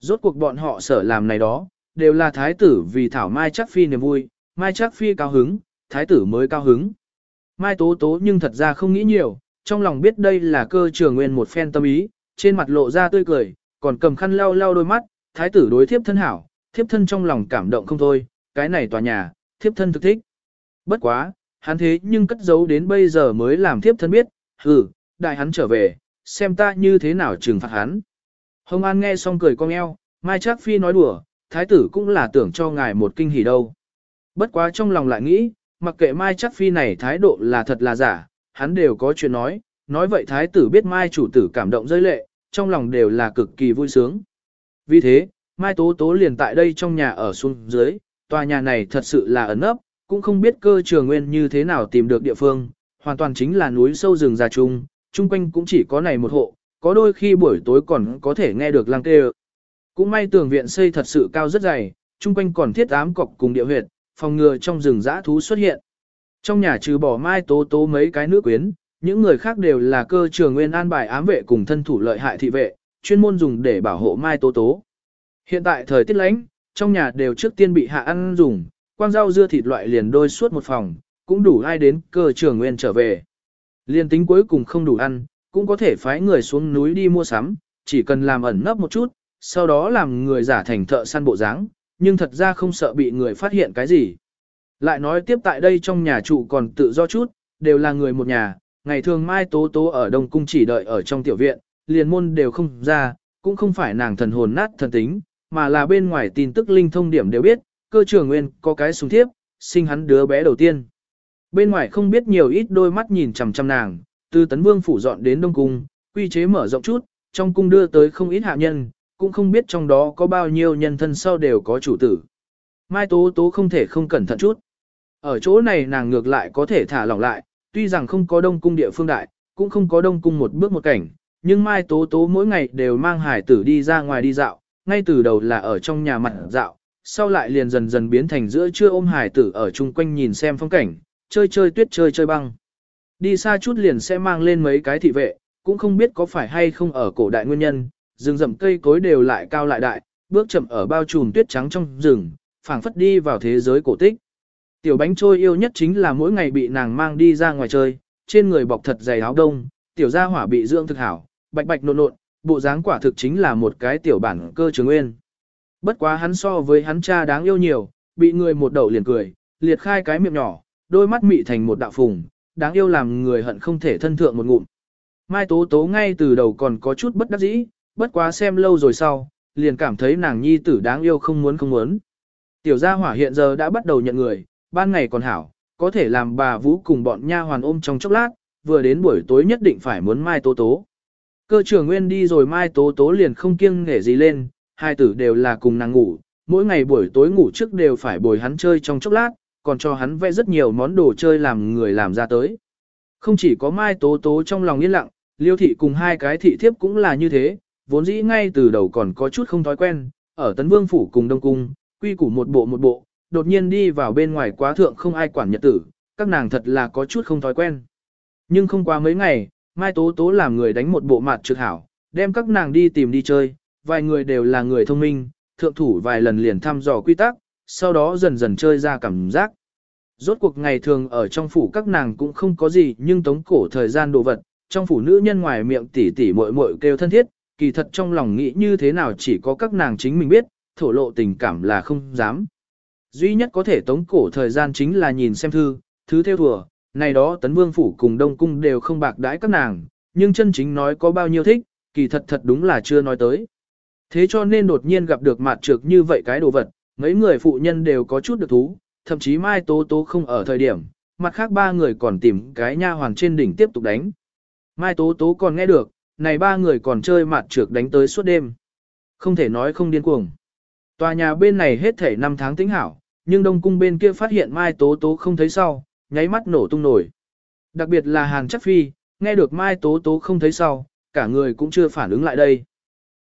rốt cuộc bọn họ sở làm này đó, đều là thái tử vì thảo Mai chắc phi niềm vui, Mai chắc phi cao hứng, thái tử mới cao hứng. Mai tố tố nhưng thật ra không nghĩ nhiều, trong lòng biết đây là cơ trường nguyên một phen tâm ý, trên mặt lộ ra tươi cười, còn cầm khăn lau lau đôi mắt, thái tử đối thiếp thân hảo, thiếp thân trong lòng cảm động không thôi, cái này tòa nhà, thiếp thân thực thích. Bất quá, hắn thế nhưng cất giấu đến bây giờ mới làm thiếp thân biết, hừ, đại hắn trở về, xem ta như thế nào trừng phạt hắn. Hồng An nghe xong cười cong eo, Mai Trác Phi nói đùa, thái tử cũng là tưởng cho ngài một kinh hỉ đâu. Bất quá trong lòng lại nghĩ, mặc kệ Mai Trác Phi này thái độ là thật là giả, hắn đều có chuyện nói, nói vậy thái tử biết Mai chủ tử cảm động rơi lệ, trong lòng đều là cực kỳ vui sướng. Vì thế, Mai Tố Tố liền tại đây trong nhà ở xuống dưới, tòa nhà này thật sự là ẩn ấp, cũng không biết cơ trường nguyên như thế nào tìm được địa phương, hoàn toàn chính là núi sâu rừng già trung, chung quanh cũng chỉ có này một hộ, có đôi khi buổi tối còn có thể nghe được lang kêu. Cũng may tường viện xây thật sự cao rất dày, chung quanh còn thiết ám cọc cùng địa huyệt, phòng ngừa trong rừng dã thú xuất hiện. Trong nhà trừ bỏ mai tố tố mấy cái nữ quyến, những người khác đều là cơ trường nguyên an bài ám vệ cùng thân thủ lợi hại thị vệ, chuyên môn dùng để bảo hộ mai tố tố. Hiện tại thời tiết lạnh, trong nhà đều trước tiên bị hạ ăn dùng, quang rau dưa thịt loại liền đôi suốt một phòng, cũng đủ ai đến cơ trường nguyên trở về. Liên tính cuối cùng không đủ ăn, cũng có thể phái người xuống núi đi mua sắm, chỉ cần làm ẩn nấp một chút, sau đó làm người giả thành thợ săn bộ dáng, nhưng thật ra không sợ bị người phát hiện cái gì. Lại nói tiếp tại đây trong nhà trụ còn tự do chút, đều là người một nhà, ngày thường Mai Tố Tố ở Đông Cung chỉ đợi ở trong tiểu viện, liền môn đều không ra, cũng không phải nàng thần hồn nát thần tính, mà là bên ngoài tin tức linh thông điểm đều biết, cơ trưởng nguyên có cái súng thiếp, sinh hắn đứa bé đầu tiên. Bên ngoài không biết nhiều ít đôi mắt nhìn chằm chằm nàng, từ tấn vương phủ dọn đến Đông Cung, quy chế mở rộng chút, trong cung đưa tới không ít hạ nhân, cũng không biết trong đó có bao nhiêu nhân thân sau đều có chủ tử. Mai Tố Tố không thể không cẩn thận chút. Ở chỗ này nàng ngược lại có thể thả lỏng lại, tuy rằng không có đông cung địa phương đại, cũng không có đông cung một bước một cảnh, nhưng Mai Tố Tố mỗi ngày đều mang hải tử đi ra ngoài đi dạo, ngay từ đầu là ở trong nhà mặt dạo, sau lại liền dần dần biến thành giữa trưa ôm hải tử ở chung quanh nhìn xem phong cảnh, chơi chơi tuyết chơi chơi băng. Đi xa chút liền sẽ mang lên mấy cái thị vệ, cũng không biết có phải hay không ở cổ đại nguyên nhân, rừng rậm cây cối đều lại cao lại đại, bước chậm ở bao trùm tuyết trắng trong rừng, phảng phất đi vào thế giới cổ tích. Tiểu bánh trôi yêu nhất chính là mỗi ngày bị nàng mang đi ra ngoài chơi, trên người bọc thật dày áo đông, tiểu gia hỏa bị dưỡng thực hảo, bạch bạch nộn nộn, bộ dáng quả thực chính là một cái tiểu bản cơ trường nguyên. Bất quá hắn so với hắn cha đáng yêu nhiều, bị người một đầu liền cười, liệt khai cái miệng nhỏ, đôi mắt mị thành một đạo phùng, đáng yêu làm người hận không thể thân thượng một ngụm. Mai Tố Tố ngay từ đầu còn có chút bất đắc dĩ, bất quá xem lâu rồi sau, liền cảm thấy nàng nhi tử đáng yêu không muốn không muốn. Tiểu gia hỏa hiện giờ đã bắt đầu nhận người, ban ngày còn hảo, có thể làm bà Vũ cùng bọn nha hoàn ôm trong chốc lát, vừa đến buổi tối nhất định phải muốn Mai Tố Tố. Cơ trưởng Nguyên đi rồi Mai Tố Tố liền không kiêng nể gì lên, hai tử đều là cùng nàng ngủ, mỗi ngày buổi tối ngủ trước đều phải bồi hắn chơi trong chốc lát, còn cho hắn vẽ rất nhiều món đồ chơi làm người làm ra tới. Không chỉ có Mai Tố Tố trong lòng yên lặng, Liêu Thị cùng hai cái thị thiếp cũng là như thế, vốn dĩ ngay từ đầu còn có chút không thói quen, ở Tấn Vương Phủ cùng Đông Cung, quy củ một bộ một bộ, đột nhiên đi vào bên ngoài quá thượng không ai quản nhật tử, các nàng thật là có chút không thói quen. Nhưng không qua mấy ngày, Mai Tố Tố làm người đánh một bộ mặt trực hảo, đem các nàng đi tìm đi chơi, vài người đều là người thông minh, thượng thủ vài lần liền thăm dò quy tắc, sau đó dần dần chơi ra cảm giác. Rốt cuộc ngày thường ở trong phủ các nàng cũng không có gì nhưng tống cổ thời gian đồ vật, trong phủ nữ nhân ngoài miệng tỉ tỉ muội muội kêu thân thiết, kỳ thật trong lòng nghĩ như thế nào chỉ có các nàng chính mình biết, thổ lộ tình cảm là không dám. Duy nhất có thể tống cổ thời gian chính là nhìn xem thư, thứ theo thừa, này đó tấn vương phủ cùng đông cung đều không bạc đãi các nàng, nhưng chân chính nói có bao nhiêu thích, kỳ thật thật đúng là chưa nói tới. Thế cho nên đột nhiên gặp được mạt trược như vậy cái đồ vật, mấy người phụ nhân đều có chút được thú, thậm chí Mai Tố Tố không ở thời điểm, mặt khác ba người còn tìm cái nha hoàn trên đỉnh tiếp tục đánh. Mai Tố Tố còn nghe được, này ba người còn chơi mặt trược đánh tới suốt đêm. Không thể nói không điên cuồng. Tòa nhà bên này hết thể 5 tháng tính hảo, nhưng đông cung bên kia phát hiện Mai Tố Tố không thấy sau, nháy mắt nổ tung nổi. Đặc biệt là Hàn Chắc Phi, nghe được Mai Tố Tố không thấy sau, cả người cũng chưa phản ứng lại đây.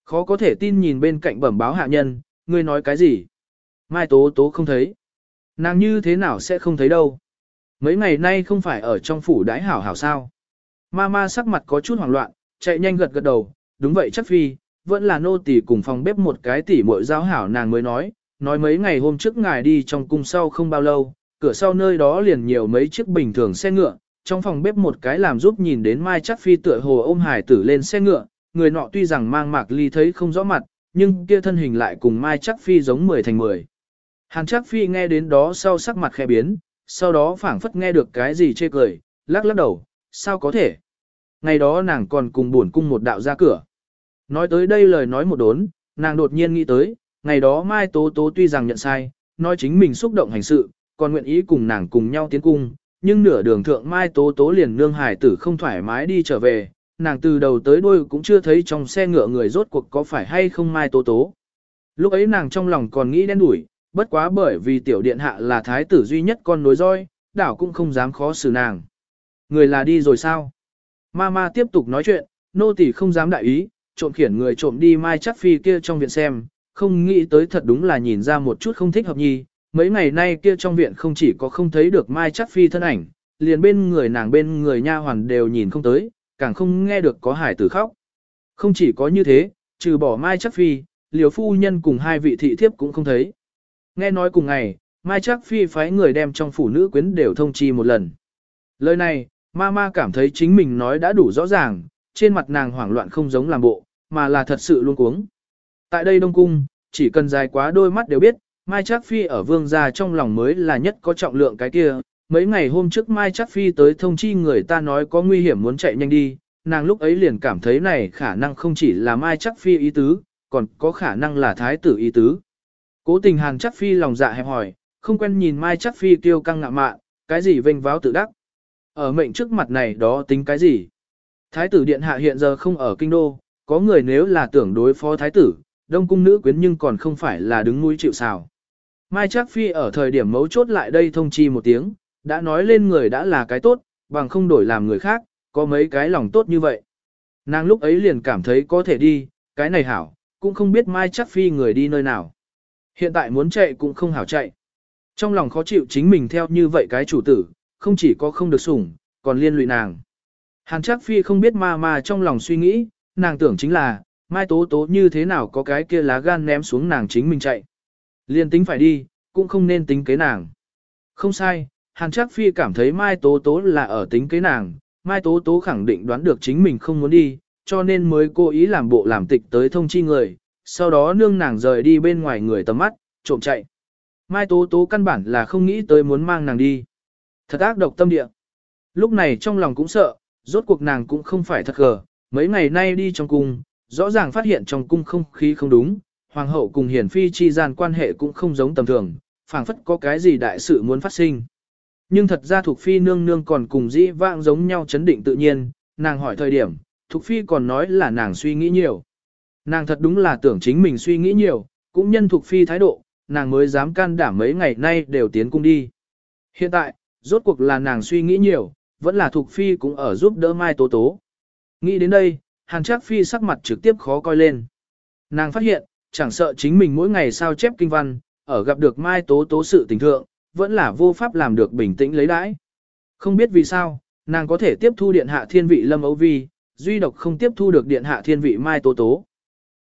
Khó có thể tin nhìn bên cạnh bẩm báo hạ nhân, ngươi nói cái gì? Mai Tố Tố không thấy. Nàng như thế nào sẽ không thấy đâu? Mấy ngày nay không phải ở trong phủ đái hảo hảo sao? Ma ma sắc mặt có chút hoảng loạn, chạy nhanh gật gật đầu, đúng vậy chắc phi, vẫn là nô tỳ cùng phòng bếp một cái tỉ muội giáo hảo nàng mới nói, nói mấy ngày hôm trước ngài đi trong cung sau không bao lâu, cửa sau nơi đó liền nhiều mấy chiếc bình thường xe ngựa, trong phòng bếp một cái làm giúp nhìn đến Mai Chắc Phi tựa hồ ôm hải tử lên xe ngựa, người nọ tuy rằng mang mạc ly thấy không rõ mặt, nhưng kia thân hình lại cùng Mai Chắc Phi giống 10 thành 10. Hàn Trác Phi nghe đến đó sau sắc mặt khẽ biến, sau đó phảng phất nghe được cái gì chê cười, lắc lắc đầu, sao có thể. Ngày đó nàng còn cùng buồn cung một đạo ra cửa. Nói tới đây lời nói một đốn, nàng đột nhiên nghĩ tới, ngày đó Mai Tố Tố tuy rằng nhận sai, nói chính mình xúc động hành sự, còn nguyện ý cùng nàng cùng nhau tiến cung, nhưng nửa đường thượng Mai Tố Tố liền nương hải tử không thoải mái đi trở về, nàng từ đầu tới đuôi cũng chưa thấy trong xe ngựa người rốt cuộc có phải hay không Mai Tố Tố. Lúc ấy nàng trong lòng còn nghĩ đen đủi, bất quá bởi vì tiểu điện hạ là thái tử duy nhất con nối roi, đảo cũng không dám khó xử nàng. Người là đi rồi sao? Mama tiếp tục nói chuyện, nô tỳ không dám đại ý, trộm khiển người trộm đi mai chắc phi kia trong viện xem, không nghĩ tới thật đúng là nhìn ra một chút không thích hợp nhi. Mấy ngày nay kia trong viện không chỉ có không thấy được mai chắc phi thân ảnh, liền bên người nàng bên người nha hoàn đều nhìn không tới, càng không nghe được có hải tử khóc. Không chỉ có như thế, trừ bỏ mai chắc phi, liều phu nhân cùng hai vị thị thiếp cũng không thấy. Nghe nói cùng ngày, mai Trác phi phái người đem trong phủ nữ quyến đều thông chi một lần. Lời này, Mama cảm thấy chính mình nói đã đủ rõ ràng, trên mặt nàng hoảng loạn không giống làm bộ, mà là thật sự luôn cuống. Tại đây Đông Cung, chỉ cần dài quá đôi mắt đều biết, Mai Trác Phi ở vương gia trong lòng mới là nhất có trọng lượng cái kia. Mấy ngày hôm trước Mai Trác Phi tới thông chi người ta nói có nguy hiểm muốn chạy nhanh đi, nàng lúc ấy liền cảm thấy này khả năng không chỉ là Mai Trác Phi ý tứ, còn có khả năng là thái tử ý tứ. Cố tình Hàn chắc Phi lòng dạ hẹp hỏi, không quen nhìn Mai chắc Phi tiêu căng ngạ mạn, cái gì vênh váo tự đắc. Ở mệnh trước mặt này đó tính cái gì? Thái tử điện hạ hiện giờ không ở kinh đô, có người nếu là tưởng đối phó thái tử, đông cung nữ quyến nhưng còn không phải là đứng mũi chịu sào. Mai Trác Phi ở thời điểm mấu chốt lại đây thông chi một tiếng, đã nói lên người đã là cái tốt, bằng không đổi làm người khác, có mấy cái lòng tốt như vậy. Nàng lúc ấy liền cảm thấy có thể đi, cái này hảo, cũng không biết Mai Trác Phi người đi nơi nào. Hiện tại muốn chạy cũng không hảo chạy. Trong lòng khó chịu chính mình theo như vậy cái chủ tử, không chỉ có không được sủng, còn liên lụy nàng. Hàn Trác Phi không biết ma ma trong lòng suy nghĩ, nàng tưởng chính là, Mai Tố Tố như thế nào có cái kia lá gan ném xuống nàng chính mình chạy. Liên tính phải đi, cũng không nên tính kế nàng. Không sai, Hàn Trác Phi cảm thấy Mai Tố Tố là ở tính kế nàng, Mai Tố Tố khẳng định đoán được chính mình không muốn đi, cho nên mới cố ý làm bộ làm tịch tới thông chi người, sau đó nương nàng rời đi bên ngoài người tầm mắt, trộm chạy. Mai Tố Tố căn bản là không nghĩ tới muốn mang nàng đi. Thật ác độc tâm địa. Lúc này trong lòng cũng sợ, rốt cuộc nàng cũng không phải thật gờ, mấy ngày nay đi trong cung, rõ ràng phát hiện trong cung không khí không đúng, hoàng hậu cùng hiển phi chi gian quan hệ cũng không giống tầm thường, phảng phất có cái gì đại sự muốn phát sinh. Nhưng thật ra Thục phi nương nương còn cùng dĩ vãng giống nhau chấn định tự nhiên, nàng hỏi thời điểm, Thục phi còn nói là nàng suy nghĩ nhiều. Nàng thật đúng là tưởng chính mình suy nghĩ nhiều, cũng nhân thuộc phi thái độ, nàng mới dám can đảm mấy ngày nay đều tiến cung đi. Hiện tại, rốt cuộc là nàng suy nghĩ nhiều, vẫn là thuộc phi cũng ở giúp đỡ Mai Tố Tố. Nghĩ đến đây, Hàn Trác Phi sắc mặt trực tiếp khó coi lên. Nàng phát hiện, chẳng sợ chính mình mỗi ngày sao chép kinh văn, ở gặp được Mai Tố Tố sự tình thượng, vẫn là vô pháp làm được bình tĩnh lấy đãi. Không biết vì sao, nàng có thể tiếp thu điện hạ thiên vị Lâm Âu Vi, duy độc không tiếp thu được điện hạ thiên vị Mai Tố Tố.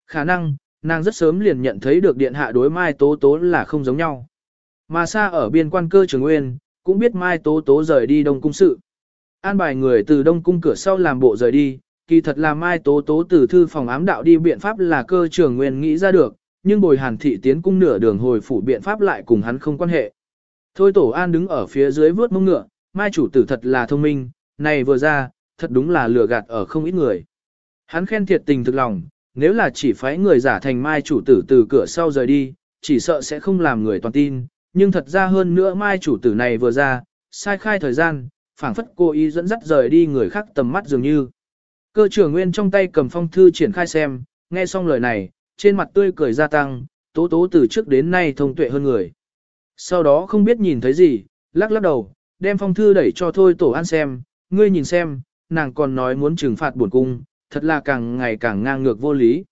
Khả năng, nàng rất sớm liền nhận thấy được điện hạ đối Mai Tố Tố là không giống nhau. Mà xa ở biên quan cơ trường nguyên, cũng biết Mai Tố Tố rời đi Đông Cung sự. An bài người từ Đông Cung cửa sau làm bộ rời đi, kỳ thật là Mai Tố Tố từ thư phòng ám đạo đi biện pháp là cơ trường nguyên nghĩ ra được, nhưng bồi hàn thị tiến cung nửa đường hồi phủ biện pháp lại cùng hắn không quan hệ. Thôi Tổ An đứng ở phía dưới vớt mông ngựa, Mai chủ tử thật là thông minh, này vừa ra, thật đúng là lừa gạt ở không ít người. Hắn khen thiệt tình thực lòng, nếu là chỉ phái người giả thành Mai chủ tử từ cửa sau rời đi, chỉ sợ sẽ không làm người toàn tin, nhưng thật ra hơn nữa Mai chủ tử này vừa ra, sai khai thời gian, phảng phất cô ý dẫn dắt rời đi người khác tầm mắt dường như. Cơ trưởng nguyên trong tay cầm phong thư triển khai xem, nghe xong lời này, trên mặt tươi cười gia tăng, tố tố từ trước đến nay thông tuệ hơn người. Sau đó không biết nhìn thấy gì, lắc lắc đầu, đem phong thư đẩy cho thôi tổ an xem, ngươi nhìn xem, nàng còn nói muốn trừng phạt buồn cung, thật là càng ngày càng ngang ngược vô lý.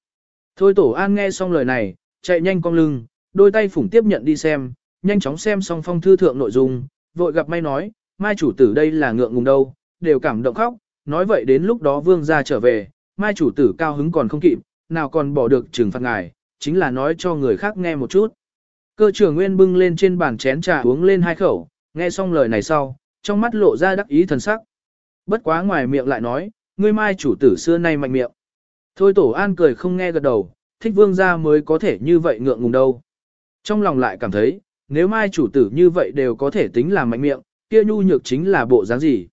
Thôi tổ an nghe xong lời này, chạy nhanh cong lưng, đôi tay phủng tiếp nhận đi xem, nhanh chóng xem xong phong thư thượng nội dung, vội gặp may nói, mai chủ tử đây là ngượng ngùng đâu, đều cảm động khóc, nói vậy đến lúc đó vương gia trở về, mai chủ tử cao hứng còn không kịp, nào còn bỏ được trừng phạt ngài, chính là nói cho người khác nghe một chút. Cơ trưởng nguyên bưng lên trên bàn chén trà uống lên hai khẩu, nghe xong lời này sau, trong mắt lộ ra đắc ý thần sắc. Bất quá ngoài miệng lại nói, ngươi mai chủ tử xưa nay mạnh miệng. Thôi tổ an cười không nghe gật đầu, thích vương gia mới có thể như vậy ngượng ngùng đâu. Trong lòng lại cảm thấy, nếu mai chủ tử như vậy đều có thể tính là mạnh miệng, kia nhu nhược chính là bộ dáng gì.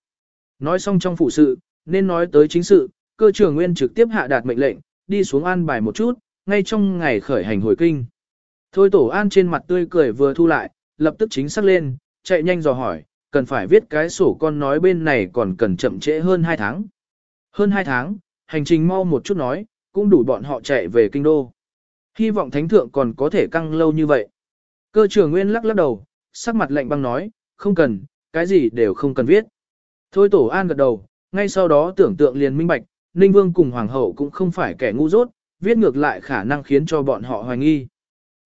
Nói xong trong phụ sự, nên nói tới chính sự, cơ trưởng nguyên trực tiếp hạ đạt mệnh lệnh, đi xuống an bài một chút, ngay trong ngày khởi hành hồi kinh. Thôi tổ an trên mặt tươi cười vừa thu lại, lập tức chính xác lên, chạy nhanh dò hỏi, cần phải viết cái sổ con nói bên này còn cần chậm trễ hơn 2 tháng. Hơn 2 tháng, hành trình mau một chút nói, cũng đủ bọn họ chạy về kinh đô. Hy vọng thánh thượng còn có thể căng lâu như vậy. Cơ trưởng nguyên lắc lắc đầu, sắc mặt lạnh băng nói, không cần, cái gì đều không cần viết. Thôi tổ an gật đầu, ngay sau đó tưởng tượng liền minh bạch, Ninh Vương cùng Hoàng hậu cũng không phải kẻ ngu dốt, viết ngược lại khả năng khiến cho bọn họ hoài nghi.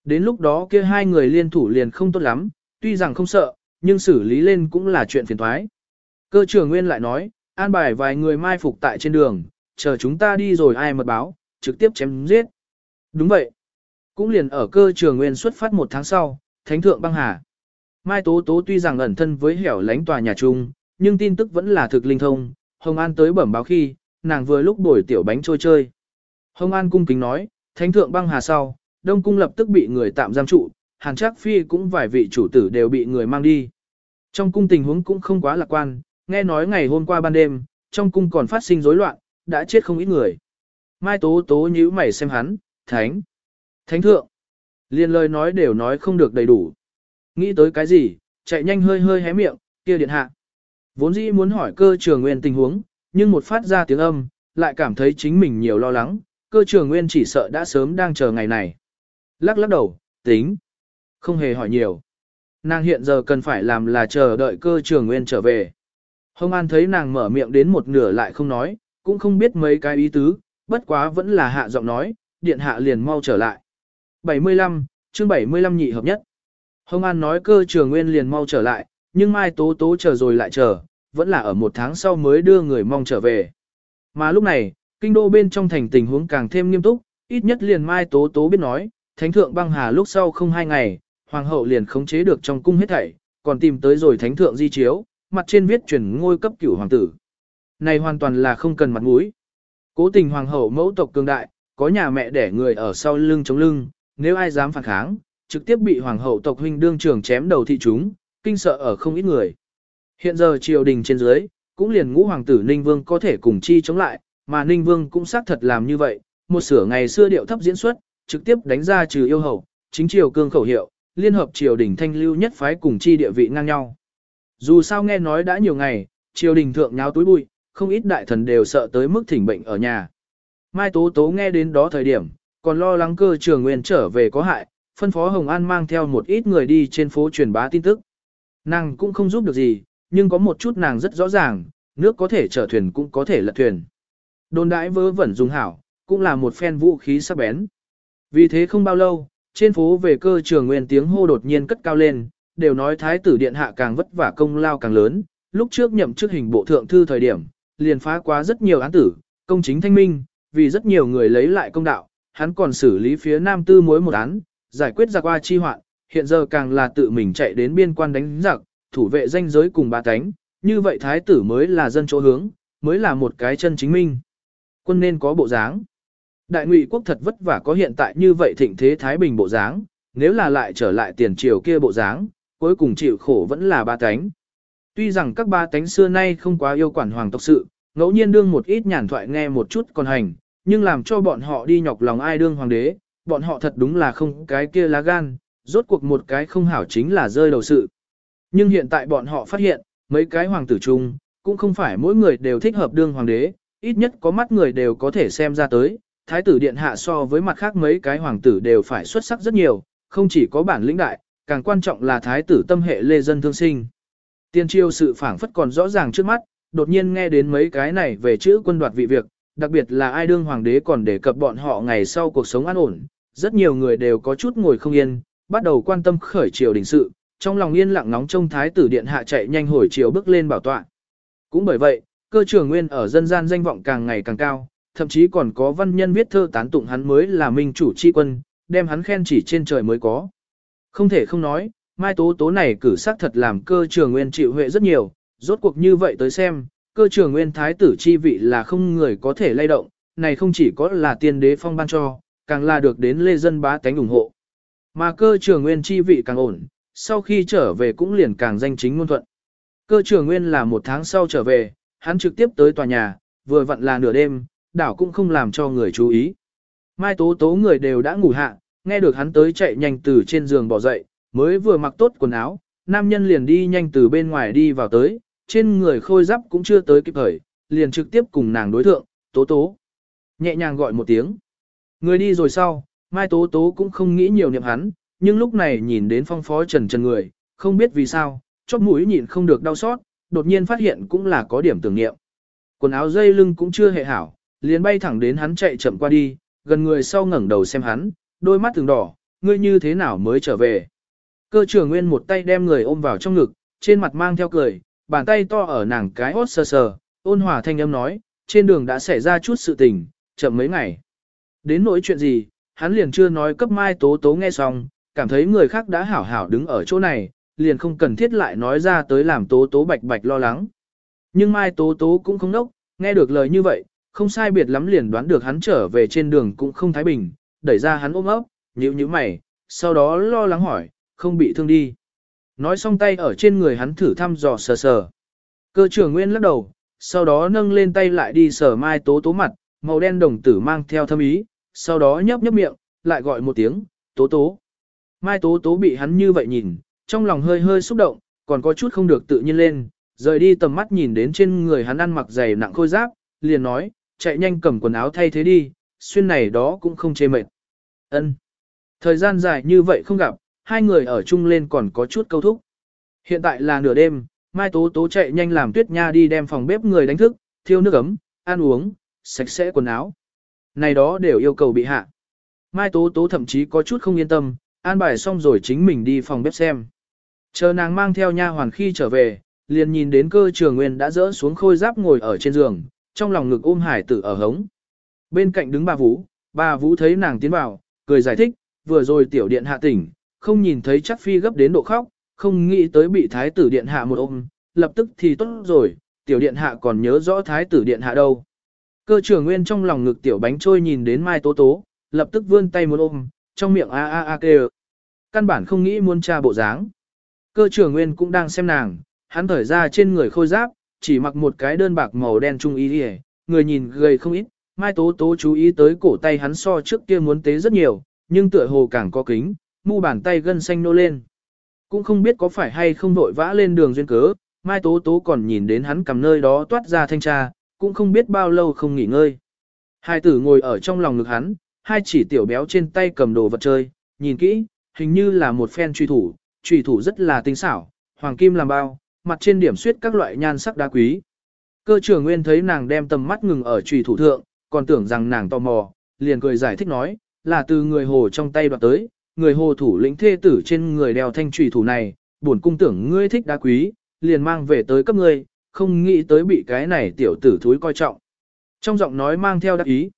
Đến lúc đó kia hai người liên thủ liền không tốt lắm, tuy rằng không sợ, nhưng xử lý lên cũng là chuyện phiền thoái. Cơ trưởng Nguyên lại nói, an bài vài người mai phục tại trên đường, chờ chúng ta đi rồi ai mật báo, trực tiếp chém giết. Đúng vậy. Cũng liền ở cơ trường Nguyên xuất phát một tháng sau, Thánh Thượng băng hà. Mai Tố Tố tuy rằng ẩn thân với hẻo lánh tòa nhà chung, nhưng tin tức vẫn là thực linh thông. Hồng An tới bẩm báo khi, nàng vừa lúc đổi tiểu bánh trôi chơi. Hồng An cung kính nói, Thánh Thượng băng hà sau, Đông Cung lập tức bị người tạm giam trụ, Hàn Trác Phi cũng vài vị chủ tử đều bị người mang đi. Trong cung tình huống cũng không quá lạc quan, nghe nói ngày hôm qua ban đêm, trong cung còn phát sinh rối loạn, đã chết không ít người. Mai Tố Tố nhíu mày xem hắn, thánh, thánh thượng. Liên lời nói đều nói không được đầy đủ. Nghĩ tới cái gì, chạy nhanh hơi hơi hé miệng, kia điện hạ. Vốn dĩ muốn hỏi cơ trường nguyên tình huống, nhưng một phát ra tiếng âm, lại cảm thấy chính mình nhiều lo lắng, cơ trường nguyên chỉ sợ đã sớm đang chờ ngày này. Lắc lắc đầu, tính. Không hề hỏi nhiều. Nàng hiện giờ cần phải làm là chờ đợi cơ trường nguyên trở về. Hồng An thấy nàng mở miệng đến một nửa lại không nói, cũng không biết mấy cái ý tứ, bất quá vẫn là hạ giọng nói, điện hạ liền mau trở lại. 75, chương 75 nhị hợp nhất. Hồng An nói cơ trường nguyên liền mau trở lại, nhưng Mai Tố Tố chờ rồi lại chờ, vẫn là ở một tháng sau mới đưa người mong trở về. Mà lúc này, kinh đô bên trong thành tình huống càng thêm nghiêm túc, ít nhất liền Mai Tố Tố biết nói, Thánh Thượng băng hà lúc sau không hai ngày, Hoàng hậu liền khống chế được trong cung hết thảy, còn tìm tới rồi Thánh Thượng di chiếu, mặt trên viết chuyển ngôi cấp cửu hoàng tử. Này hoàn toàn là không cần mặt mũi. Cố tình Hoàng hậu mẫu tộc cường đại, có nhà mẹ đẻ người ở sau lưng chống lưng, nếu ai dám phản kháng, trực tiếp bị Hoàng hậu tộc huynh đương trưởng chém đầu thị chúng, kinh sợ ở không ít người. Hiện giờ triều đình trên dưới, cũng liền ngũ hoàng tử Ninh Vương có thể cùng chi chống lại, mà Ninh Vương cũng xác thật làm như vậy, một sửa ngày xưa điệu thấp diễn xuất, trực tiếp đánh ra trừ yêu hậu, chính triều cương khẩu hiệu, liên hợp triều đình thanh lưu nhất phái cùng chi địa vị ngang nhau. Dù sao nghe nói đã nhiều ngày, triều đình thượng nháo túi bụi, không ít đại thần đều sợ tới mức thỉnh bệnh ở nhà. Mai Tố Tố nghe đến đó thời điểm, còn lo lắng cơ trường nguyên trở về có hại, phân phó Hồng An mang theo một ít người đi trên phố truyền bá tin tức. Nàng cũng không giúp được gì, nhưng có một chút nàng rất rõ ràng, nước có thể chở thuyền cũng có thể lật thuyền. Đồn đãi vớ vẩn dùng hảo, cũng là một phen vũ khí sắc bén. Vì thế không bao lâu, trên phố về cơ trường nguyên tiếng hô đột nhiên cất cao lên, đều nói thái tử điện hạ càng vất vả công lao càng lớn, lúc trước nhậm chức hình bộ thượng thư thời điểm, liền phá quá rất nhiều án tử, công chính thanh minh, vì rất nhiều người lấy lại công đạo, hắn còn xử lý phía nam tư mối một án, giải quyết giặc qua chi hoạn, hiện giờ càng là tự mình chạy đến biên quan đánh giặc, thủ vệ danh giới cùng ba cánh, như vậy thái tử mới là dân chỗ hướng, mới là một cái chân chính minh. Quân nên có bộ dáng. Đại ngụy quốc thật vất vả có hiện tại như vậy thịnh thế Thái Bình bộ dáng, nếu là lại trở lại tiền triều kia bộ dáng, cuối cùng chịu khổ vẫn là ba cánh. Tuy rằng các ba cánh xưa nay không quá yêu quản hoàng tộc sự, ngẫu nhiên đương một ít nhàn thoại nghe một chút còn hành, nhưng làm cho bọn họ đi nhọc lòng ai đương hoàng đế, bọn họ thật đúng là không cái kia lá gan, rốt cuộc một cái không hảo chính là rơi đầu sự. Nhưng hiện tại bọn họ phát hiện, mấy cái hoàng tử chung, cũng không phải mỗi người đều thích hợp đương hoàng đế, ít nhất có mắt người đều có thể xem ra tới, thái tử điện hạ so với mặt khác mấy cái hoàng tử đều phải xuất sắc rất nhiều, không chỉ có bản lĩnh đại, càng quan trọng là thái tử tâm hệ lê dân thương sinh. Tiên triều sự phảng phất còn rõ ràng trước mắt, đột nhiên nghe đến mấy cái này về chữ quân đoạt vị việc, đặc biệt là ai đương hoàng đế còn đề cập bọn họ ngày sau cuộc sống an ổn, rất nhiều người đều có chút ngồi không yên, bắt đầu quan tâm khởi triều đình sự, trong lòng yên lặng nóng trông thái tử điện hạ chạy nhanh hồi triều bước lên bảo tọa. Cũng bởi vậy, cơ trưởng nguyên ở dân gian danh vọng càng ngày càng cao, thậm chí còn có văn nhân viết thơ tán tụng hắn mới là minh chủ chi quân, đem hắn khen chỉ trên trời mới có. Không thể không nói, Mai Tố Tố này cử sắc thật làm cơ trường nguyên chịu huệ rất nhiều, rốt cuộc như vậy tới xem, cơ trường nguyên thái tử chi vị là không người có thể lay động, này không chỉ có là tiên đế phong ban cho, càng là được đến lê dân bá tánh ủng hộ. Mà cơ trường nguyên chi vị càng ổn, sau khi trở về cũng liền càng danh chính ngôn thuận. Cơ trường nguyên là một tháng sau trở về, hắn trực tiếp tới tòa nhà, vừa vặn là nửa đêm, đảo cũng không làm cho người chú ý. Mai tố tố người đều đã ngủ hạ, nghe được hắn tới chạy nhanh từ trên giường bỏ dậy, mới vừa mặc tốt quần áo, nam nhân liền đi nhanh từ bên ngoài đi vào tới, trên người khôi giáp cũng chưa tới kịp thời, liền trực tiếp cùng nàng đối thượng, tố tố. Nhẹ nhàng gọi một tiếng. Người đi rồi sau, Mai Tố Tố cũng không nghĩ nhiều niệm hắn, nhưng lúc này nhìn đến phong phó trần trần người, không biết vì sao, chóp mũi nhịn không được đau xót, đột nhiên phát hiện cũng là có điểm tưởng niệm. Quần áo dây lưng cũng chưa hệ hảo, liền bay thẳng đến hắn chạy chậm qua đi, gần người sau ngẩng đầu xem hắn, đôi mắt từng đỏ, ngươi như thế nào mới trở về. Cơ trưởng nguyên một tay đem người ôm vào trong ngực, trên mặt mang theo cười, bàn tay to ở nàng cái hốt sờ sờ, ôn hòa thanh âm nói, trên đường đã xảy ra chút sự tình, chậm mấy ngày. Đến nỗi chuyện gì, hắn liền chưa nói cấp mai tố tố nghe xong, cảm thấy người khác đã hảo hảo đứng ở chỗ này, liền không cần thiết lại nói ra tới làm tố tố bạch bạch lo lắng. Nhưng mai tố tố cũng không nốc, nghe được lời như vậy, không sai biệt lắm liền đoán được hắn trở về trên đường cũng không thái bình, đẩy ra hắn ôm ấp, nhíu nhíu mày, sau đó lo lắng hỏi, không bị thương đi. Nói xong tay ở trên người hắn thử thăm dò sờ sờ. Cơ trưởng nguyên lắc đầu, sau đó nâng lên tay lại đi sờ mai tố tố mặt, màu đen đồng tử mang theo thâm ý, sau đó nhấp nhấp miệng, lại gọi một tiếng, tố tố. Mai tố tố bị hắn như vậy nhìn, trong lòng hơi hơi xúc động, còn có chút không được tự nhiên lên, rời đi tầm mắt nhìn đến trên người hắn ăn mặc dày nặng khôi giáp, liền nói, chạy nhanh cầm quần áo thay thế đi, xuyên này đó cũng không chê mệt. Ân. Thời gian dài như vậy không gặp, hai người ở chung lên còn có chút câu thúc. Hiện tại là nửa đêm, Mai Tố Tố chạy nhanh làm Tuyết Nha đi đem phòng bếp người đánh thức, thiêu nước ấm, ăn uống, sạch sẽ quần áo. Này đó đều yêu cầu bị hạ. Mai Tố Tố thậm chí có chút không yên tâm, an bài xong rồi chính mình đi phòng bếp xem. Chờ nàng mang theo nha hoàn khi trở về, liền nhìn đến cơ trường nguyên đã dỡ xuống khôi giáp ngồi ở trên giường, trong lòng ngực ôm hải tử ở hống. Bên cạnh đứng bà Vũ, bà Vũ thấy nàng tiến vào, cười giải thích, vừa rồi tiểu điện hạ tỉnh, không nhìn thấy chắc phi gấp đến độ khóc, không nghĩ tới bị thái tử điện hạ một ôm, lập tức thì tốt rồi, tiểu điện hạ còn nhớ rõ thái tử điện hạ đâu. Cơ trưởng nguyên trong lòng ngực tiểu bánh trôi nhìn đến mai tố tố, lập tức vươn tay muốn ôm, trong miệng a a a kêu. Căn bản không nghĩ muốn tra bộ dáng. Cơ trưởng nguyên cũng đang xem nàng, hắn thở ra trên người khôi giáp, chỉ mặc một cái đơn bạc màu đen trung y đi người nhìn gầy không ít, mai tố tố chú ý tới cổ tay hắn so trước kia muốn tế rất nhiều, nhưng tựa hồ càng có kính, mu bàn tay gân xanh nô lên. Cũng không biết có phải hay không vội vã lên đường duyên cớ, mai tố tố còn nhìn đến hắn cầm nơi đó toát ra thanh tra, cũng không biết bao lâu không nghỉ ngơi. Hai tử ngồi ở trong lòng ngực hắn, hai chỉ tiểu béo trên tay cầm đồ vật chơi, nhìn kỹ, hình như là một phen truy thủ, truy thủ rất là tinh xảo, hoàng kim làm bao, mặt trên điểm suyết các loại nhan sắc đá quý. Cơ trưởng nguyên thấy nàng đem tầm mắt ngừng ở truy thủ thượng, còn tưởng rằng nàng tò mò, liền cười giải thích nói, là từ người hồ trong tay đoạt tới, người hồ thủ lĩnh thê tử trên người đeo thanh trùy thủ này, buồn cung tưởng ngươi thích đá quý, liền mang về tới cấp ngươi, không nghĩ tới bị cái này tiểu tử thúi coi trọng. Trong giọng nói mang theo đắc ý.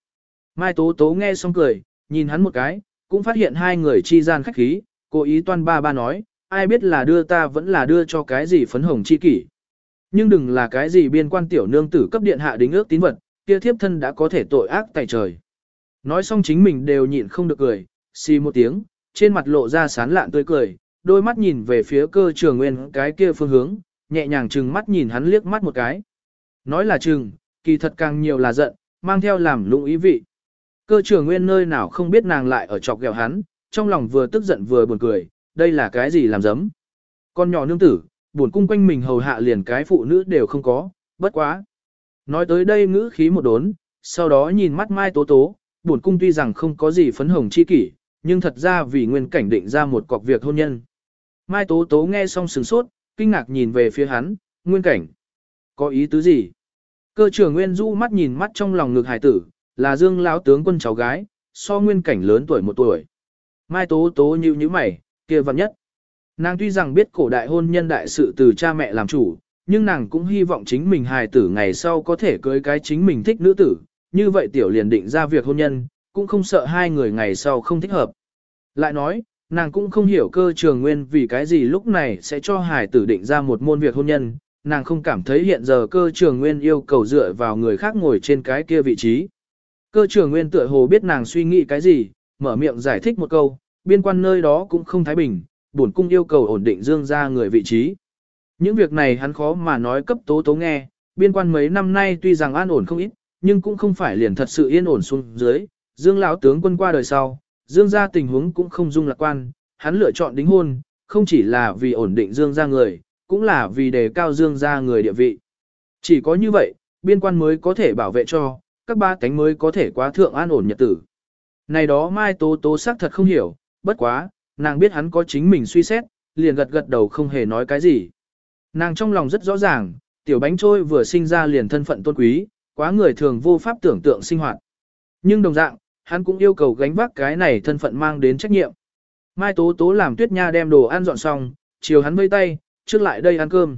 Mai Tố Tố nghe xong cười, nhìn hắn một cái, cũng phát hiện hai người chi gian khách khí, cố ý toan ba ba nói, ai biết là đưa ta vẫn là đưa cho cái gì phấn hồng chi kỷ. Nhưng đừng là cái gì biên quan tiểu nương tử cấp điện hạ đính ước tín vật, kia thiếp thân đã có thể tội ác tại trời. Nói xong chính mình đều nhịn không được cười, xì một tiếng, trên mặt lộ ra sán lạn tươi cười, đôi mắt nhìn về phía cơ trường nguyên cái kia phương hướng, nhẹ nhàng trừng mắt nhìn hắn liếc mắt một cái. Nói là trừng, kỳ thật càng nhiều là giận, mang theo làm lụng ý vị. Cơ Trường nguyên nơi nào không biết nàng lại ở chọc ghẹo hắn, trong lòng vừa tức giận vừa buồn cười, đây là cái gì làm giấm. Con nhỏ nương tử, buồn cung quanh mình hầu hạ liền cái phụ nữ đều không có, bất quá. Nói tới đây ngữ khí một đốn, sau đó nhìn mắt Mai Tố Tố, buồn cung tuy rằng không có gì phấn hồng chi kỷ, nhưng thật ra vì nguyên cảnh định ra một cọc việc hôn nhân. Mai Tố Tố nghe xong sừng sốt, kinh ngạc nhìn về phía hắn, nguyên cảnh. Có ý tứ gì? Cơ trưởng Nguyên Du mắt nhìn mắt trong lòng ngực hải tử, là dương lão tướng quân cháu gái, so nguyên cảnh lớn tuổi một tuổi. Mai tố tố như như mày, kia vặn nhất. Nàng tuy rằng biết cổ đại hôn nhân đại sự từ cha mẹ làm chủ, nhưng nàng cũng hy vọng chính mình hài tử ngày sau có thể cưới cái chính mình thích nữ tử, như vậy tiểu liền định ra việc hôn nhân, cũng không sợ hai người ngày sau không thích hợp. Lại nói, nàng cũng không hiểu cơ trường nguyên vì cái gì lúc này sẽ cho hải tử định ra một môn việc hôn nhân, nàng không cảm thấy hiện giờ cơ trường nguyên yêu cầu dựa vào người khác ngồi trên cái kia vị trí. Cơ trường nguyên tựa hồ biết nàng suy nghĩ cái gì, mở miệng giải thích một câu, biên quan nơi đó cũng không thái bình, bổn cung yêu cầu ổn định dương ra người vị trí. Những việc này hắn khó mà nói cấp tố tố nghe, biên quan mấy năm nay tuy rằng an ổn không ít, nhưng cũng không phải liền thật sự yên ổn xuống dưới, dương lão tướng quân qua đời sau, dương gia tình huống cũng không dung lạc quan, hắn lựa chọn đính hôn, không chỉ là vì ổn định dương gia người, cũng là vì đề cao dương gia người địa vị. Chỉ có như vậy, biên quan mới có thể bảo vệ cho, các ba cánh mới có thể quá thượng an ổn nhật tử. Này đó Mai Tố Tố xác thật không hiểu, bất quá, nàng biết hắn có chính mình suy xét, liền gật gật đầu không hề nói cái gì. Nàng trong lòng rất rõ ràng, tiểu bánh trôi vừa sinh ra liền thân phận tôn quý, quá người thường vô pháp tưởng tượng sinh hoạt. Nhưng đồng dạng, hắn cũng yêu cầu gánh vác cái này thân phận mang đến trách nhiệm. Mai Tố Tố làm Tuyết Nha đem đồ ăn dọn xong, chiều hắn vây tay, trước lại đây ăn cơm.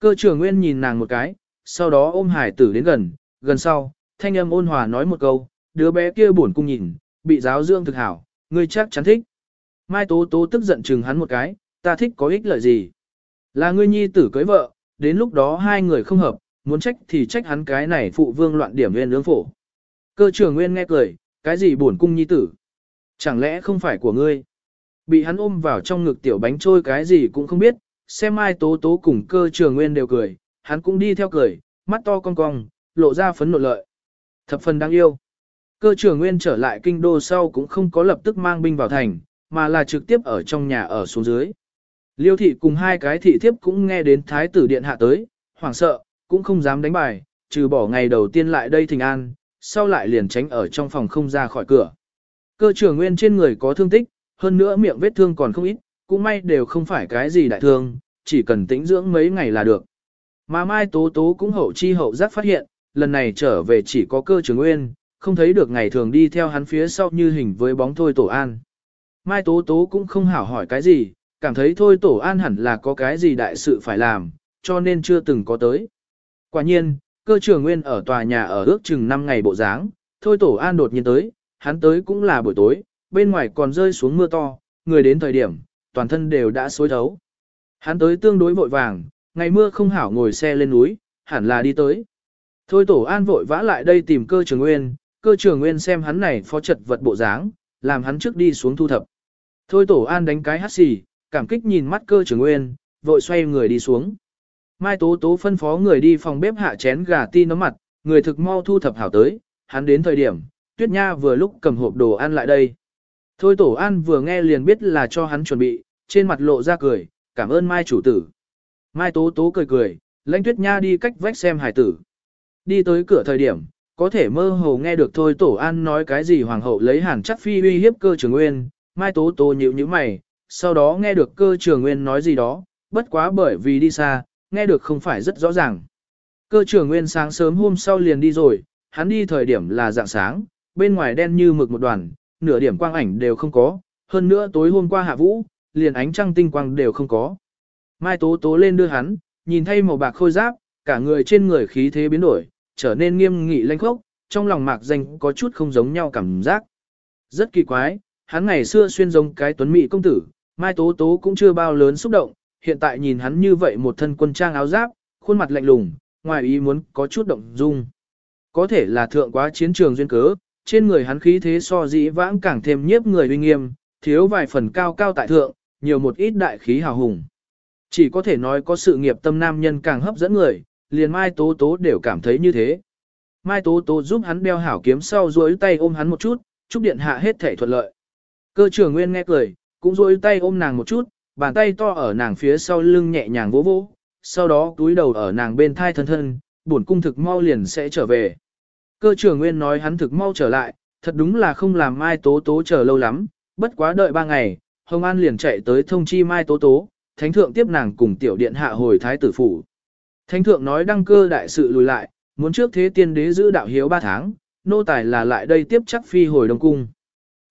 Cơ trưởng Nguyên nhìn nàng một cái, sau đó ôm hải tử đến gần, gần sau, thanh âm ôn hòa nói một câu, đứa bé kia buồn cung nhìn, bị giáo dưỡng thực hảo, ngươi chắc chắn thích. Mai Tố Tố tức giận chừng hắn một cái, ta thích có ích lợi gì. Là ngươi nhi tử cưới vợ, đến lúc đó hai người không hợp, muốn trách thì trách hắn cái này phụ vương loạn điểm nguyên lương phổ. Cơ trưởng Nguyên nghe cười, cái gì buồn cung nhi tử? Chẳng lẽ không phải của ngươi? Bị hắn ôm vào trong ngực tiểu bánh trôi cái gì cũng không biết, xem ai Tố Tố cùng cơ trường nguyên đều cười, hắn cũng đi theo cười, mắt to cong cong, lộ ra phấn nộ lợi. Thập phần đáng yêu. Cơ trường nguyên trở lại kinh đô sau cũng không có lập tức mang binh vào thành, mà là trực tiếp ở trong nhà ở xuống dưới. Liêu thị cùng hai cái thị thiếp cũng nghe đến thái tử điện hạ tới, hoảng sợ, cũng không dám đánh bài, trừ bỏ ngày đầu tiên lại đây thình an, sau lại liền tránh ở trong phòng không ra khỏi cửa. Cơ trưởng nguyên trên người có thương tích, hơn nữa miệng vết thương còn không ít, cũng may đều không phải cái gì đại thương, chỉ cần tĩnh dưỡng mấy ngày là được. Mà Mai Tố Tố cũng hậu chi hậu giác phát hiện, lần này trở về chỉ có cơ trưởng nguyên, không thấy được ngày thường đi theo hắn phía sau như hình với bóng thôi tổ an. Mai Tố Tố cũng không hảo hỏi cái gì, cảm thấy thôi tổ an hẳn là có cái gì đại sự phải làm, cho nên chưa từng có tới. Quả nhiên, cơ trưởng nguyên ở tòa nhà ở ước chừng 5 ngày bộ dáng, thôi tổ an đột nhiên tới, hắn tới cũng là buổi tối, bên ngoài còn rơi xuống mưa to, người đến thời điểm, toàn thân đều đã xối thấu. Hắn tới tương đối vội vàng, ngày mưa không hảo ngồi xe lên núi, hẳn là đi tới. Thôi tổ an vội vã lại đây tìm cơ trường nguyên, cơ trường nguyên xem hắn này phó trật vật bộ dáng, làm hắn trước đi xuống thu thập. Thôi tổ an đánh cái hát xì, cảm kích nhìn mắt cơ trưởng nguyên, vội xoay người đi xuống. Mai Tố Tố phân phó người đi phòng bếp hạ chén gà ti nấm mặt, người thực mau thu thập hảo tới, hắn đến thời điểm, Tuyết Nha vừa lúc cầm hộp đồ ăn lại đây. Thôi Tổ An vừa nghe liền biết là cho hắn chuẩn bị, trên mặt lộ ra cười, cảm ơn Mai chủ tử. Mai Tố Tố cười cười, lãnh Tuyết Nha đi cách vách xem hải tử. Đi tới cửa thời điểm, có thể mơ hồ nghe được Thôi Tổ An nói cái gì hoàng hậu lấy hàn chắc phi uy hiếp cơ trường nguyên, Mai Tố Tố nhíu nhíu mày, sau đó nghe được cơ trường nguyên nói gì đó, bất quá bởi vì đi xa, nghe được không phải rất rõ ràng. Cơ trưởng nguyên sáng sớm hôm sau liền đi rồi, hắn đi thời điểm là dạng sáng, bên ngoài đen như mực một đoàn, nửa điểm quang ảnh đều không có, hơn nữa tối hôm qua hạ vũ, liền ánh trăng tinh quang đều không có. Mai tố tố lên đưa hắn, nhìn thay màu bạc khôi giáp, cả người trên người khí thế biến đổi, trở nên nghiêm nghị lanh khốc, trong lòng mạc danh có chút không giống nhau cảm giác. Rất kỳ quái, hắn ngày xưa xuyên giống cái tuấn mỹ công tử, Mai Tố Tố cũng chưa bao lớn xúc động, hiện tại nhìn hắn như vậy một thân quân trang áo giáp, khuôn mặt lạnh lùng, ngoài ý muốn có chút động dung. Có thể là thượng quá chiến trường duyên cớ, trên người hắn khí thế so dĩ vãng càng thêm nhiếp người uy nghiêm, thiếu vài phần cao cao tại thượng, nhiều một ít đại khí hào hùng. Chỉ có thể nói có sự nghiệp tâm nam nhân càng hấp dẫn người, liền Mai Tố Tố đều cảm thấy như thế. Mai Tố Tố giúp hắn đeo hảo kiếm sau duỗi tay ôm hắn một chút, chúc điện hạ hết thể thuận lợi. Cơ trưởng Nguyên nghe cười, cũng duỗi tay ôm nàng một chút, bàn tay to ở nàng phía sau lưng nhẹ nhàng vỗ vỗ, sau đó túi đầu ở nàng bên thai thân thân, bổn cung thực mau liền sẽ trở về. Cơ trưởng nguyên nói hắn thực mau trở lại, thật đúng là không làm Mai Tố Tố chờ lâu lắm, bất quá đợi ba ngày, Hồng An liền chạy tới thông chi Mai Tố Tố, Thánh Thượng tiếp nàng cùng tiểu điện hạ hồi Thái tử phủ. Thánh Thượng nói đăng cơ đại sự lùi lại, muốn trước thế tiên đế giữ đạo hiếu ba tháng, nô tài là lại đây tiếp chắc phi hồi Đông Cung.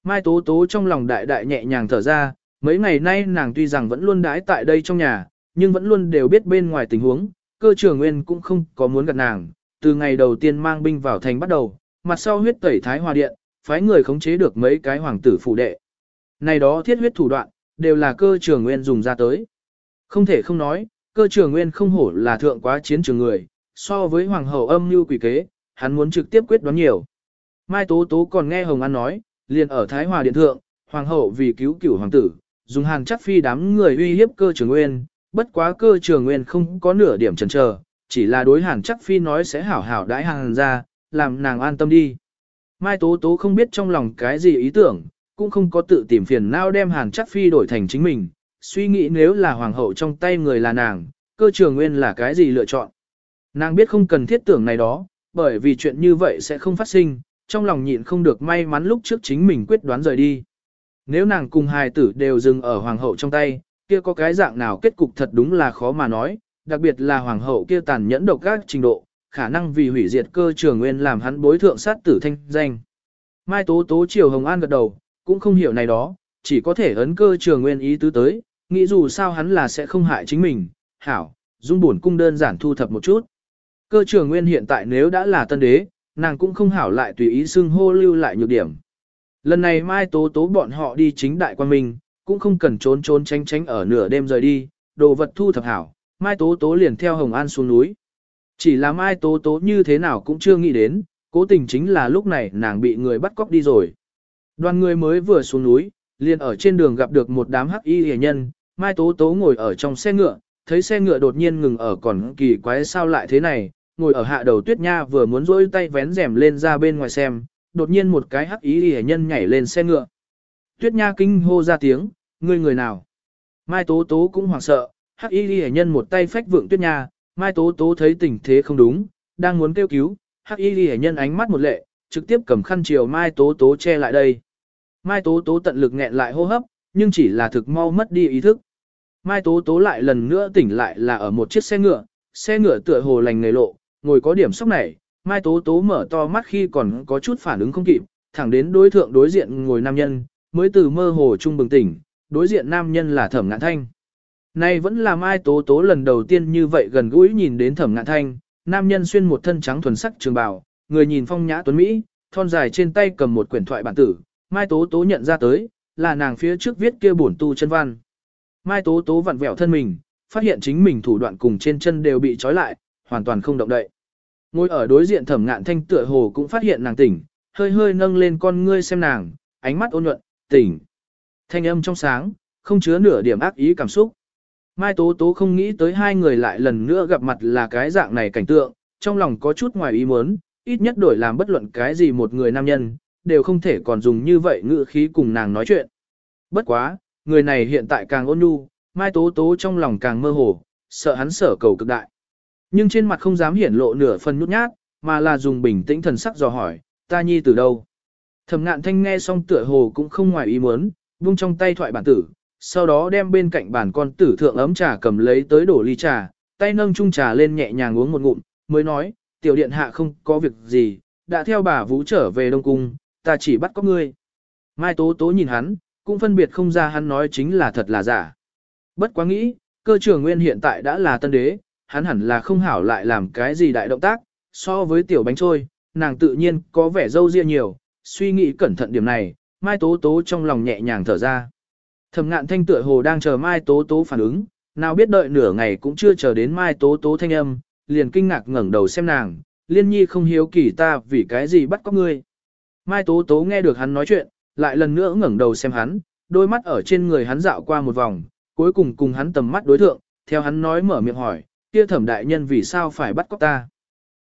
Mai Tố Tố trong lòng đại đại nhẹ nhàng thở ra, Mấy ngày nay nàng tuy rằng vẫn luôn đãi tại đây trong nhà, nhưng vẫn luôn đều biết bên ngoài tình huống, cơ trưởng nguyên cũng không có muốn gặp nàng, từ ngày đầu tiên mang binh vào thành bắt đầu, mặt sau huyết tẩy thái hòa điện, phái người khống chế được mấy cái hoàng tử phụ đệ. Này đó thiết huyết thủ đoạn, đều là cơ trường nguyên dùng ra tới. Không thể không nói, cơ trường nguyên không hổ là thượng quá chiến trường người, so với hoàng hậu âm như quỷ kế, hắn muốn trực tiếp quyết đoán nhiều. Mai Tố Tố còn nghe Hồng An nói, liền ở Thái Hòa Điện Thượng, hoàng hậu vì cứu cửu hoàng tử, dùng hàng chắc phi đám người uy hiếp cơ trường nguyên, bất quá cơ trường nguyên không có nửa điểm chần chờ, chỉ là đối hàng chắc phi nói sẽ hảo hảo đãi hàng ra, làm nàng an tâm đi. Mai Tố Tố không biết trong lòng cái gì ý tưởng, cũng không có tự tìm phiền nào đem hàng chắc phi đổi thành chính mình, suy nghĩ nếu là hoàng hậu trong tay người là nàng, cơ trường nguyên là cái gì lựa chọn. Nàng biết không cần thiết tưởng này đó, bởi vì chuyện như vậy sẽ không phát sinh, trong lòng nhịn không được may mắn lúc trước chính mình quyết đoán rời đi. Nếu nàng cùng hài tử đều dừng ở hoàng hậu trong tay, kia có cái dạng nào kết cục thật đúng là khó mà nói, đặc biệt là hoàng hậu kia tàn nhẫn độc các trình độ, khả năng vì hủy diệt cơ trường nguyên làm hắn bối thượng sát tử thanh danh. Mai Tố Tố Triều Hồng An gật đầu, cũng không hiểu này đó, chỉ có thể ấn cơ trường nguyên ý tứ tới, nghĩ dù sao hắn là sẽ không hại chính mình, hảo, dung buồn cung đơn giản thu thập một chút. Cơ trường nguyên hiện tại nếu đã là tân đế, nàng cũng không hảo lại tùy ý xưng hô lưu lại nhược điểm. Lần này Mai Tố Tố bọn họ đi chính đại quan minh, cũng không cần trốn trốn tránh tránh ở nửa đêm rời đi, đồ vật thu thập hảo, Mai Tố Tố liền theo Hồng An xuống núi. Chỉ là Mai Tố Tố như thế nào cũng chưa nghĩ đến, cố tình chính là lúc này nàng bị người bắt cóc đi rồi. Đoàn người mới vừa xuống núi, liền ở trên đường gặp được một đám hắc y hề nhân, Mai Tố Tố ngồi ở trong xe ngựa, thấy xe ngựa đột nhiên ngừng ở còn kỳ quái sao lại thế này, ngồi ở hạ đầu tuyết nha vừa muốn rỗi tay vén rèm lên ra bên ngoài xem, đột nhiên một cái hắc y hề nhân nhảy lên xe ngựa. Tuyết nha kinh hô ra tiếng, ngươi người nào? Mai Tố Tố cũng hoảng sợ, hắc y hề nhân một tay phách vượng tuyết nha, Mai Tố Tố thấy tình thế không đúng, đang muốn kêu cứu, hắc y hề nhân ánh mắt một lệ, trực tiếp cầm khăn chiều Mai Tố Tố che lại đây. Mai Tố Tố tận lực nghẹn lại hô hấp, nhưng chỉ là thực mau mất đi ý thức. Mai Tố Tố lại lần nữa tỉnh lại là ở một chiếc xe ngựa, xe ngựa tựa hồ lành nghề lộ, ngồi có điểm sốc này, Mai Tố Tố mở to mắt khi còn có chút phản ứng không kịp, thẳng đến đối thượng đối diện ngồi nam nhân, mới từ mơ hồ trung bừng tỉnh, đối diện nam nhân là Thẩm Ngạn Thanh. Nay vẫn là Mai Tố Tố lần đầu tiên như vậy gần gũi nhìn đến Thẩm Ngạn Thanh, nam nhân xuyên một thân trắng thuần sắc trường bào, người nhìn phong nhã tuấn mỹ, thon dài trên tay cầm một quyển thoại bản tử, Mai Tố Tố nhận ra tới, là nàng phía trước viết kia bổn tu chân văn. Mai Tố Tố vặn vẹo thân mình, phát hiện chính mình thủ đoạn cùng trên chân đều bị trói lại, hoàn toàn không động đậy. Ngồi ở đối diện thẩm ngạn thanh tựa hồ cũng phát hiện nàng tỉnh, hơi hơi nâng lên con ngươi xem nàng, ánh mắt ôn nhuận, tỉnh. Thanh âm trong sáng, không chứa nửa điểm ác ý cảm xúc. Mai Tố Tố không nghĩ tới hai người lại lần nữa gặp mặt là cái dạng này cảnh tượng, trong lòng có chút ngoài ý muốn, ít nhất đổi làm bất luận cái gì một người nam nhân, đều không thể còn dùng như vậy ngữ khí cùng nàng nói chuyện. Bất quá, người này hiện tại càng ôn nhu, Mai Tố Tố trong lòng càng mơ hồ, sợ hắn sở cầu cực đại. Nhưng trên mặt không dám hiển lộ nửa phần nhút nhát, mà là dùng bình tĩnh thần sắc dò hỏi, ta nhi từ đâu? Thẩm ngạn thanh nghe xong tựa hồ cũng không ngoài ý muốn, vung trong tay thoại bản tử, sau đó đem bên cạnh bản con tử thượng ấm trà cầm lấy tới đổ ly trà, tay nâng chung trà lên nhẹ nhàng uống một ngụm, mới nói, tiểu điện hạ không có việc gì, đã theo bà vũ trở về Đông Cung, ta chỉ bắt có ngươi. Mai Tố Tố nhìn hắn, cũng phân biệt không ra hắn nói chính là thật là giả. Bất quá nghĩ, cơ trưởng nguyên hiện tại đã là tân đế, hắn hẳn là không hảo lại làm cái gì đại động tác, so với tiểu bánh trôi, nàng tự nhiên có vẻ dâu riêng nhiều, suy nghĩ cẩn thận điểm này, Mai Tố Tố trong lòng nhẹ nhàng thở ra. Thẩm ngạn thanh tựa hồ đang chờ Mai Tố Tố phản ứng, nào biết đợi nửa ngày cũng chưa chờ đến Mai Tố Tố thanh âm, liền kinh ngạc ngẩng đầu xem nàng, liên nhi không hiếu kỳ ta vì cái gì bắt cóc ngươi. Mai Tố Tố nghe được hắn nói chuyện, lại lần nữa ngẩng đầu xem hắn, đôi mắt ở trên người hắn dạo qua một vòng, cuối cùng cùng hắn tầm mắt đối thượng, theo hắn nói mở miệng hỏi, kia thẩm đại nhân vì sao phải bắt cóc ta.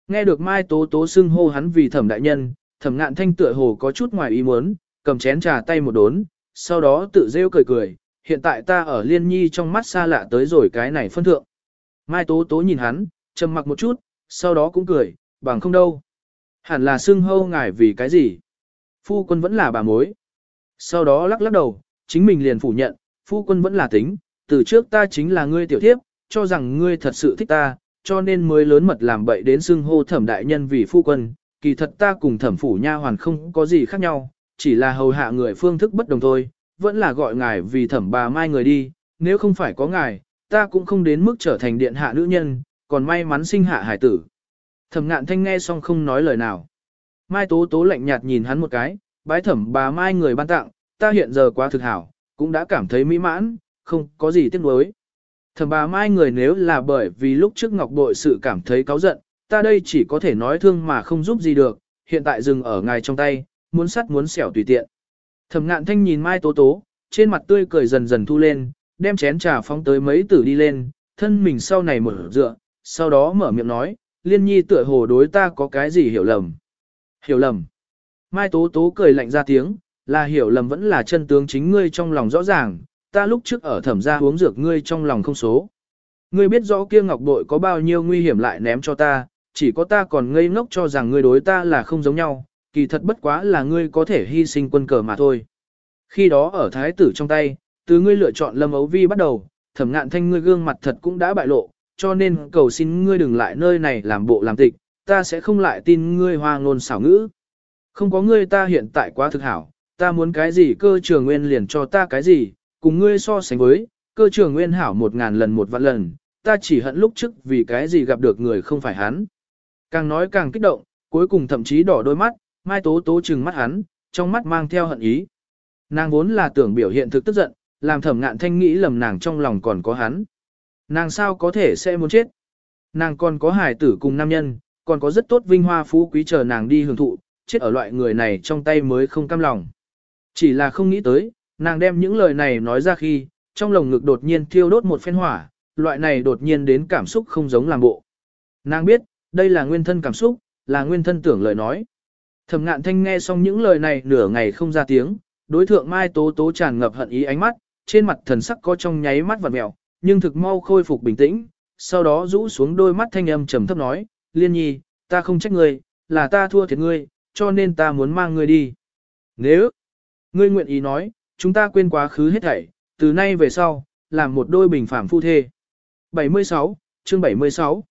Nghe được Mai Tố Tố xưng hô hắn vì thẩm đại nhân, thẩm ngạn thanh tựa hồ có chút ngoài ý muốn, cầm chén trà tay một đốn, sau đó tự rêu cười cười, hiện tại ta ở liên nhi trong mắt xa lạ tới rồi cái này phân thượng. Mai Tố Tố nhìn hắn, trầm mặc một chút, sau đó cũng cười, bằng không đâu. Hẳn là xưng hô ngài vì cái gì? Phu quân vẫn là bà mối. Sau đó lắc lắc đầu, chính mình liền phủ nhận, phu quân vẫn là tính, từ trước ta chính là ngươi tiểu thiếp, cho rằng ngươi thật sự thích ta, cho nên mới lớn mật làm bậy đến xưng hô thẩm đại nhân vì phu quân, kỳ thật ta cùng thẩm phủ nha hoàn không có gì khác nhau, chỉ là hầu hạ người phương thức bất đồng thôi, vẫn là gọi ngài vì thẩm bà mai người đi, nếu không phải có ngài, ta cũng không đến mức trở thành điện hạ nữ nhân, còn may mắn sinh hạ hải tử. Thẩm ngạn thanh nghe xong không nói lời nào. Mai Tố Tố lạnh nhạt nhìn hắn một cái, bái thẩm bà Mai người ban tặng, ta hiện giờ quá thực hảo, cũng đã cảm thấy mỹ mãn, không có gì tiếc nuối. Thẩm bà Mai người nếu là bởi vì lúc trước Ngọc Bội sự cảm thấy cáu giận, ta đây chỉ có thể nói thương mà không giúp gì được, hiện tại dừng ở ngài trong tay, muốn sắt muốn xẻo tùy tiện. Thẩm ngạn thanh nhìn Mai Tố Tố, trên mặt tươi cười dần dần thu lên, đem chén trà phóng tới mấy tử đi lên, thân mình sau này mở dựa, sau đó mở miệng nói, liên nhi tựa hồ đối ta có cái gì hiểu lầm. Hiểu lầm. Mai Tố Tố cười lạnh ra tiếng, là hiểu lầm vẫn là chân tướng chính ngươi trong lòng rõ ràng, ta lúc trước ở thẩm gia uống dược ngươi trong lòng không số. Ngươi biết rõ kia ngọc bội có bao nhiêu nguy hiểm lại ném cho ta, chỉ có ta còn ngây ngốc cho rằng ngươi đối ta là không giống nhau, kỳ thật bất quá là ngươi có thể hy sinh quân cờ mà thôi. Khi đó ở thái tử trong tay, từ ngươi lựa chọn lâm ấu vi bắt đầu, thẩm ngạn thanh ngươi gương mặt thật cũng đã bại lộ, cho nên cầu xin ngươi đừng lại nơi này làm bộ làm tịch, ta sẽ không lại tin ngươi hoa ngôn xảo ngữ. Không có ngươi ta hiện tại quá thực hảo, ta muốn cái gì cơ trường nguyên liền cho ta cái gì, cùng ngươi so sánh với, cơ trường nguyên hảo một ngàn lần một vạn lần, ta chỉ hận lúc trước vì cái gì gặp được người không phải hắn. Càng nói càng kích động, cuối cùng thậm chí đỏ đôi mắt, mai tố tố trừng mắt hắn, trong mắt mang theo hận ý. Nàng vốn là tưởng biểu hiện thực tức giận, làm thẩm ngạn thanh nghĩ lầm nàng trong lòng còn có hắn. Nàng sao có thể sẽ muốn chết. Nàng còn có hải tử cùng nam nhân, còn có rất tốt vinh hoa phú quý chờ nàng đi hưởng thụ, chết ở loại người này trong tay mới không cam lòng. Chỉ là không nghĩ tới, nàng đem những lời này nói ra khi, trong lồng ngực đột nhiên thiêu đốt một phen hỏa, loại này đột nhiên đến cảm xúc không giống làm bộ. Nàng biết, đây là nguyên thân cảm xúc, là nguyên thân tưởng lời nói. Thẩm ngạn thanh nghe xong những lời này nửa ngày không ra tiếng, đối thượng Mai Tố Tố tràn ngập hận ý ánh mắt, trên mặt thần sắc có trong nháy mắt vặn mèo, nhưng thực mau khôi phục bình tĩnh, sau đó rũ xuống đôi mắt thanh âm trầm thấp nói, Liên nhi, ta không trách ngươi, là ta thua thiệt ngươi, cho nên ta muốn mang ngươi đi. Nếu, ngươi nguyện ý nói, chúng ta quên quá khứ hết thảy, từ nay về sau, làm một đôi bình phạm phu thê. 76, chương 76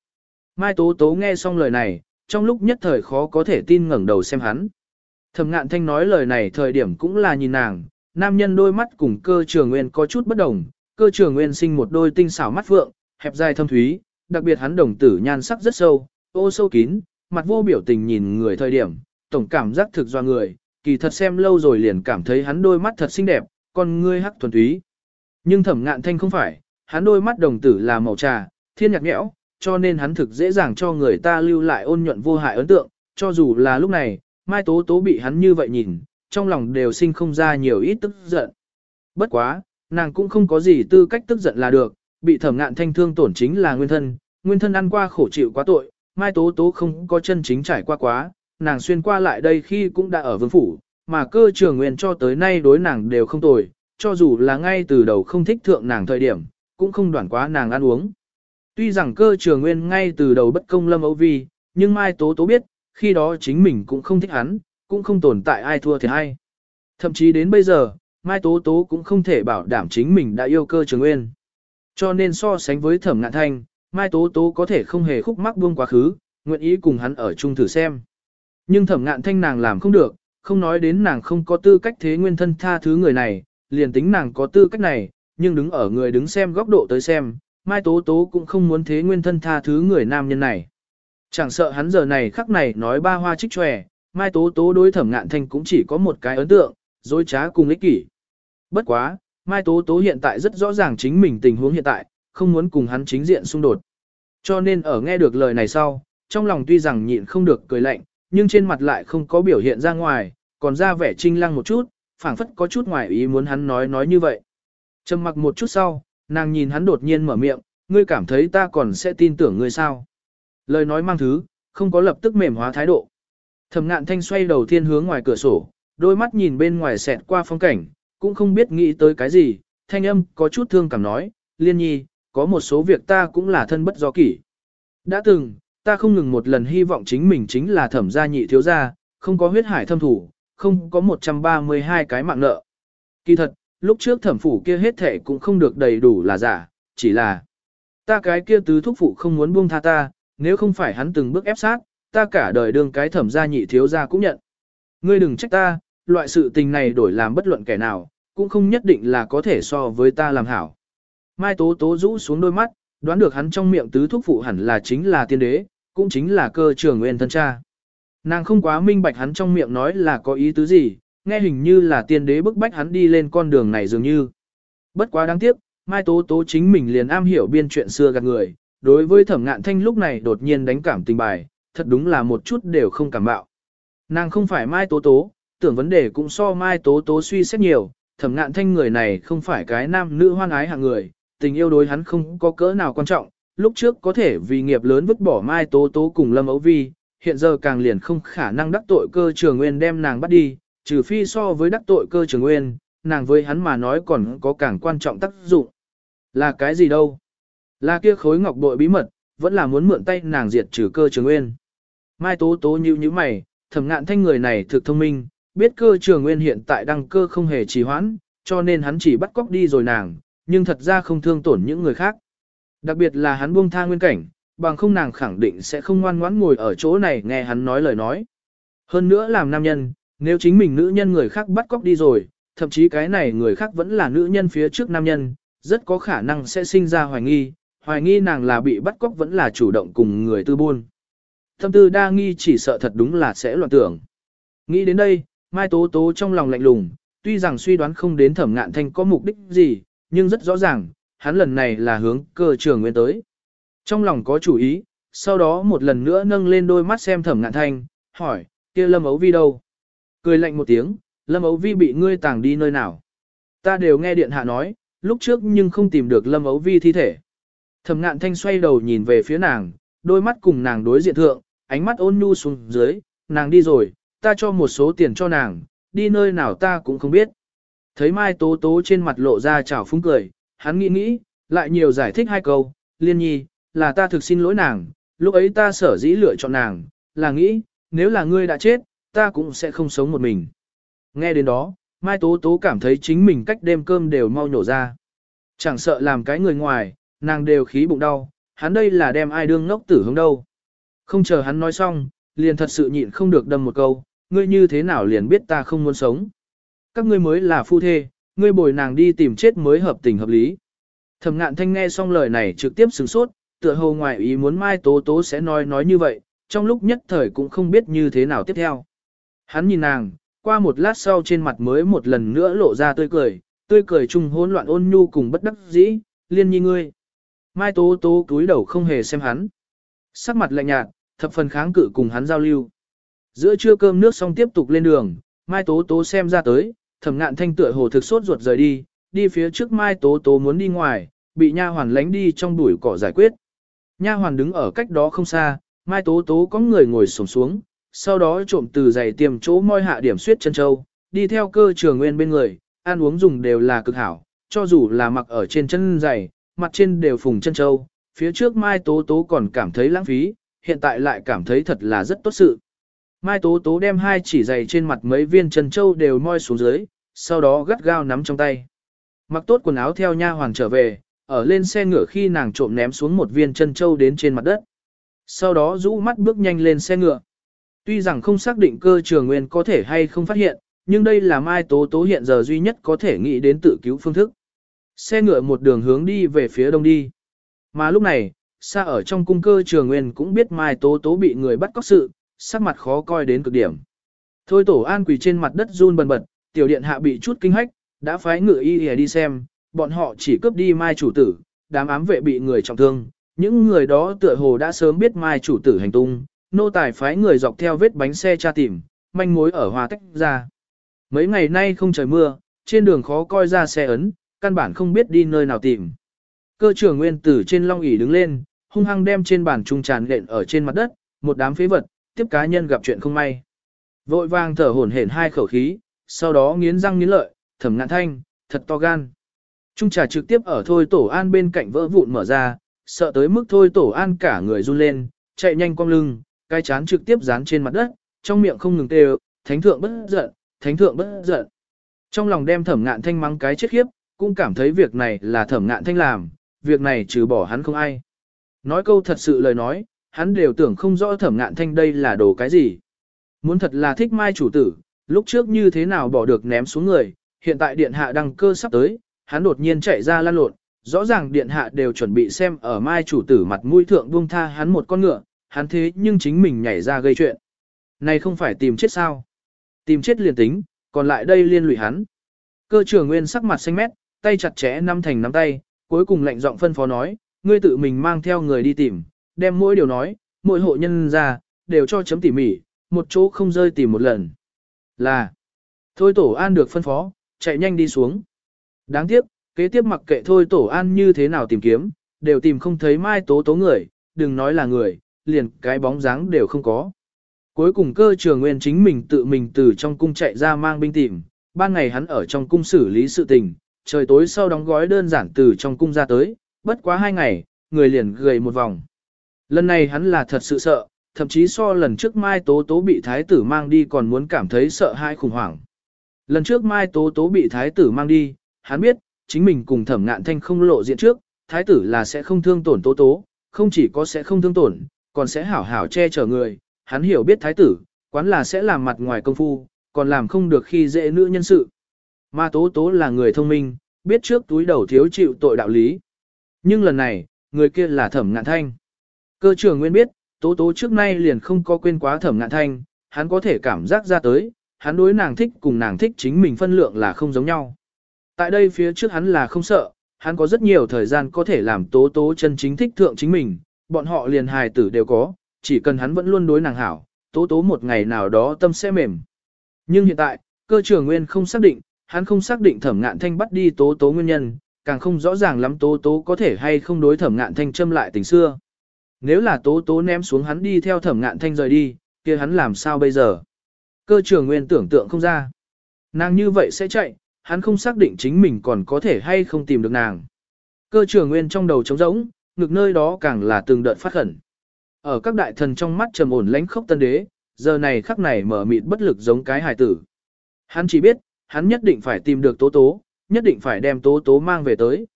Mai Tố Tố nghe xong lời này, trong lúc nhất thời khó có thể tin ngẩng đầu xem hắn. Thẩm ngạn thanh nói lời này thời điểm cũng là nhìn nàng, nam nhân đôi mắt cùng cơ trường nguyên có chút bất đồng, cơ trường nguyên sinh một đôi tinh xảo mắt vượng hẹp dài thâm thúy, đặc biệt hắn đồng tử nhan sắc rất sâu, ô sâu kín, mặt vô biểu tình nhìn người thời điểm, tổng cảm giác thực do người, kỳ thật xem lâu rồi liền cảm thấy hắn đôi mắt thật xinh đẹp, con ngươi hắc thuần túy. Nhưng thẩm ngạn thanh không phải, hắn đôi mắt đồng tử là màu trà, thiên nhạc nhẽo, cho nên hắn thực dễ dàng cho người ta lưu lại ôn nhuận vô hại ấn tượng, cho dù là lúc này, Mai Tố Tố bị hắn như vậy nhìn, trong lòng đều sinh không ra nhiều ít tức giận. Bất quá, nàng cũng không có gì tư cách tức giận là được, bị thẩm ngạn thanh thương tổn chính là nguyên thân, nguyên thân ăn qua khổ chịu quá tội, Mai Tố Tố không có chân chính trải qua quá, nàng xuyên qua lại đây khi cũng đã ở vương phủ, mà cơ trường nguyên cho tới nay đối nàng đều không tồi, cho dù là ngay từ đầu không thích thượng nàng thời điểm, cũng không đoản quá nàng ăn uống. Tuy rằng cơ trường nguyên ngay từ đầu bất công lâm ấu vi, nhưng Mai Tố Tố biết, khi đó chính mình cũng không thích hắn, cũng không tồn tại ai thua thì hay. Thậm chí đến bây giờ, Mai Tố Tố cũng không thể bảo đảm chính mình đã yêu cơ trường nguyên. Cho nên so sánh với thẩm ngạn thanh, Mai Tố Tố có thể không hề khúc mắc buông quá khứ, nguyện ý cùng hắn ở chung thử xem. Nhưng thẩm ngạn thanh nàng làm không được, không nói đến nàng không có tư cách thế nguyên thân tha thứ người này, liền tính nàng có tư cách này, nhưng đứng ở người đứng xem góc độ tới xem, Mai Tố Tố cũng không muốn thế nguyên thân tha thứ người nam nhân này. Chẳng sợ hắn giờ này khắc này nói ba hoa trích tròe, Mai Tố Tố đối thẩm ngạn thanh cũng chỉ có một cái ấn tượng, dối trá cùng ích kỷ. Bất quá, Mai Tố Tố hiện tại rất rõ ràng chính mình tình huống hiện tại, không muốn cùng hắn chính diện xung đột. Cho nên ở nghe được lời này sau, trong lòng tuy rằng nhịn không được cười lạnh, nhưng trên mặt lại không có biểu hiện ra ngoài, còn ra vẻ trinh lăng một chút, phảng phất có chút ngoài ý muốn hắn nói nói như vậy. Trầm mặc một chút sau, nàng nhìn hắn đột nhiên mở miệng, ngươi cảm thấy ta còn sẽ tin tưởng ngươi sao? Lời nói mang thứ, không có lập tức mềm hóa thái độ. Thẩm ngạn thanh xoay đầu thiên hướng ngoài cửa sổ, đôi mắt nhìn bên ngoài xẹt qua phong cảnh, cũng không biết nghĩ tới cái gì, thanh âm có chút thương cảm nói, liên nhi, có một số việc ta cũng là thân bất do kỷ. Đã từng, ta không ngừng một lần hy vọng chính mình chính là thẩm gia nhị thiếu gia, không có huyết hải thâm thủ, không có 132 cái mạng nợ. Kỳ thật, lúc trước thẩm phủ kia hết thể cũng không được đầy đủ là giả, chỉ là ta cái kia tứ thúc phụ không muốn buông tha ta, nếu không phải hắn từng bước ép sát, ta cả đời đương cái thẩm gia nhị thiếu gia cũng nhận. Ngươi đừng trách ta, loại sự tình này đổi làm bất luận kẻ nào, cũng không nhất định là có thể so với ta làm hảo. Mai Tố Tố rũ xuống đôi mắt, đoán được hắn trong miệng tứ thúc phụ hẳn là chính là tiên đế, cũng chính là cơ trường nguyên thân cha. Nàng không quá minh bạch hắn trong miệng nói là có ý tứ gì, nghe hình như là tiên đế bức bách hắn đi lên con đường này dường như. Bất quá đáng tiếc, Mai Tố Tố chính mình liền am hiểu biên chuyện xưa gạt người, đối với thẩm ngạn thanh lúc này đột nhiên đánh cảm tình bài, thật đúng là một chút đều không cảm bạo. Nàng không phải Mai Tố Tố, tưởng vấn đề cũng so Mai Tố Tố suy xét nhiều, thẩm ngạn thanh người này không phải cái nam nữ hoan ái hạng người, tình yêu đối hắn không có cỡ nào quan trọng, lúc trước có thể vì nghiệp lớn vứt bỏ Mai Tố Tố cùng Lâm Ấu Vi, hiện giờ càng liền không khả năng đắc tội cơ trường nguyên đem nàng bắt đi, trừ phi so với đắc tội cơ trường nguyên, nàng với hắn mà nói còn có càng quan trọng tác dụng. Là cái gì đâu? Là kia khối ngọc bội bí mật, vẫn là muốn mượn tay nàng diệt trừ cơ trường nguyên. Mai Tố Tố như như mày, thẩm ngạn thanh người này thực thông minh, biết cơ trường nguyên hiện tại đăng cơ không hề trì hoãn, cho nên hắn chỉ bắt cóc đi rồi nàng, nhưng thật ra không thương tổn những người khác. Đặc biệt là hắn buông tha nguyên cảnh, bằng không nàng khẳng định sẽ không ngoan ngoãn ngồi ở chỗ này nghe hắn nói lời nói. Hơn nữa làm nam nhân, nếu chính mình nữ nhân người khác bắt cóc đi rồi, thậm chí cái này người khác vẫn là nữ nhân phía trước nam nhân, rất có khả năng sẽ sinh ra hoài nghi, hoài nghi nàng là bị bắt cóc vẫn là chủ động cùng người tư buôn. Thâm tư đa nghi chỉ sợ thật đúng là sẽ loạn tưởng. Nghĩ đến đây, Mai Tố Tố trong lòng lạnh lùng, tuy rằng suy đoán không đến thẩm ngạn thanh có mục đích gì, nhưng rất rõ ràng, hắn lần này là hướng cơ trường nguyên tới. Trong lòng có chủ ý, sau đó một lần nữa nâng lên đôi mắt xem thẩm ngạn thanh, hỏi, kia Lâm Ấu Vi đâu? Cười lạnh một tiếng, Lâm Ấu Vi bị ngươi tàng đi nơi nào? Ta đều nghe điện hạ nói, lúc trước nhưng không tìm được Lâm Ấu Vi thi thể. Thẩm ngạn thanh xoay đầu nhìn về phía nàng, đôi mắt cùng nàng đối diện thượng, ánh mắt ôn nhu xuống dưới, nàng đi rồi, ta cho một số tiền cho nàng, đi nơi nào ta cũng không biết. Thấy Mai Tố Tố trên mặt lộ ra chảo phúng cười, hắn nghĩ nghĩ, lại nhiều giải thích hai câu, liên nhi, là ta thực xin lỗi nàng, lúc ấy ta sở dĩ lựa chọn nàng, là nghĩ, nếu là ngươi đã chết, ta cũng sẽ không sống một mình. Nghe đến đó, Mai Tố Tố cảm thấy chính mình cách đêm cơm đều mau nhổ ra. Chẳng sợ làm cái người ngoài, nàng đều khí bụng đau, hắn đây là đem ai đương ngốc tử hướng đâu. Không chờ hắn nói xong, liền thật sự nhịn không được đâm một câu, ngươi như thế nào liền biết ta không muốn sống. Các ngươi mới là phu thê, ngươi bồi nàng đi tìm chết mới hợp tình hợp lý. Thẩm ngạn thanh nghe xong lời này trực tiếp sửng sốt, tựa hồ ngoài ý muốn Mai Tố Tố sẽ nói nói như vậy, trong lúc nhất thời cũng không biết như thế nào tiếp theo. Hắn nhìn nàng, qua một lát sau trên mặt mới một lần nữa lộ ra tươi cười, tươi cười chung hỗn loạn ôn nhu cùng bất đắc dĩ, liên nhi ngươi. Mai Tố Tố cúi đầu không hề xem hắn. Sắc mặt lạnh nhạt, thập phần kháng cự cùng hắn giao lưu. Giữa trưa cơm nước xong tiếp tục lên đường, Mai Tố Tố xem ra tới, thẩm ngạn thanh tựa hồ thực sốt ruột rời đi, đi phía trước Mai Tố Tố muốn đi ngoài, bị nha hoàn lánh đi trong bụi cỏ giải quyết. Nha hoàn đứng ở cách đó không xa, Mai Tố Tố có người ngồi xổm xuống, sau đó trộm từ giày tiềm chỗ môi hạ điểm suyết chân châu, đi theo cơ trường nguyên bên người, ăn uống dùng đều là cực hảo, cho dù là mặc ở trên chân giày, mặt trên đều phùng chân châu, phía trước Mai Tố Tố còn cảm thấy lãng phí, hiện tại lại cảm thấy thật là rất tốt sự. Mai Tố Tố đem hai chỉ giày trên mặt mấy viên chân châu đều moi xuống dưới, sau đó gắt gao nắm trong tay. Mặc tốt quần áo theo nha hoàng trở về, ở lên xe ngựa khi nàng trộm ném xuống một viên chân châu đến trên mặt đất. Sau đó rũ mắt bước nhanh lên xe ngựa. Tuy rằng không xác định cơ trường nguyên có thể hay không phát hiện, nhưng đây là Mai Tố Tố hiện giờ duy nhất có thể nghĩ đến tự cứu phương thức. Xe ngựa một đường hướng đi về phía đông đi. Mà lúc này, xa ở trong cung cơ trường nguyên cũng biết Mai Tố Tố bị người bắt cóc sự, sắc mặt khó coi đến cực điểm. Thôi tổ an quỳ trên mặt đất run bần bật, tiểu điện hạ bị chút kinh hách, đã phái ngựa y đi xem, bọn họ chỉ cướp đi Mai chủ tử, đám ám vệ bị người trọng thương, những người đó tựa hồ đã sớm biết Mai chủ tử hành tung, nô tài phái người dọc theo vết bánh xe tra tìm, manh mối ở hòa tách ra. Mấy ngày nay không trời mưa, trên đường khó coi ra xe ấn, căn bản không biết đi nơi nào tìm. Cơ trưởng nguyên tử trên long ỷ đứng lên, hung hăng đem trên bàn trung tràn lện ở trên mặt đất, một đám phế vật, tiếp cá nhân gặp chuyện không may. Vội vàng thở hổn hển hai khẩu khí, sau đó nghiến răng nghiến lợi, thẩm ngạn thanh, thật to gan. Trung trà trực tiếp ở thôi tổ an bên cạnh vỡ vụn mở ra, sợ tới mức thôi tổ an cả người run lên, chạy nhanh cong lưng, cái chán trực tiếp dán trên mặt đất, trong miệng không ngừng kêu, thánh thượng bất giận, thánh thượng bất giận. Trong lòng đem thẩm ngạn thanh mắng cái chết khiếp, cũng cảm thấy việc này là thẩm ngạn thanh làm, việc này trừ bỏ hắn không ai. Nói câu thật sự lời nói, hắn đều tưởng không rõ thẩm ngạn thanh đây là đồ cái gì. Muốn thật là thích mai chủ tử, lúc trước như thế nào bỏ được ném xuống người, hiện tại điện hạ đăng cơ sắp tới, hắn đột nhiên chạy ra lan lộn, rõ ràng điện hạ đều chuẩn bị xem ở mai chủ tử mặt mũi thượng buông tha hắn một con ngựa, hắn thế nhưng chính mình nhảy ra gây chuyện. Này không phải tìm chết sao? Tìm chết liền tính, còn lại đây liên lụy hắn. Cơ trưởng nguyên sắc mặt xanh mét, tay chặt chẽ nắm thành nắm tay, cuối cùng lạnh giọng phân phó nói, ngươi tự mình mang theo người đi tìm, đem mỗi điều nói, mỗi hộ nhân ra, đều cho chấm tỉ mỉ, một chỗ không rơi tìm một lần. Là, thôi tổ an được phân phó, chạy nhanh đi xuống. Đáng tiếc, kế tiếp mặc kệ thôi tổ an như thế nào tìm kiếm, đều tìm không thấy mai tố tố người, đừng nói là người, liền cái bóng dáng đều không có. Cuối cùng cơ trường nguyên chính mình tự mình từ trong cung chạy ra mang binh tìm, ban ngày hắn ở trong cung xử lý sự tình, trời tối sau đóng gói đơn giản từ trong cung ra tới, bất quá hai ngày, người liền gầy một vòng. Lần này hắn là thật sự sợ, thậm chí so lần trước Mai Tố Tố bị thái tử mang đi còn muốn cảm thấy sợ hãi khủng hoảng. Lần trước Mai Tố Tố bị thái tử mang đi, hắn biết, chính mình cùng thẩm ngạn thanh không lộ diện trước, thái tử là sẽ không thương tổn Tố Tố, không chỉ có sẽ không thương tổn, còn sẽ hảo hảo che chở người, hắn hiểu biết thái tử, quán là sẽ làm mặt ngoài công phu, còn làm không được khi dễ nữ nhân sự. Mà Tố Tố là người thông minh, biết trước túi đầu thiếu chịu tội đạo lý. Nhưng lần này, người kia là thẩm ngạn thanh. Cơ trưởng nguyên biết, Tố Tố trước nay liền không có quên quá thẩm ngạn thanh, hắn có thể cảm giác ra tới, hắn đối nàng thích cùng nàng thích chính mình phân lượng là không giống nhau. Tại đây phía trước hắn là không sợ, hắn có rất nhiều thời gian có thể làm Tố Tố chân chính thích thượng chính mình, bọn họ liền hài tử đều có, chỉ cần hắn vẫn luôn đối nàng hảo, Tố Tố một ngày nào đó tâm sẽ mềm. Nhưng hiện tại, cơ trưởng nguyên không xác định, hắn không xác định thẩm ngạn thanh bắt đi Tố Tố nguyên nhân, càng không rõ ràng lắm Tố Tố có thể hay không đối thẩm ngạn thanh châm lại tình xưa. Nếu là tố tố ném xuống hắn đi theo thẩm ngạn thanh rời đi, kia hắn làm sao bây giờ? Cơ trưởng nguyên tưởng tượng không ra. Nàng như vậy sẽ chạy, hắn không xác định chính mình còn có thể hay không tìm được nàng. Cơ trưởng nguyên trong đầu trống rỗng, ngực nơi đó càng là từng đợt phát khẩn. Ở các đại thần trong mắt trầm ổn lãnh khốc tân đế, giờ này khắc này mở mịt bất lực giống cái hài tử. Hắn chỉ biết, hắn nhất định phải tìm được tố tố, nhất định phải đem tố tố mang về tới.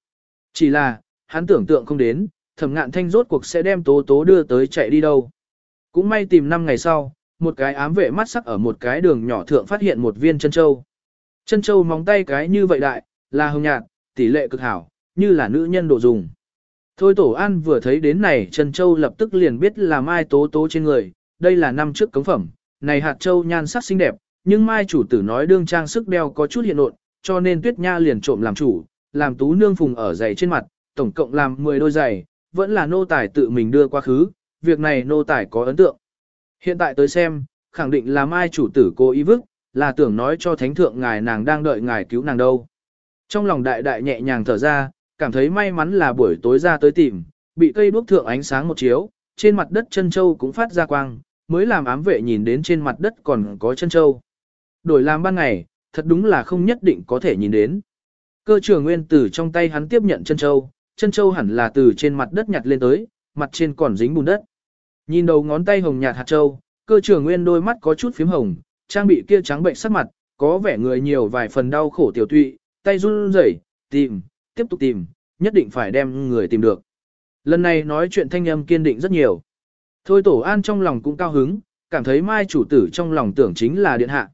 Chỉ là, hắn tưởng tượng không đến, thẩm ngạn thanh rốt cuộc sẽ đem tố tố đưa tới chạy đi đâu. Cũng may tìm 5 ngày sau, một cái ám vệ mắt sắc ở một cái đường nhỏ thượng phát hiện một viên chân châu. Chân châu móng tay cái như vậy đại, là hồng nhạt, tỷ lệ cực hảo, như là nữ nhân độ dùng. Thôi tổ an vừa thấy đến này chân châu lập tức liền biết là mai tố tố trên người, đây là năm trước cống phẩm, này hạt châu nhan sắc xinh đẹp, nhưng mai chủ tử nói đương trang sức đeo có chút hiện nộn, cho nên tuyết nha liền trộm làm chủ, làm tú nương phùng ở giày trên mặt, tổng cộng làm 10 đôi giày, vẫn là nô tài tự mình đưa qua khứ, việc này nô tài có ấn tượng. Hiện tại tới xem, khẳng định là mai chủ tử cố ý vức, là tưởng nói cho thánh thượng ngài nàng đang đợi ngài cứu nàng đâu. Trong lòng đại đại nhẹ nhàng thở ra, cảm thấy may mắn là buổi tối ra tới tìm, bị cây đuốc thượng ánh sáng một chiếu, trên mặt đất chân châu cũng phát ra quang, mới làm ám vệ nhìn đến trên mặt đất còn có chân châu. Đổi làm ban ngày, thật đúng là không nhất định có thể nhìn đến. Cơ trưởng nguyên tử trong tay hắn tiếp nhận chân châu, chân châu hẳn là từ trên mặt đất nhặt lên tới, mặt trên còn dính bùn đất. Nhìn đầu ngón tay hồng nhạt hạt châu, cơ trưởng nguyên đôi mắt có chút phím hồng, trang bị kia trắng bệnh sắc mặt, có vẻ người nhiều vài phần đau khổ tiểu tụy, tay run rẩy, tìm, tiếp tục tìm, nhất định phải đem người tìm được. Lần này nói chuyện thanh âm kiên định rất nhiều. Thôi tổ an trong lòng cũng cao hứng, cảm thấy mai chủ tử trong lòng tưởng chính là điện hạ.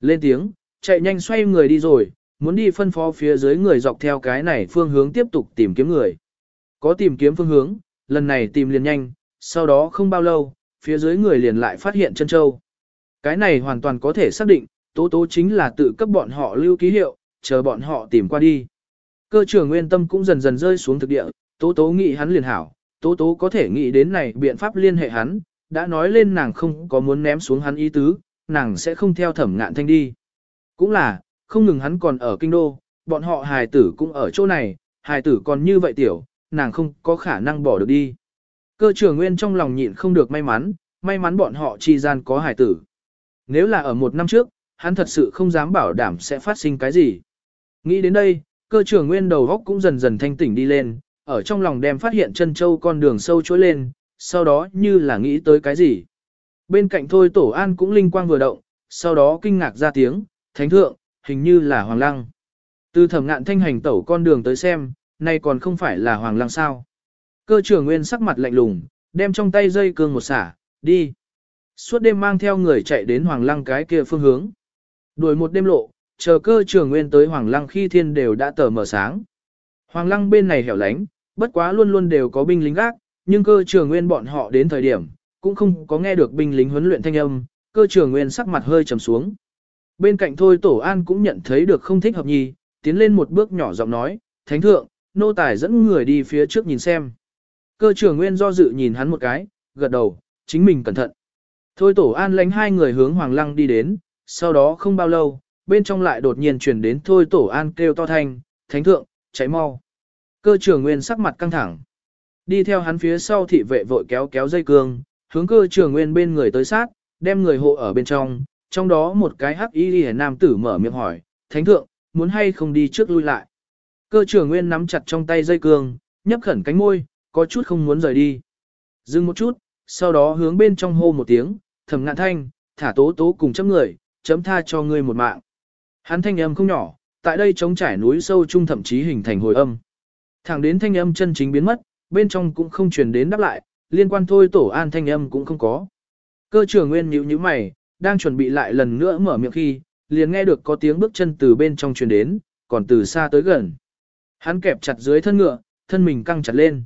Lên tiếng, chạy nhanh xoay người đi rồi, muốn đi phân phó phía dưới người dọc theo cái này phương hướng tiếp tục tìm kiếm người. Có tìm kiếm phương hướng, lần này tìm liền nhanh, sau đó không bao lâu, phía dưới người liền lại phát hiện chân châu. Cái này hoàn toàn có thể xác định, tố tố chính là tự cấp bọn họ lưu ký hiệu, chờ bọn họ tìm qua đi. Cơ trưởng nguyên tâm cũng dần dần rơi xuống thực địa, tố tố nghĩ hắn liền hảo, tố tố có thể nghĩ đến này biện pháp liên hệ hắn, đã nói lên nàng không có muốn ném xuống hắn ý tứ, nàng sẽ không theo thẩm ngạn thanh đi. Cũng là, không ngừng hắn còn ở kinh đô, bọn họ hài tử cũng ở chỗ này, hài tử còn như vậy tiểu, nàng không có khả năng bỏ được đi. Cơ trưởng nguyên trong lòng nhịn không được may mắn, may mắn bọn họ chi gian có hài tử. Nếu là ở một năm trước, hắn thật sự không dám bảo đảm sẽ phát sinh cái gì. Nghĩ đến đây, cơ trưởng nguyên đầu góc cũng dần dần thanh tỉnh đi lên, ở trong lòng đem phát hiện chân châu con đường sâu chối lên, sau đó như là nghĩ tới cái gì. Bên cạnh thôi tổ an cũng linh quang vừa động, sau đó kinh ngạc ra tiếng, thánh thượng, hình như là Hoàng Lăng. Từ thẩm ngạn thanh hành tẩu con đường tới xem, nay còn không phải là Hoàng Lăng sao. Cơ trưởng nguyên sắc mặt lạnh lùng, đem trong tay dây cương một xả, đi. Suốt đêm mang theo người chạy đến Hoàng Lăng cái kia phương hướng. Đuổi một đêm lộ, chờ cơ trưởng nguyên tới Hoàng Lăng khi thiên đều đã tờ mở sáng. Hoàng Lăng bên này hẻo lánh, bất quá luôn luôn đều có binh lính gác, nhưng cơ trưởng nguyên bọn họ đến thời điểm, cũng không có nghe được binh lính huấn luyện thanh âm, Cơ trưởng nguyên sắc mặt hơi trầm xuống. Bên cạnh thôi tổ an cũng nhận thấy được không thích hợp nhì, tiến lên một bước nhỏ giọng nói, thánh thượng, nô tài dẫn người đi phía trước nhìn xem. Cơ trưởng nguyên do dự nhìn hắn một cái, gật đầu, chính mình cẩn thận. Thôi tổ an lánh hai người hướng hoàng lăng đi đến, sau đó không bao lâu, bên trong lại đột nhiên chuyển đến thôi tổ an kêu to thanh, thánh thượng, cháy mau. Cơ trưởng nguyên sắc mặt căng thẳng. Đi theo hắn phía sau thị vệ vội kéo kéo dây cương, hướng cơ trưởng nguyên bên người tới sát, đem người hộ ở bên trong, trong đó một cái hắc y ghi nam tử mở miệng hỏi, thánh thượng, muốn hay không đi trước lui lại. Cơ trưởng nguyên nắm chặt trong tay dây cương, nhấp khẩn cánh môi, có chút không muốn rời đi. Dừng một chút, sau đó hướng bên trong hô một tiếng, thầm ngạn thanh, thả tố tố cùng chấm người, chấm tha cho ngươi một mạng. Hắn thanh âm không nhỏ, tại đây trống trải núi sâu trung thậm chí hình thành hồi âm. Thẳng đến thanh âm chân chính biến mất, bên trong cũng không truyền đến đáp lại, liên quan thôi tổ an thanh âm cũng không có. Cơ trưởng nguyên nhíu nhíu mày, đang chuẩn bị lại lần nữa mở miệng khi, liền nghe được có tiếng bước chân từ bên trong truyền đến, còn từ xa tới gần. Hắn kẹp chặt dưới thân ngựa, thân mình căng chặt lên.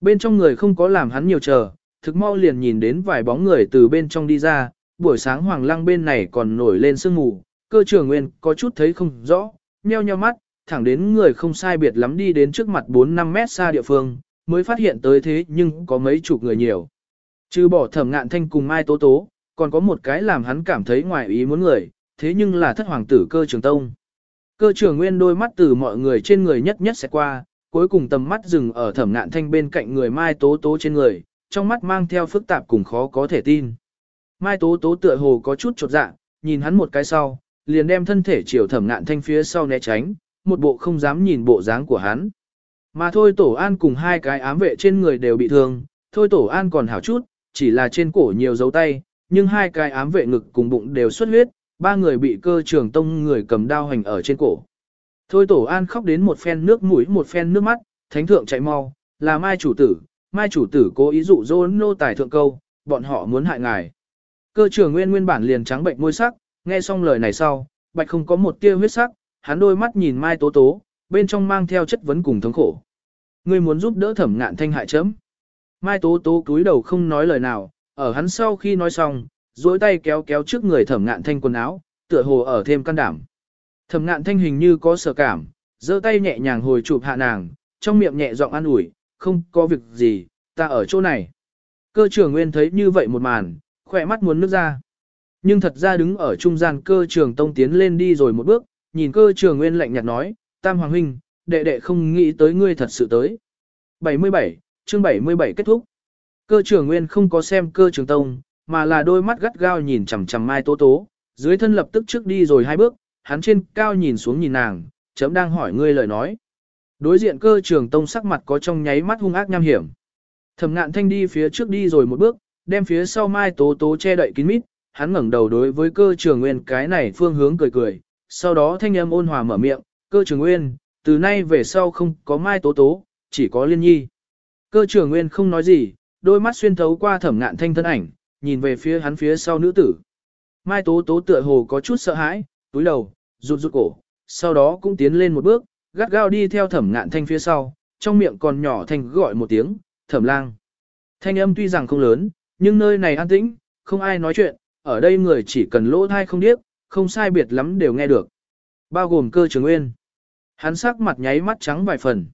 Bên trong người không có làm hắn nhiều chờ, thực mau liền nhìn đến vài bóng người từ bên trong đi ra, buổi sáng hoàng lăng bên này còn nổi lên sương mù, cơ trưởng nguyên có chút thấy không rõ, nheo nheo mắt, thẳng đến người không sai biệt lắm đi đến trước mặt 4-5 mét xa địa phương, mới phát hiện tới thế nhưng có mấy chục người nhiều. Trừ bỏ thẩm ngạn thanh cùng Mai Tố Tố, còn có một cái làm hắn cảm thấy ngoài ý muốn người, thế nhưng là thất hoàng tử cơ trường tông. Cơ trưởng nguyên đôi mắt từ mọi người trên người nhất nhất sẽ qua, cuối cùng tầm mắt dừng ở thẩm ngạn thanh bên cạnh người Mai Tố Tố trên người, trong mắt mang theo phức tạp cùng khó có thể tin. Mai Tố Tố tựa hồ có chút chột dạ, nhìn hắn một cái sau, liền đem thân thể chiều thẩm ngạn thanh phía sau né tránh, một bộ không dám nhìn bộ dáng của hắn. Mà thôi tổ an cùng hai cái ám vệ trên người đều bị thương, thôi tổ an còn hảo chút, chỉ là trên cổ nhiều dấu tay, nhưng hai cái ám vệ ngực cùng bụng đều xuất huyết, ba người bị cơ trường tông người cầm đao hành ở trên cổ. Thôi tổ an khóc đến một phen nước mũi một phen nước mắt, thánh thượng chạy mau, là mai chủ tử, mai chủ tử cố ý dụ dỗ nô tài thượng câu, bọn họ muốn hại ngài. Cơ trường nguyên nguyên bản liền trắng bệnh môi sắc, nghe xong lời này sau, bạch không có một tia huyết sắc, hắn đôi mắt nhìn mai tố tố, bên trong mang theo chất vấn cùng thống khổ. Ngươi muốn giúp đỡ thẩm ngạn thanh hại chấm. Mai tố tố cúi đầu không nói lời nào, ở hắn sau khi nói xong, duỗi tay kéo kéo trước người thẩm ngạn thanh quần áo, tựa hồ ở thêm can đảm. Thẩm ngạn thanh hình như có sợ cảm, giơ tay nhẹ nhàng hồi chụp hạ nàng, trong miệng nhẹ giọng an ủi, không có việc gì, ta ở chỗ này. Cơ trưởng nguyên thấy như vậy một màn, khỏe mắt muốn nước ra. Nhưng thật ra đứng ở trung gian cơ trường tông tiến lên đi rồi một bước, nhìn cơ trường nguyên lạnh nhạt nói, Tam Hoàng Huynh, đệ đệ không nghĩ tới ngươi thật sự tới. 77, chương 77 kết thúc. Cơ trường nguyên không có xem cơ trường tông, mà là đôi mắt gắt gao nhìn chằm chằm Mai Tố Tố, dưới thân lập tức trước đi rồi hai bước, hắn trên cao nhìn xuống nhìn nàng, chấm đang hỏi ngươi lời nói. Đối diện cơ trường tông sắc mặt có trong nháy mắt hung ác nham hiểm. Thẩm ngạn thanh đi phía trước đi rồi một bước, đem phía sau Mai Tố Tố che đậy kín mít, hắn ngẩng đầu đối với cơ trường nguyên cái này phương hướng cười cười, sau đó thanh âm ôn hòa mở miệng, cơ trường nguyên, từ nay về sau không có Mai Tố Tố, chỉ có Liên Nhi. Cơ trường nguyên không nói gì, đôi mắt xuyên thấu qua thẩm ngạn thanh thân ảnh, nhìn về phía hắn phía sau nữ tử. Mai Tố Tố tựa hồ có chút sợ hãi, túi đầu, rụt rụt cổ, sau đó cũng tiến lên một bước, gắt gao đi theo thẩm ngạn thanh phía sau, trong miệng còn nhỏ thanh gọi một tiếng, thẩm lang. Thanh âm tuy rằng không lớn, nhưng nơi này an tĩnh, không ai nói chuyện, ở đây người chỉ cần lỗ thai không điếc, không sai biệt lắm đều nghe được. Bao gồm cơ trường nguyên. Hắn sắc mặt nháy mắt trắng vài phần.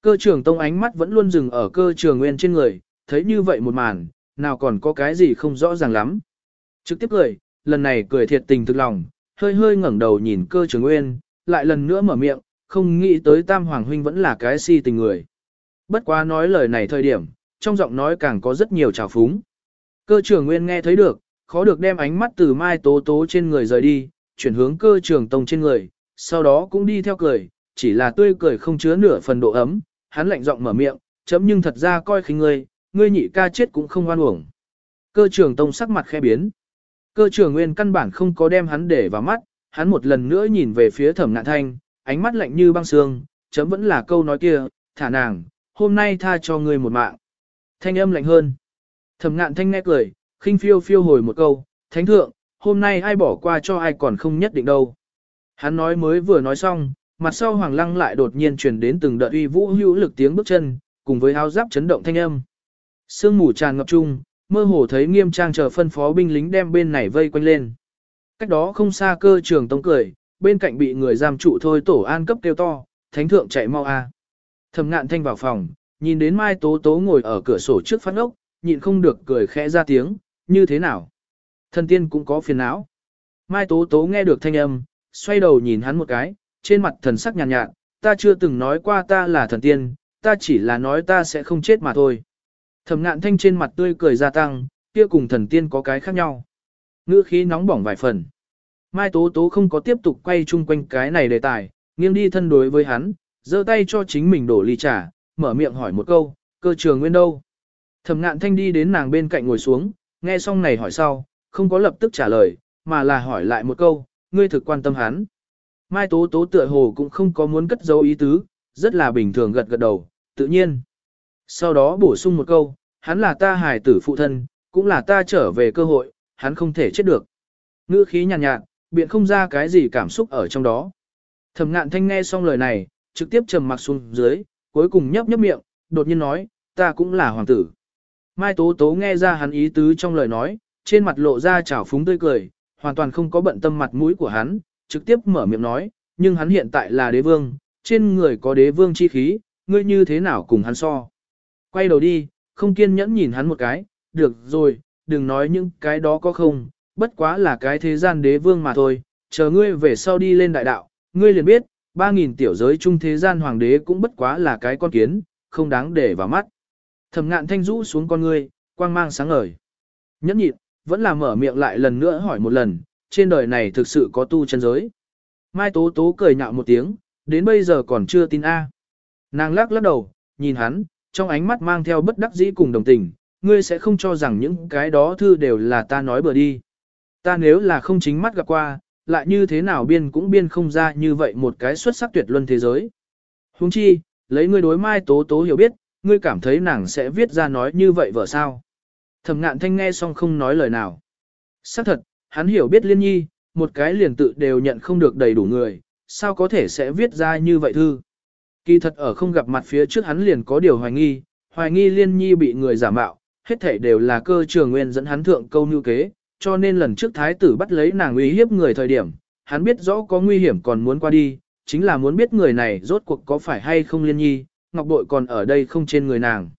Cơ trường tông ánh mắt vẫn luôn dừng ở cơ trường nguyên trên người, thấy như vậy một màn, nào còn có cái gì không rõ ràng lắm. Trực tiếp cười, lần này cười thiệt tình thực lòng, hơi hơi ngẩng đầu nhìn cơ trường nguyên, lại lần nữa mở miệng, không nghĩ tới tam hoàng huynh vẫn là cái si tình người. Bất quá nói lời này thời điểm, trong giọng nói càng có rất nhiều trào phúng. Cơ trường nguyên nghe thấy được, khó được đem ánh mắt từ mai tố tố trên người rời đi, chuyển hướng cơ trường tông trên người, sau đó cũng đi theo cười, chỉ là tươi cười không chứa nửa phần độ ấm, hắn lạnh giọng mở miệng, chấm nhưng thật ra coi khinh ngươi, ngươi nhị ca chết cũng không oan uổng. Cơ trường tông sắc mặt khẽ biến. Cơ trường nguyên căn bản không có đem hắn để vào mắt, hắn một lần nữa nhìn về phía thẩm ngạn thanh, ánh mắt lạnh như băng xương, chấm vẫn là câu nói kia, thả nàng, hôm nay tha cho ngươi một mạng. Thanh âm lạnh hơn. Thẩm ngạn thanh nghe cười, khinh phiêu phiêu hồi một câu, thánh thượng, hôm nay ai bỏ qua cho ai còn không nhất định đâu. Hắn nói mới vừa nói xong, mặt sau hoàng lăng lại đột nhiên truyền đến từng đợt uy vũ hữu lực tiếng bước chân, cùng với áo giáp chấn động thanh âm. Sương mù tràn ngập chung, mơ hồ thấy nghiêm trang chờ phân phó binh lính đem bên này vây quanh lên. Cách đó không xa cơ trường tông cười, bên cạnh bị người giam trụ thôi tổ an cấp kêu to, thánh thượng chạy mau a. Thẩm ngạn thanh vào phòng, nhìn đến Mai Tố Tố ngồi ở cửa sổ trước phát ốc, nhịn không được cười khẽ ra tiếng, như thế nào? Thần tiên cũng có phiền não. Mai Tố Tố nghe được thanh âm, xoay đầu nhìn hắn một cái, trên mặt thần sắc nhàn nhạt, nhạt, ta chưa từng nói qua ta là thần tiên, ta chỉ là nói ta sẽ không chết mà thôi. Thẩm ngạn thanh trên mặt tươi cười gia tăng, kia cùng thần tiên có cái khác nhau. Ngữ khí nóng bỏng vài phần. Mai Tố Tố không có tiếp tục quay chung quanh cái này đề tài, nghiêng đi thân đối với hắn, giơ tay cho chính mình đổ ly trà, mở miệng hỏi một câu, cơ trường nguyên đâu? Thẩm ngạn thanh đi đến nàng bên cạnh ngồi xuống, nghe xong này hỏi sau, không có lập tức trả lời, mà là hỏi lại một câu, ngươi thực quan tâm hắn. Mai Tố Tố tựa hồ cũng không có muốn cất dấu ý tứ, rất là bình thường gật gật đầu, tự nhiên. Sau đó bổ sung một câu, hắn là ta hài tử phụ thân, cũng là ta trở về cơ hội, hắn không thể chết được. Ngữ khí nhàn nhạt, nhạt, biện không ra cái gì cảm xúc ở trong đó. Thẩm ngạn thanh nghe xong lời này, trực tiếp trầm mặc xuống dưới, cuối cùng nhấp nhấp miệng, đột nhiên nói, ta cũng là hoàng tử. Mai Tố Tố nghe ra hắn ý tứ trong lời nói, trên mặt lộ ra trào phúng tươi cười, hoàn toàn không có bận tâm mặt mũi của hắn, trực tiếp mở miệng nói, nhưng hắn hiện tại là đế vương, trên người có đế vương chi khí, ngươi như thế nào cùng hắn so. Quay đầu đi, không kiên nhẫn nhìn hắn một cái, được rồi, đừng nói những cái đó có không, bất quá là cái thế gian đế vương mà thôi, chờ ngươi về sau đi lên đại đạo, ngươi liền biết, 3.000 tiểu giới chung thế gian hoàng đế cũng bất quá là cái con kiến, không đáng để vào mắt. Thẩm ngạn thanh rũ xuống con ngươi, quang mang sáng ngời. Nhẫn nhịn, vẫn là mở miệng lại lần nữa hỏi một lần, trên đời này thực sự có tu chân giới. Mai Tố Tố cười nhạo một tiếng, đến bây giờ còn chưa tin A. Nàng lắc lắc đầu, nhìn hắn, trong ánh mắt mang theo bất đắc dĩ cùng đồng tình, ngươi sẽ không cho rằng những cái đó thư đều là ta nói bừa đi. Ta nếu là không chính mắt gặp qua, lại như thế nào biên cũng biên không ra như vậy một cái xuất sắc tuyệt luân thế giới. Huống chi, lấy ngươi đối mai tố tố hiểu biết, ngươi cảm thấy nàng sẽ viết ra nói như vậy vợ sao. Thẩm ngạn thanh nghe xong không nói lời nào. Xác thật, hắn hiểu biết liên nhi, một cái liền tự đều nhận không được đầy đủ người, sao có thể sẽ viết ra như vậy thư. Kỳ thật ở không gặp mặt phía trước hắn liền có điều hoài nghi, hoài nghi liên nhi bị người giả mạo, hết thảy đều là cơ trường nguyên dẫn hắn thượng câu như kế, cho nên lần trước thái tử bắt lấy nàng uy hiếp người thời điểm, hắn biết rõ có nguy hiểm còn muốn qua đi, chính là muốn biết người này rốt cuộc có phải hay không liên nhi, ngọc bội còn ở đây không trên người nàng.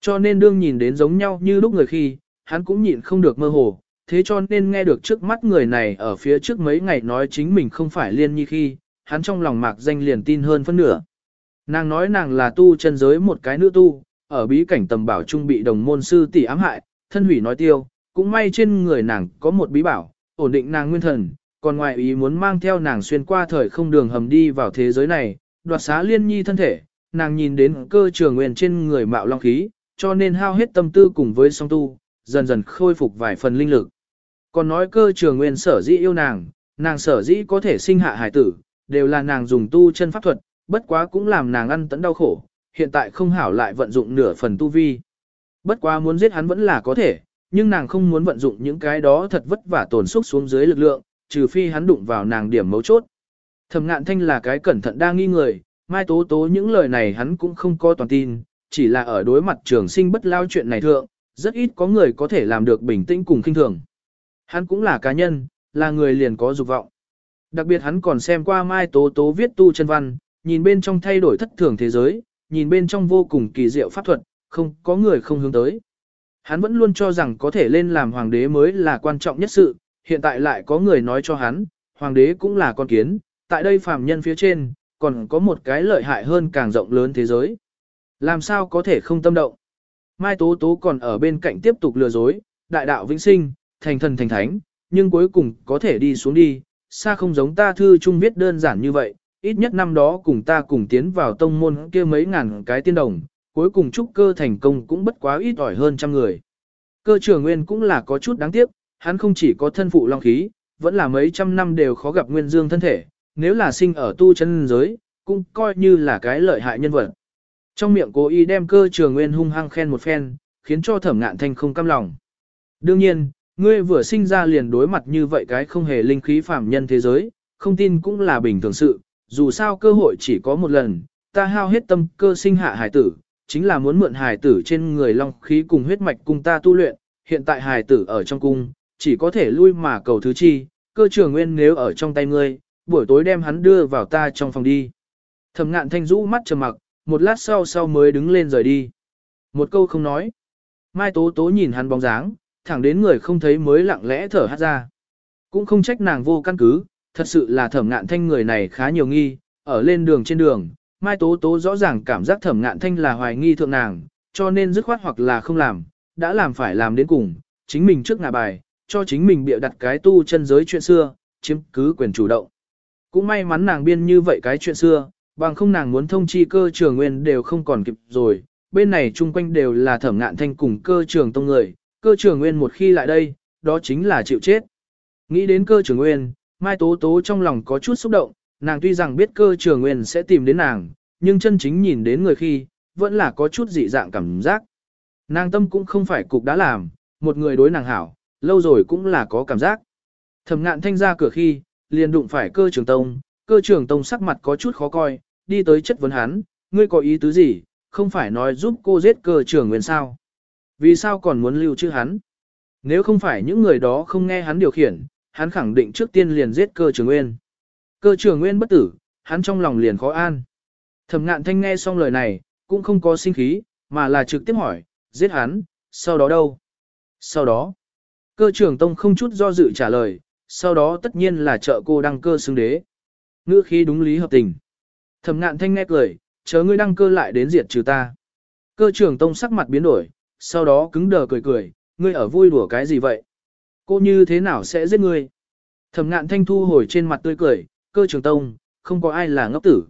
Cho nên đương nhìn đến giống nhau như lúc người khi, hắn cũng nhịn không được mơ hồ, thế cho nên nghe được trước mắt người này ở phía trước mấy ngày nói chính mình không phải liên nhi khi, hắn trong lòng mạc danh liền tin hơn phân nửa. Nàng nói nàng là tu chân giới một cái nữ tu, ở bí cảnh tầm bảo trung bị đồng môn sư tỷ ám hại, thân hủy nói tiêu, cũng may trên người nàng có một bí bảo, ổn định nàng nguyên thần, còn ngoại ý muốn mang theo nàng xuyên qua thời không đường hầm đi vào thế giới này, đoạt xá liên nhi thân thể, nàng nhìn đến cơ trường nguyên trên người mạo long khí, cho nên hao hết tâm tư cùng với song tu, dần dần khôi phục vài phần linh lực. Còn nói cơ trường nguyên sở dĩ yêu nàng, nàng sở dĩ có thể sinh hạ hải tử, đều là nàng dùng tu chân pháp thuật, bất quá cũng làm nàng ăn tẫn đau khổ, hiện tại không hảo lại vận dụng nửa phần tu vi. Bất quá muốn giết hắn vẫn là có thể, nhưng nàng không muốn vận dụng những cái đó thật vất vả tổn xúc xuống dưới lực lượng, trừ phi hắn đụng vào nàng điểm mấu chốt. Thẩm ngạn thanh là cái cẩn thận đa nghi người, mai tố tố những lời này hắn cũng không có toàn tin, chỉ là ở đối mặt trường sinh bất lao chuyện này thượng, rất ít có người có thể làm được bình tĩnh cùng kinh thường. Hắn cũng là cá nhân, là người liền có dục vọng. Đặc biệt hắn còn xem qua mai tố tố viết tu chân văn, nhìn bên trong thay đổi thất thường thế giới, nhìn bên trong vô cùng kỳ diệu pháp thuật, không có người không hướng tới. Hắn vẫn luôn cho rằng có thể lên làm hoàng đế mới là quan trọng nhất sự, hiện tại lại có người nói cho hắn, hoàng đế cũng là con kiến, tại đây phàm nhân phía trên, còn có một cái lợi hại hơn càng rộng lớn thế giới. Làm sao có thể không tâm động? Mai Tố Tố còn ở bên cạnh tiếp tục lừa dối, đại đạo vĩnh sinh, thành thần thành thánh, nhưng cuối cùng có thể đi xuống đi, xa không giống ta thư chung viết đơn giản như vậy, ít nhất năm đó cùng ta cùng tiến vào tông môn kia mấy ngàn cái tiên đồng, cuối cùng trúc cơ thành công cũng bất quá ít ỏi hơn trăm người. Cơ trưởng nguyên cũng là có chút đáng tiếc, hắn không chỉ có thân phụ long khí, vẫn là mấy trăm năm đều khó gặp nguyên dương thân thể, nếu là sinh ở tu chân giới, cũng coi như là cái lợi hại nhân vật. Trong miệng cố ý đem cơ trường nguyên hung hăng khen một phen, khiến cho thẩm ngạn thanh không cam lòng. Đương nhiên, ngươi vừa sinh ra liền đối mặt như vậy cái không hề linh khí phàm nhân thế giới, không tin cũng là bình thường sự, dù sao cơ hội chỉ có một lần, ta hao hết tâm cơ sinh hạ hải tử, chính là muốn mượn hải tử trên người long khí cùng huyết mạch cùng ta tu luyện, hiện tại hài tử ở trong cung, chỉ có thể lui mà cầu thứ chi, cơ trường nguyên nếu ở trong tay ngươi, buổi tối đem hắn đưa vào ta trong phòng đi. Thẩm ngạn thanh rũ mắt trầm mặc, một lát sau sau mới đứng lên rời đi. Một câu không nói. Mai Tố Tố nhìn hắn bóng dáng, thẳng đến người không thấy mới lặng lẽ thở hát ra. Cũng không trách nàng vô căn cứ, thật sự là thẩm ngạn thanh người này khá nhiều nghi, ở lên đường trên đường, Mai Tố Tố rõ ràng cảm giác thẩm ngạn thanh là hoài nghi thượng nàng, cho nên dứt khoát hoặc là không làm, đã làm phải làm đến cùng, chính mình trước ngả bài, cho chính mình bịa đặt cái tu chân giới chuyện xưa, chiếm cứ quyền chủ động. Cũng may mắn nàng biên như vậy cái chuyện xưa, bằng không nàng muốn thông chi cơ trường nguyên đều không còn kịp rồi, bên này chung quanh đều là thẩm ngạn thanh cùng cơ trường tông người, cơ trường nguyên một khi lại đây, đó chính là chịu chết. Nghĩ đến cơ trường nguyên, Mai Tố Tố trong lòng có chút xúc động, nàng tuy rằng biết cơ trường nguyên sẽ tìm đến nàng, nhưng chân chính nhìn đến người khi, vẫn là có chút dị dạng cảm giác. Nàng tâm cũng không phải cục đã làm, một người đối nàng hảo, lâu rồi cũng là có cảm giác. Thẩm ngạn thanh ra cửa khi, liền đụng phải cơ trường tông, cơ trường tông sắc mặt có chút khó coi, đi tới chất vấn hắn, ngươi có ý tứ gì, không phải nói giúp cô giết cơ trường nguyên sao. Vì sao còn muốn lưu chữ hắn? Nếu không phải những người đó không nghe hắn điều khiển, hắn khẳng định trước tiên liền giết cơ trường nguyên. Cơ trường nguyên bất tử, hắn trong lòng liền khó an. Thẩm ngạn thanh nghe xong lời này, cũng không có sinh khí, mà là trực tiếp hỏi, giết hắn, sau đó đâu? Sau đó, cơ trưởng tông không chút do dự trả lời, sau đó tất nhiên là trợ cô đăng cơ xứng đế. Ngữ khí đúng lý hợp tình. Thẩm ngạn thanh nghe cười, chờ ngươi đăng cơ lại đến diệt trừ ta. Cơ trưởng tông sắc mặt biến đổi, sau đó cứng đờ cười cười, ngươi ở vui đùa cái gì vậy? Cô như thế nào sẽ giết ngươi? Thẩm ngạn thanh thu hồi trên mặt tươi cười, cơ Trường tông, không có ai là ngốc tử.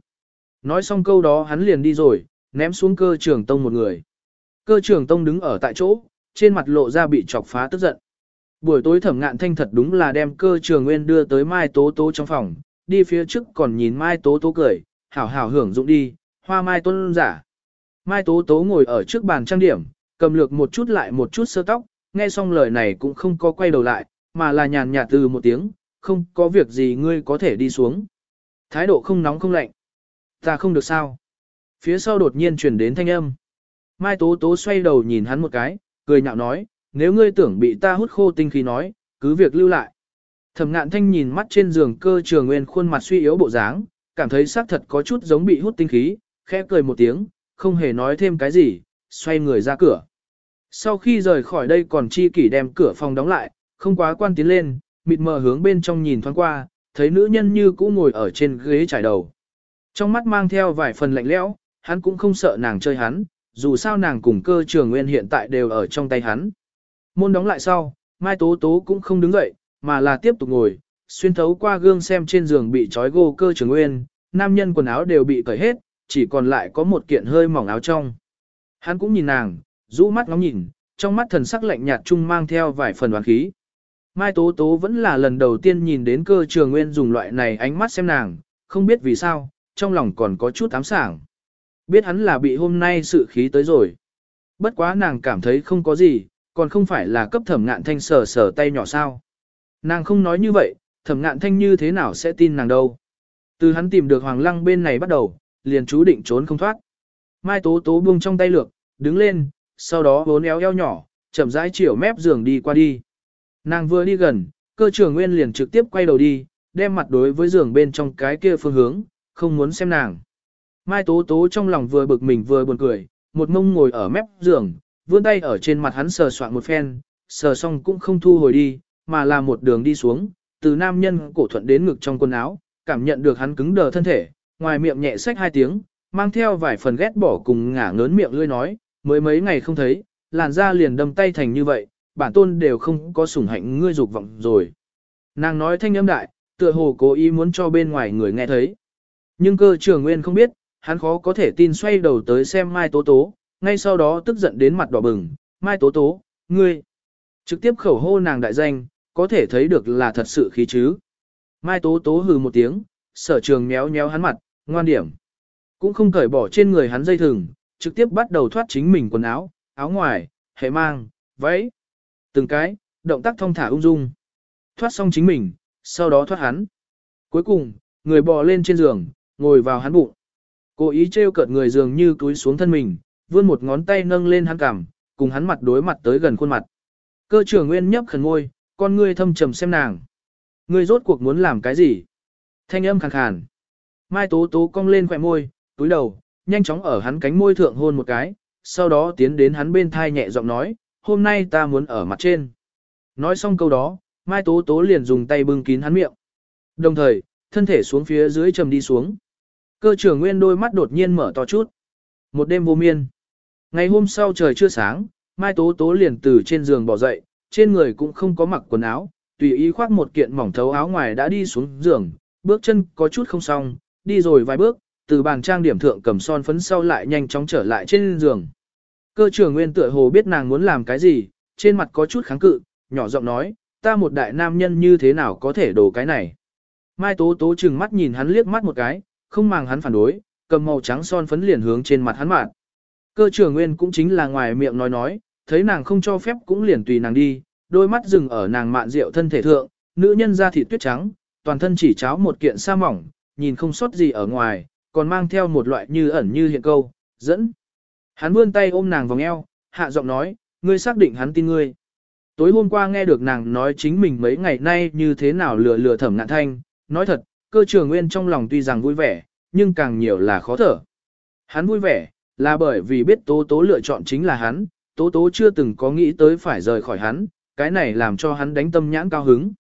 Nói xong câu đó hắn liền đi rồi, ném xuống cơ Trường tông một người. Cơ Trường tông đứng ở tại chỗ, trên mặt lộ ra bị chọc phá tức giận. Buổi tối thẩm ngạn thanh thật đúng là đem cơ trường nguyên đưa tới Mai Tố Tố trong phòng, đi phía trước còn nhìn Mai Tố Tố cười, hảo hảo hưởng dụng đi, hoa mai tuân giả. Mai Tố Tố ngồi ở trước bàn trang điểm, cầm lược một chút lại một chút sơ tóc, nghe xong lời này cũng không có quay đầu lại, mà là nhàn nhạt từ một tiếng, không có việc gì ngươi có thể đi xuống. Thái độ không nóng không lạnh. Ta không được sao. Phía sau đột nhiên truyền đến thanh âm. Mai Tố Tố xoay đầu nhìn hắn một cái, cười nhạo nói, nếu ngươi tưởng bị ta hút khô tinh khí nói, cứ việc lưu lại. Thẩm ngạn thanh nhìn mắt trên giường cơ trường nguyên khuôn mặt suy yếu bộ dáng, cảm thấy xác thật có chút giống bị hút tinh khí, khẽ cười một tiếng, không hề nói thêm cái gì, xoay người ra cửa. Sau khi rời khỏi đây còn chi kỷ đem cửa phòng đóng lại, không quá quan tiến lên, mịt mờ hướng bên trong nhìn thoáng qua, thấy nữ nhân như cũ ngồi ở trên ghế trải đầu. Trong mắt mang theo vài phần lạnh lẽo, hắn cũng không sợ nàng chơi hắn, dù sao nàng cùng cơ trường nguyên hiện tại đều ở trong tay hắn. Môn đóng lại sau, Mai Tố Tố cũng không đứng dậy, mà là tiếp tục ngồi, xuyên thấu qua gương xem trên giường bị trói gô cơ trường nguyên, nam nhân quần áo đều bị cởi hết, chỉ còn lại có một kiện hơi mỏng áo trong. Hắn cũng nhìn nàng, rũ mắt ngóng nhìn, trong mắt thần sắc lạnh nhạt chung mang theo vài phần oán khí. Mai Tố Tố vẫn là lần đầu tiên nhìn đến cơ trường nguyên dùng loại này ánh mắt xem nàng, không biết vì sao, trong lòng còn có chút ám sảng. Biết hắn là bị hôm nay sự khí tới rồi. Bất quá nàng cảm thấy không có gì, còn không phải là cấp thẩm ngạn thanh sờ sờ tay nhỏ sao. Nàng không nói như vậy, thẩm ngạn thanh như thế nào sẽ tin nàng đâu. Từ hắn tìm được hoàng lăng bên này bắt đầu, liền chú định trốn không thoát. Mai tố tố buông trong tay lược, đứng lên, sau đó vốn éo eo nhỏ, chậm rãi chiều mép giường đi qua đi. Nàng vừa đi gần, cơ trưởng nguyên liền trực tiếp quay đầu đi, đem mặt đối với giường bên trong cái kia phương hướng, không muốn xem nàng. Mai Tố Tố trong lòng vừa bực mình vừa buồn cười, một mông ngồi ở mép giường, vươn tay ở trên mặt hắn sờ soạn một phen, sờ xong cũng không thu hồi đi, mà là một đường đi xuống, từ nam nhân cổ thuận đến ngực trong quần áo, cảm nhận được hắn cứng đờ thân thể, ngoài miệng nhẹ sách hai tiếng, mang theo vài phần ghét bỏ cùng ngả ngớn miệng lươi nói, mới mấy ngày không thấy, làn da liền đâm tay thành như vậy, bản tôn đều không có sủng hạnh ngươi dục vọng rồi. Nàng nói thanh âm đại, tựa hồ cố ý muốn cho bên ngoài người nghe thấy. Nhưng cơ trường nguyên không biết, hắn khó có thể tin xoay đầu tới xem Mai Tố Tố, ngay sau đó tức giận đến mặt đỏ bừng, Mai Tố Tố, ngươi, trực tiếp khẩu hô nàng đại danh, có thể thấy được là thật sự khí chứ. Mai Tố Tố hừ một tiếng, sở trường méo méo hắn mặt, ngoan điểm. Cũng không cởi bỏ trên người hắn dây thừng, trực tiếp bắt đầu thoát chính mình quần áo, áo ngoài, hệ mang, váy. Từng cái, động tác thông thả ung dung. Thoát xong chính mình, sau đó thoát hắn. Cuối cùng, người bò lên trên giường, ngồi vào hắn bụng. Cố ý trêu cợt người giường như túi xuống thân mình, vươn một ngón tay nâng lên hắn cằm, cùng hắn mặt đối mặt tới gần khuôn mặt. Cơ trưởng nguyên nhấp khẩn ngôi, con ngươi thâm trầm xem nàng. Ngươi rốt cuộc muốn làm cái gì? Thanh âm khàn khàn. Mai tố tố cong lên khỏe môi, túi đầu, nhanh chóng ở hắn cánh môi thượng hôn một cái, sau đó tiến đến hắn bên thai nhẹ giọng nói, hôm nay ta muốn ở mặt trên. Nói xong câu đó, Mai tố tố liền dùng tay bưng kín hắn miệng. Đồng thời, thân thể xuống phía dưới trầm đi xuống. Cơ trưởng nguyên đôi mắt đột nhiên mở to chút. Một đêm vô miên. Ngày hôm sau trời chưa sáng, Mai Tố Tố liền từ trên giường bỏ dậy, trên người cũng không có mặc quần áo, tùy ý khoác một kiện mỏng thấu áo ngoài đã đi xuống giường, bước chân có chút không xong, đi rồi vài bước, từ bàn trang điểm thượng cầm son phấn sau lại nhanh chóng trở lại trên giường. Cơ trưởng nguyên tựa hồ biết nàng muốn làm cái gì, trên mặt có chút kháng cự, nhỏ giọng nói, ta một đại nam nhân như thế nào có thể đổ cái này. Mai Tố Tố chừng mắt nhìn hắn liếc mắt một cái, không màng hắn phản đối, cầm màu trắng son phấn liền hướng trên mặt hắn mạn. Cơ trưởng nguyên cũng chính là ngoài miệng nói nói, thấy nàng không cho phép cũng liền tùy nàng đi, đôi mắt dừng ở nàng mạn rượu thân thể thượng, nữ nhân da thịt tuyết trắng, toàn thân chỉ cháo một kiện sa mỏng, nhìn không sót gì ở ngoài, còn mang theo một loại như ẩn như hiện câu, dẫn. Hắn vươn tay ôm nàng vòng eo, hạ giọng nói, ngươi xác định hắn tin ngươi. Tối hôm qua nghe được nàng nói chính mình mấy ngày nay như thế nào lừa lừa thẩm ngạn thanh, nói thật, cơ trường nguyên trong lòng tuy rằng vui vẻ, nhưng càng nhiều là khó thở. Hắn vui vẻ, là bởi vì biết tố tố lựa chọn chính là hắn, tố tố chưa từng có nghĩ tới phải rời khỏi hắn, cái này làm cho hắn đánh tâm nhãn cao hứng.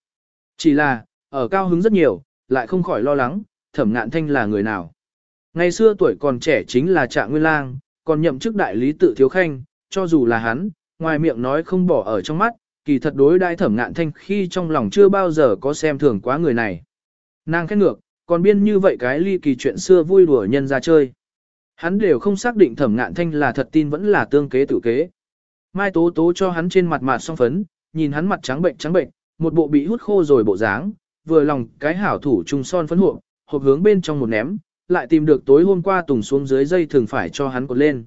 Chỉ là, ở cao hứng rất nhiều, lại không khỏi lo lắng, thẩm ngạn thanh là người nào. Ngày xưa tuổi còn trẻ chính là trạng nguyên lang, còn nhậm chức đại lý tự thiếu khanh, cho dù là hắn, ngoài miệng nói không bỏ ở trong mắt, kỳ thật đối đại thẩm ngạn thanh khi trong lòng chưa bao giờ có xem thường quá người này. Nàng khét ngược, còn biên như vậy cái ly kỳ chuyện xưa vui đùa nhân ra chơi. Hắn đều không xác định thẩm ngạn thanh là thật tin vẫn là tương kế tự kế. Mai tố tố cho hắn trên mặt mặt song phấn, nhìn hắn mặt trắng bệnh trắng bệnh, một bộ bị hút khô rồi bộ dáng, vừa lòng cái hảo thủ trùng son phấn hộp, hộp hướng bên trong một ném, lại tìm được tối hôm qua tùng xuống dưới dây thường phải cho hắn cột lên.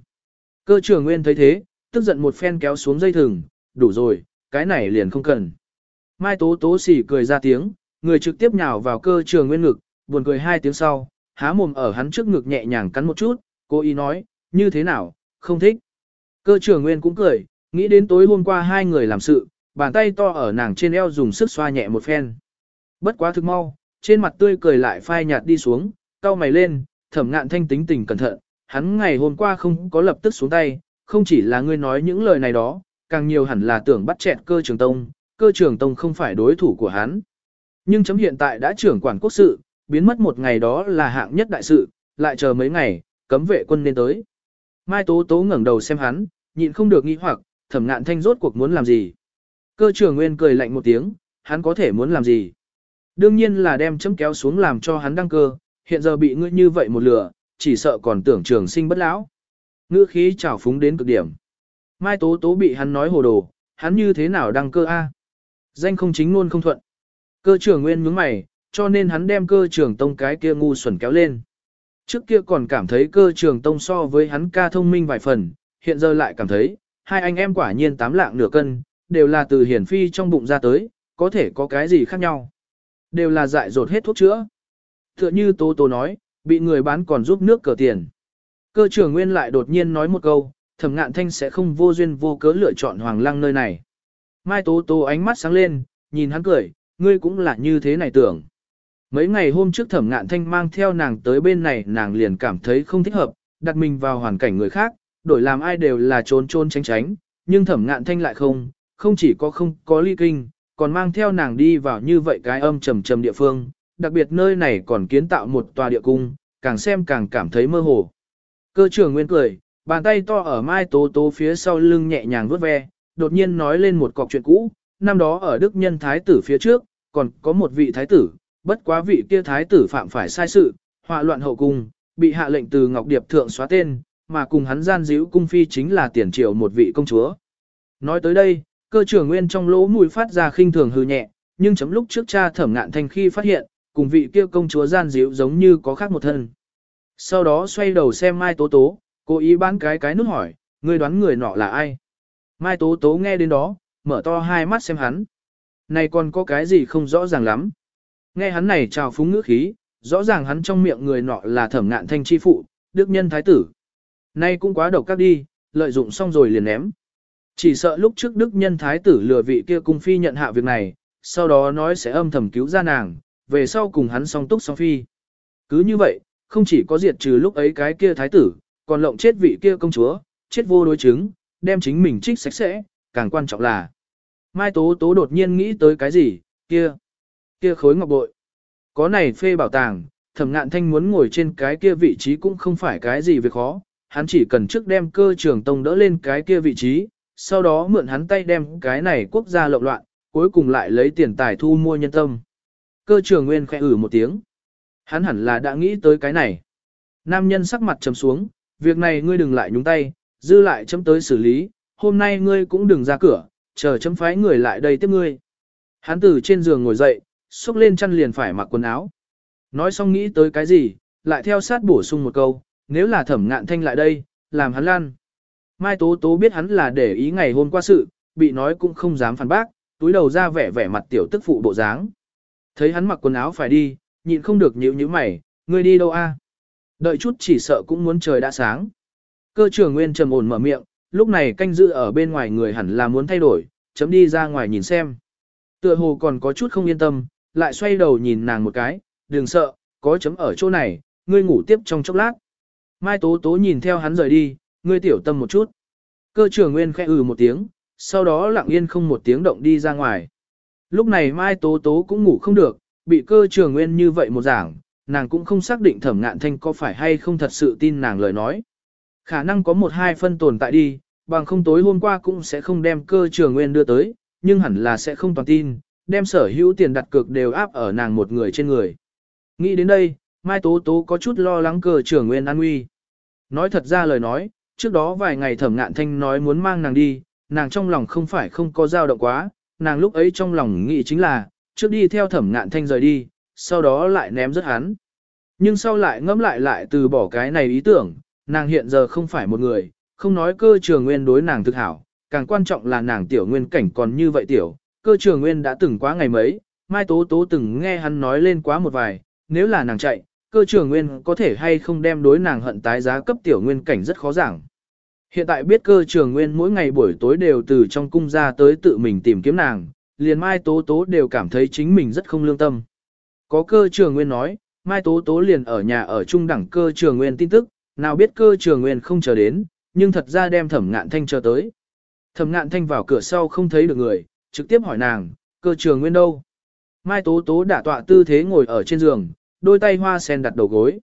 Cơ trưởng nguyên thấy thế, tức giận một phen kéo xuống dây thừng, đủ rồi, cái này liền không cần. Mai tố tố xỉ cười ra tiếng, người trực tiếp nhào vào cơ trường nguyên ngực, buồn cười hai tiếng sau, há mồm ở hắn trước ngực nhẹ nhàng cắn một chút, cô ý nói, như thế nào, không thích. Cơ trưởng nguyên cũng cười, nghĩ đến tối hôm qua hai người làm sự, bàn tay to ở nàng trên eo dùng sức xoa nhẹ một phen. Bất quá thực mau, trên mặt tươi cười lại phai nhạt đi xuống, cau mày lên, thẩm ngạn thanh tính tình cẩn thận, hắn ngày hôm qua không có lập tức xuống tay, không chỉ là ngươi nói những lời này đó, càng nhiều hẳn là tưởng bắt chẹt cơ trường tông, cơ trường tông không phải đối thủ của hắn. Nhưng chấm hiện tại đã trưởng quản quốc sự, biến mất một ngày đó là hạng nhất đại sự, lại chờ mấy ngày, cấm vệ quân nên tới. Mai Tố Tố ngẩng đầu xem hắn, nhịn không được nghĩ hoặc, thẩm ngạn thanh rốt cuộc muốn làm gì. Cơ trưởng nguyên cười lạnh một tiếng, hắn có thể muốn làm gì. Đương nhiên là đem chấm kéo xuống làm cho hắn đăng cơ, hiện giờ bị ngươi như vậy một lửa, chỉ sợ còn tưởng trường sinh bất lão. Ngữ khí trào phúng đến cực điểm. Mai Tố Tố bị hắn nói hồ đồ, hắn như thế nào đăng cơ a? Danh không chính luôn không thuận. Cơ trưởng nguyên nhướng mày, cho nên hắn đem cơ trưởng tông cái kia ngu xuẩn kéo lên. Trước kia còn cảm thấy cơ trưởng tông so với hắn ca thông minh vài phần, hiện giờ lại cảm thấy, hai anh em quả nhiên tám lạng nửa cân, đều là từ hiển phi trong bụng ra tới, có thể có cái gì khác nhau. Đều là dại dột hết thuốc chữa. Tựa như Tố Tố nói, bị người bán còn giúp nước cờ tiền. Cơ trưởng nguyên lại đột nhiên nói một câu, thẩm ngạn thanh sẽ không vô duyên vô cớ lựa chọn hoàng lăng nơi này. Mai Tố Tố ánh mắt sáng lên, nhìn hắn cười, ngươi cũng là như thế này tưởng. Mấy ngày hôm trước thẩm ngạn thanh mang theo nàng tới bên này nàng liền cảm thấy không thích hợp, đặt mình vào hoàn cảnh người khác, đổi làm ai đều là trốn trốn tránh tránh, nhưng thẩm ngạn thanh lại không, không chỉ có không có ly kinh, còn mang theo nàng đi vào như vậy cái âm trầm trầm địa phương, đặc biệt nơi này còn kiến tạo một tòa địa cung, càng xem càng cảm thấy mơ hồ. Cơ trưởng nguyên cười, bàn tay to ở mai tố tố phía sau lưng nhẹ nhàng vuốt ve, đột nhiên nói lên một cọc chuyện cũ, năm đó ở Đức Nhân Thái tử phía trước, còn có một vị Thái tử, bất quá vị kia Thái tử phạm phải sai sự, họa loạn hậu cung, bị hạ lệnh từ Ngọc Điệp Thượng xóa tên, mà cùng hắn gian díu cung phi chính là tiền triệu một vị công chúa. Nói tới đây, cơ trưởng nguyên trong lỗ mũi phát ra khinh thường hư nhẹ, nhưng chấm lúc trước cha thẩm ngạn thanh khi phát hiện, cùng vị kia công chúa gian dịu giống như có khác một thân. Sau đó xoay đầu xem Mai Tố Tố, cố ý bán cái cái nút hỏi, ngươi đoán người nọ là ai? Mai Tố Tố nghe đến đó, mở to hai mắt xem hắn. Này còn có cái gì không rõ ràng lắm. Nghe hắn này trào phúng ngữ khí, rõ ràng hắn trong miệng người nọ là thẩm ngạn thanh chi phụ, đức nhân thái tử. Nay cũng quá độc các đi, lợi dụng xong rồi liền ném. Chỉ sợ lúc trước đức nhân thái tử lừa vị kia cung phi nhận hạ việc này, sau đó nói sẽ âm thầm cứu ra nàng, về sau cùng hắn song túc song phi. Cứ như vậy, không chỉ có diệt trừ lúc ấy cái kia thái tử, còn lộng chết vị kia công chúa, chết vô đối chứng, đem chính mình trích sạch sẽ, càng quan trọng là. Mai Tố Tố đột nhiên nghĩ tới cái gì, kia, kia khối ngọc bội. Có này phê bảo tàng, thẩm ngạn thanh muốn ngồi trên cái kia vị trí cũng không phải cái gì việc khó, hắn chỉ cần trước đem cơ trường tông đỡ lên cái kia vị trí, sau đó mượn hắn tay đem cái này quốc gia lộn loạn, cuối cùng lại lấy tiền tài thu mua nhân tâm. Cơ trường nguyên khẽ ử một tiếng. Hắn hẳn là đã nghĩ tới cái này. Nam nhân sắc mặt trầm xuống, việc này ngươi đừng lại nhúng tay, dư lại chấm tới xử lý, hôm nay ngươi cũng đừng ra cửa, chờ chấm phái người lại đây tiếp ngươi. Hắn từ trên giường ngồi dậy, xúc lên chăn liền phải mặc quần áo. Nói xong nghĩ tới cái gì, lại theo sát bổ sung một câu, nếu là thẩm ngạn thanh lại đây, làm hắn lan. Mai Tố Tố biết hắn là để ý ngày hôm qua sự, bị nói cũng không dám phản bác, túi đầu ra vẻ vẻ mặt tiểu tức phụ bộ dáng. Thấy hắn mặc quần áo phải đi, nhịn không được nhíu nhíu mày, ngươi đi đâu a? Đợi chút chỉ sợ cũng muốn trời đã sáng. Cơ trưởng Nguyên trầm ổn mở miệng, lúc này canh giữ ở bên ngoài người hẳn là muốn thay đổi, chấm đi ra ngoài nhìn xem. Tựa hồ còn có chút không yên tâm, lại xoay đầu nhìn nàng một cái, đừng sợ, có chấm ở chỗ này, ngươi ngủ tiếp trong chốc lát. Mai Tố Tố nhìn theo hắn rời đi, ngươi tiểu tâm một chút. Cơ trưởng Nguyên khẽ ừ một tiếng, sau đó lặng yên không một tiếng động đi ra ngoài. Lúc này Mai Tố Tố cũng ngủ không được, bị cơ trưởng Nguyên như vậy một giảng, nàng cũng không xác định thẩm ngạn thanh có phải hay không thật sự tin nàng lời nói. Khả năng có một hai phân tồn tại đi, bằng không tối hôm qua cũng sẽ không đem cơ trưởng Nguyên đưa tới, nhưng hẳn là sẽ không toàn tin, đem sở hữu tiền đặt cược đều áp ở nàng một người trên người. Nghĩ đến đây, Mai Tố Tố có chút lo lắng cơ trưởng Nguyên an nguy. Nói thật ra lời nói, trước đó vài ngày thẩm ngạn thanh nói muốn mang nàng đi, nàng trong lòng không phải không có dao động quá, nàng lúc ấy trong lòng nghĩ chính là, trước đi theo thẩm ngạn thanh rời đi, sau đó lại ném rất hắn. Nhưng sau lại ngẫm lại lại từ bỏ cái này ý tưởng, nàng hiện giờ không phải một người, không nói cơ trường nguyên đối nàng thực hảo, càng quan trọng là nàng tiểu nguyên cảnh còn như vậy tiểu, cơ trường nguyên đã từng quá ngày mấy, Mai Tố Tố từng nghe hắn nói lên quá một vài, nếu là nàng chạy, cơ trường nguyên có thể hay không đem đối nàng hận tái giá cấp tiểu nguyên cảnh rất khó giảng. Hiện tại biết cơ trường nguyên mỗi ngày buổi tối đều từ trong cung ra tới tự mình tìm kiếm nàng, liền Mai Tố Tố đều cảm thấy chính mình rất không lương tâm. Có cơ trường nguyên nói, Mai Tố Tố liền ở nhà ở trung đẳng cơ trường nguyên tin tức, nào biết cơ trường nguyên không chờ đến, nhưng thật ra đem thẩm ngạn thanh chờ tới. Thẩm ngạn thanh vào cửa sau không thấy được người, trực tiếp hỏi nàng, cơ trường nguyên đâu? Mai Tố Tố đã tọa tư thế ngồi ở trên giường, đôi tay hoa sen đặt đầu gối.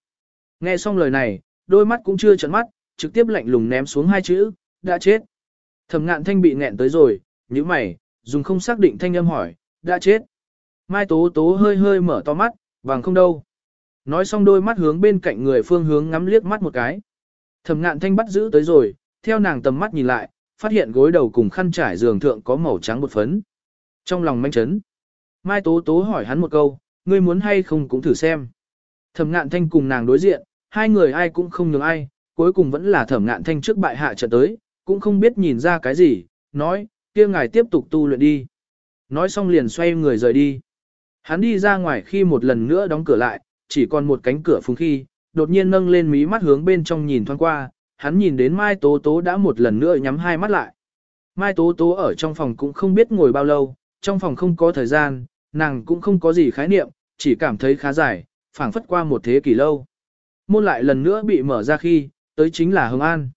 Nghe xong lời này, đôi mắt cũng chưa trợn mắt, trực tiếp lạnh lùng ném xuống hai chữ, đã chết. Thẩm ngạn thanh bị nghẹn tới rồi, như mày, dùng không xác định thanh âm hỏi, đã chết. Mai Tố Tố hơi hơi mở to mắt, vàng không đâu. Nói xong đôi mắt hướng bên cạnh người phương hướng ngắm liếc mắt một cái. Thẩm ngạn thanh bắt giữ tới rồi, theo nàng tầm mắt nhìn lại, phát hiện gối đầu cùng khăn trải giường thượng có màu trắng bột phấn. Trong lòng manh chấn, Mai Tố Tố hỏi hắn một câu, ngươi muốn hay không cũng thử xem. Thẩm ngạn thanh cùng nàng đối diện, hai người ai cũng không nhường ai, cuối cùng vẫn là thẩm ngạn thanh trước bại hạ trận tới, cũng không biết nhìn ra cái gì, nói, kia ngài tiếp tục tu luyện đi. Nói xong liền xoay người rời đi. Hắn đi ra ngoài khi một lần nữa đóng cửa lại, chỉ còn một cánh cửa phùng khi, đột nhiên nâng lên mí mắt hướng bên trong nhìn thoáng qua, hắn nhìn đến Mai Tố Tố đã một lần nữa nhắm hai mắt lại. Mai Tố Tố ở trong phòng cũng không biết ngồi bao lâu, trong phòng không có thời gian, nàng cũng không có gì khái niệm, chỉ cảm thấy khá dài, phảng phất qua một thế kỷ lâu. Môn lại lần nữa bị mở ra khi, tới chính là Hồng An.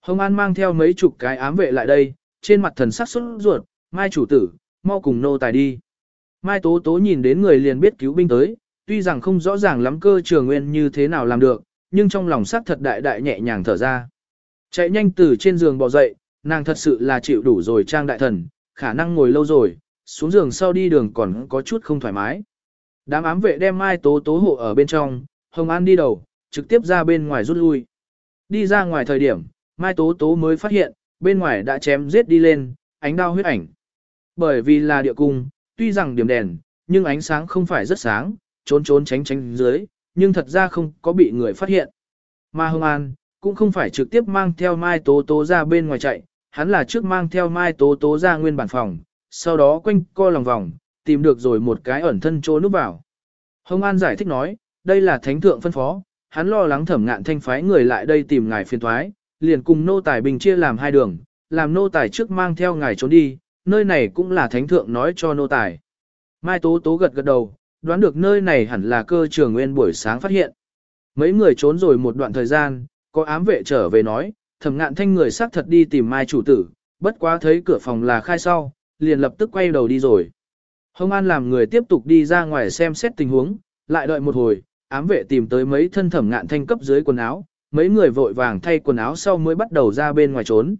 Hồng An mang theo mấy chục cái ám vệ lại đây, trên mặt thần sắc xuất ruột, Mai chủ tử, mau cùng nô tài đi. Mai Tố Tố nhìn đến người liền biết cứu binh tới, tuy rằng không rõ ràng lắm cơ trường nguyên như thế nào làm được, nhưng trong lòng sắc thật đại đại nhẹ nhàng thở ra. Chạy nhanh từ trên giường bò dậy, nàng thật sự là chịu đủ rồi trang đại thần, khả năng ngồi lâu rồi, xuống giường sau đi đường còn có chút không thoải mái. Đám ám vệ đem Mai Tố Tố hộ ở bên trong, Hồng An đi đầu, trực tiếp ra bên ngoài rút lui. Đi ra ngoài thời điểm, Mai Tố Tố mới phát hiện, bên ngoài đã chém giết đi lên, ánh đao huyết ảnh. Bởi vì là địa cung, tuy rằng điểm đèn, nhưng ánh sáng không phải rất sáng, trốn trốn tránh tránh dưới, nhưng thật ra không có bị người phát hiện. Mà Hồng An, cũng không phải trực tiếp mang theo Mai Tố Tố ra bên ngoài chạy, hắn là trước mang theo Mai Tố Tố ra nguyên bản phòng, sau đó quanh co lòng vòng, tìm được rồi một cái ẩn thân chỗ núp vào. Hồng An giải thích nói, đây là thánh thượng phân phó, hắn lo lắng thẩm ngạn thanh phái người lại đây tìm ngài phiền thoái, liền cùng nô tài bình chia làm hai đường, làm nô tài trước mang theo ngài trốn đi, nơi này cũng là thánh thượng nói cho nô tài. Mai Tố Tố gật gật đầu, đoán được nơi này hẳn là cơ trường nguyên buổi sáng phát hiện. Mấy người trốn rồi một đoạn thời gian, có ám vệ trở về nói, thẩm ngạn thanh người xác thật đi tìm Mai chủ tử, bất quá thấy cửa phòng là khai sau, liền lập tức quay đầu đi rồi. Hồng An làm người tiếp tục đi ra ngoài xem xét tình huống, lại đợi một hồi, ám vệ tìm tới mấy thân thẩm ngạn thanh cấp dưới quần áo, mấy người vội vàng thay quần áo sau mới bắt đầu ra bên ngoài trốn.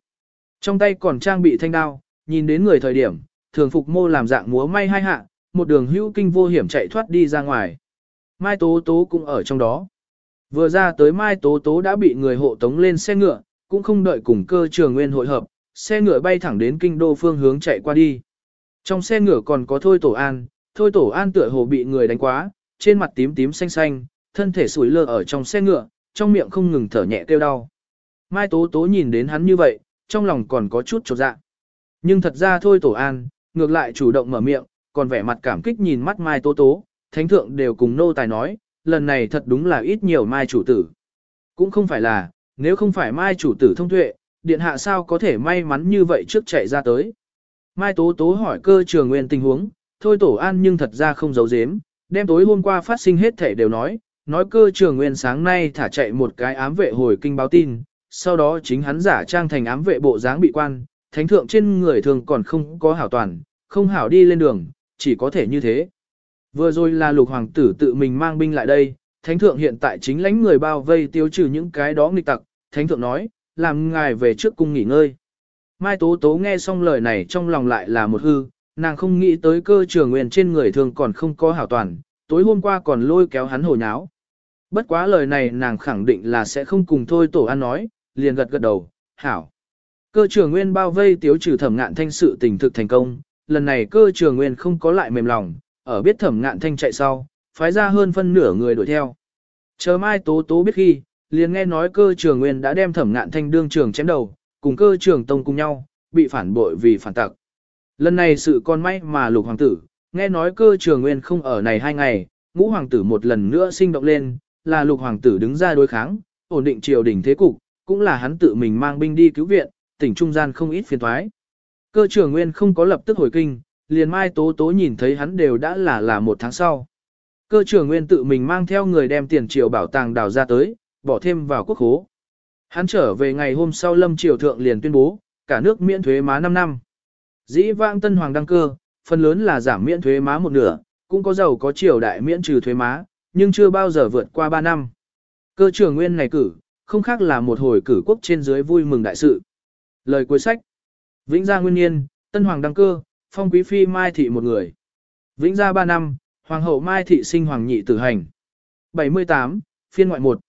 Trong tay còn trang bị thanh đao, nhìn đến người thời điểm, thường phục mô làm dạng múa may hai hạ, một đường hữu kinh vô hiểm chạy thoát đi ra ngoài. Mai Tố Tố cũng ở trong đó. Vừa ra tới Mai Tố Tố đã bị người hộ tống lên xe ngựa, cũng không đợi cùng cơ trường nguyên hội hợp, xe ngựa bay thẳng đến kinh đô phương hướng chạy qua đi. Trong xe ngựa còn có Thôi Tổ An, Thôi Tổ An tựa hồ bị người đánh quá, trên mặt tím tím xanh xanh, thân thể sủi lơ ở trong xe ngựa, trong miệng không ngừng thở nhẹ kêu đau. Mai Tố Tố nhìn đến hắn như vậy, trong lòng còn có chút chột dạ. Nhưng thật ra Thôi Tổ An, ngược lại chủ động mở miệng, còn vẻ mặt cảm kích nhìn mắt Mai Tố Tố, thánh thượng đều cùng nô tài nói, lần này thật đúng là ít nhiều Mai chủ tử. Cũng không phải là, nếu không phải Mai chủ tử thông tuệ, điện hạ sao có thể may mắn như vậy trước chạy ra tới. Mai Tố Tố hỏi cơ trường nguyên tình huống, thôi tổ an nhưng thật ra không giấu giếm, đem tối hôm qua phát sinh hết thể đều nói, nói cơ trường nguyên sáng nay thả chạy một cái ám vệ hồi kinh báo tin, sau đó chính hắn giả trang thành ám vệ bộ dáng bị quan, thánh thượng trên người thường còn không có hảo toàn, không hảo đi lên đường, chỉ có thể như thế. Vừa rồi là lục hoàng tử tự mình mang binh lại đây, thánh thượng hiện tại chính lãnh người bao vây tiêu trừ những cái đó nghịch tặc, thánh thượng nói, làm ngài về trước cung nghỉ ngơi. Mai Tố Tố nghe xong lời này trong lòng lại là một hư, nàng không nghĩ tới cơ trường nguyên trên người thường còn không có hảo toàn, tối hôm qua còn lôi kéo hắn hồi nháo. Bất quá lời này nàng khẳng định là sẽ không cùng thôi tổ an nói, liền gật gật đầu, hảo. Cơ trường nguyên bao vây tiếu trừ thẩm ngạn thanh sự tình thực thành công, lần này cơ trường nguyên không có lại mềm lòng, ở biết thẩm ngạn thanh chạy sau, phái ra hơn phân nửa người đuổi theo. Chờ mai tố tố biết khi, liền nghe nói cơ trường nguyên đã đem thẩm ngạn thanh đương trường chém đầu, cùng cơ trường tông cùng nhau, bị phản bội vì phản tặc. Lần này sự con may mà lục hoàng tử, nghe nói cơ trường nguyên không ở này hai ngày, ngũ hoàng tử một lần nữa sinh động lên, là lục hoàng tử đứng ra đối kháng, ổn định triều đình thế cục, cũng là hắn tự mình mang binh đi cứu viện, tỉnh trung gian không ít phiền thoái. Cơ trường nguyên không có lập tức hồi kinh, liền mai tố tố nhìn thấy hắn đều đã là là một tháng sau. Cơ trường nguyên tự mình mang theo người đem tiền triều bảo tàng đào ra tới, bỏ thêm vào quốc khố. Hắn trở về ngày hôm sau lâm triều thượng liền tuyên bố, cả nước miễn thuế má 5 năm. Dĩ vãng tân hoàng đăng cơ, phần lớn là giảm miễn thuế má một nửa, cũng có giàu có triều đại miễn trừ thuế má, nhưng chưa bao giờ vượt qua 3 năm. Cơ trưởng nguyên này cử, không khác là một hồi cử quốc trên dưới vui mừng đại sự. Lời cuối sách Vĩnh gia nguyên niên, tân hoàng đăng cơ, phong quý phi Mai Thị một người. Vĩnh gia 3 năm, hoàng hậu Mai Thị sinh hoàng nhị tử hành. 78, phiên ngoại 1.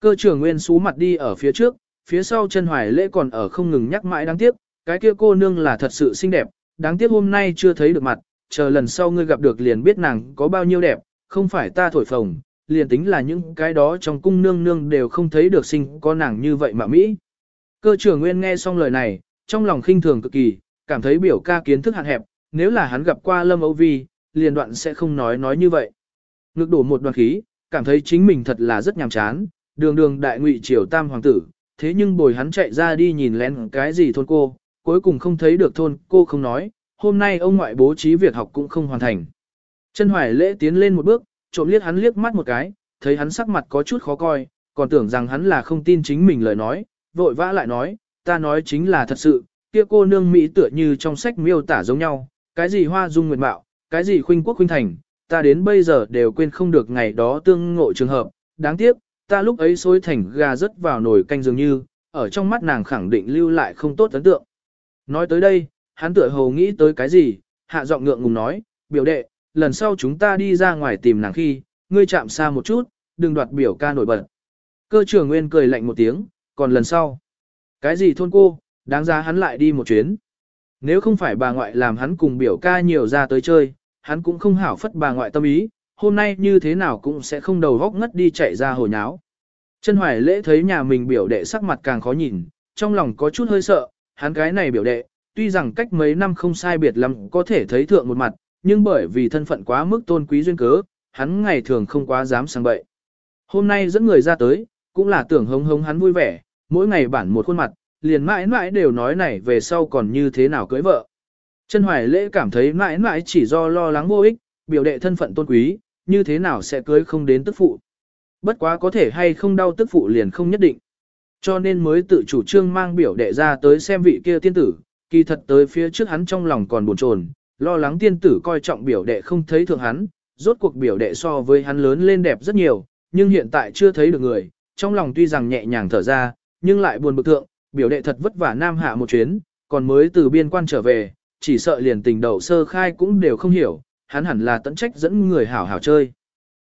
Cơ trưởng nguyên xú mặt đi ở phía trước, phía sau chân hoài lễ còn ở không ngừng nhắc mãi đáng tiếc, cái kia cô nương là thật sự xinh đẹp, đáng tiếc hôm nay chưa thấy được mặt, chờ lần sau ngươi gặp được liền biết nàng có bao nhiêu đẹp, không phải ta thổi phồng, liền tính là những cái đó trong cung nương nương đều không thấy được sinh có nàng như vậy mà Mỹ. Cơ trưởng nguyên nghe xong lời này, trong lòng khinh thường cực kỳ, cảm thấy biểu ca kiến thức hạn hẹp, nếu là hắn gặp qua Lâm Âu Vi, liền đoạn sẽ không nói nói như vậy. Ngực đổ một đoàn khí, cảm thấy chính mình thật là rất nhàm chán, đường đường đại ngụy triều tam hoàng tử, thế nhưng bồi hắn chạy ra đi nhìn lén cái gì thôn cô, cuối cùng không thấy được thôn cô không nói, hôm nay ông ngoại bố trí việc học cũng không hoàn thành. Chân hoài lễ tiến lên một bước, trộm liếc hắn liếc mắt một cái, thấy hắn sắc mặt có chút khó coi, còn tưởng rằng hắn là không tin chính mình lời nói, vội vã lại nói, ta nói chính là thật sự, kia cô nương Mỹ tựa như trong sách miêu tả giống nhau, cái gì hoa dung nguyệt mạo, cái gì khuynh quốc khuynh thành, ta đến bây giờ đều quên không được ngày đó tương ngộ trường hợp, đáng tiếc, ta lúc ấy xối thành gà rớt vào nồi canh dường như, ở trong mắt nàng khẳng định lưu lại không tốt ấn tượng. Nói tới đây, hắn tựa hồ nghĩ tới cái gì, hạ giọng ngượng ngùng nói, biểu đệ, lần sau chúng ta đi ra ngoài tìm nàng khi, ngươi chạm xa một chút, đừng đoạt biểu ca nổi bật. Cơ trưởng nguyên cười lạnh một tiếng, còn lần sau, cái gì thôn cô, đáng ra hắn lại đi một chuyến. Nếu không phải bà ngoại làm hắn cùng biểu ca nhiều ra tới chơi, hắn cũng không hảo phất bà ngoại tâm ý, hôm nay như thế nào cũng sẽ không đầu góc ngất đi chạy ra hồ nháo. Chân hoài lễ thấy nhà mình biểu đệ sắc mặt càng khó nhìn, trong lòng có chút hơi sợ, hắn cái này biểu đệ, tuy rằng cách mấy năm không sai biệt lắm có thể thấy thượng một mặt, nhưng bởi vì thân phận quá mức tôn quý duyên cớ, hắn ngày thường không quá dám sang bậy. Hôm nay dẫn người ra tới, cũng là tưởng hống hống hắn vui vẻ, mỗi ngày bản một khuôn mặt, liền mãi mãi đều nói này về sau còn như thế nào cưới vợ. Chân hoài lễ cảm thấy mãi mãi chỉ do lo lắng vô ích, biểu đệ thân phận tôn quý, như thế nào sẽ cưới không đến tức phụ. Bất quá có thể hay không đau tức phụ liền không nhất định. Cho nên mới tự chủ trương mang biểu đệ ra tới xem vị kia tiên tử, kỳ thật tới phía trước hắn trong lòng còn buồn chồn, lo lắng tiên tử coi trọng biểu đệ không thấy thường hắn, rốt cuộc biểu đệ so với hắn lớn lên đẹp rất nhiều, nhưng hiện tại chưa thấy được người, trong lòng tuy rằng nhẹ nhàng thở ra, nhưng lại buồn bực thượng, biểu đệ thật vất vả nam hạ một chuyến, còn mới từ biên quan trở về, chỉ sợ liền tình đầu sơ khai cũng đều không hiểu, hắn hẳn là tận trách dẫn người hảo hảo chơi.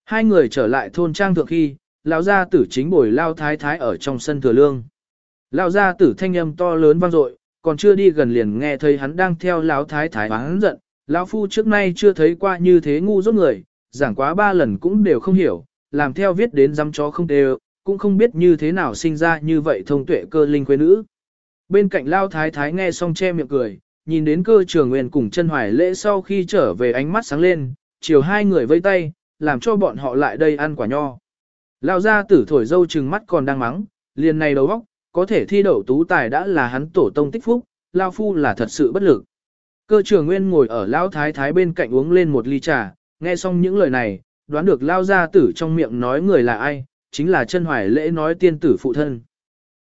Hai người trở lại thôn trang thượng khi, lão gia tử chính bồi lao thái thái ở trong sân thừa lương. Lão gia tử thanh âm to lớn vang dội, còn chưa đi gần liền nghe thấy hắn đang theo lão thái thái hắn giận, lão phu trước nay chưa thấy qua như thế ngu dốt người, giảng quá ba lần cũng đều không hiểu, làm theo viết đến dăm chó không đều, cũng không biết như thế nào sinh ra như vậy thông tuệ cơ linh quê nữ. Bên cạnh lao thái thái nghe xong che miệng cười, nhìn đến cơ trường nguyên cùng chân hoài lễ sau khi trở về ánh mắt sáng lên, chiều hai người vây tay, làm cho bọn họ lại đây ăn quả nho. Lao ra tử thổi dâu trừng mắt còn đang mắng, liền này đầu óc, có thể thi đậu tú tài đã là hắn tổ tông tích phúc, Lao Phu là thật sự bất lực. Cơ trưởng nguyên ngồi ở lão Thái Thái bên cạnh uống lên một ly trà, nghe xong những lời này, đoán được Lao gia tử trong miệng nói người là ai, chính là chân hoài lễ nói tiên tử phụ thân.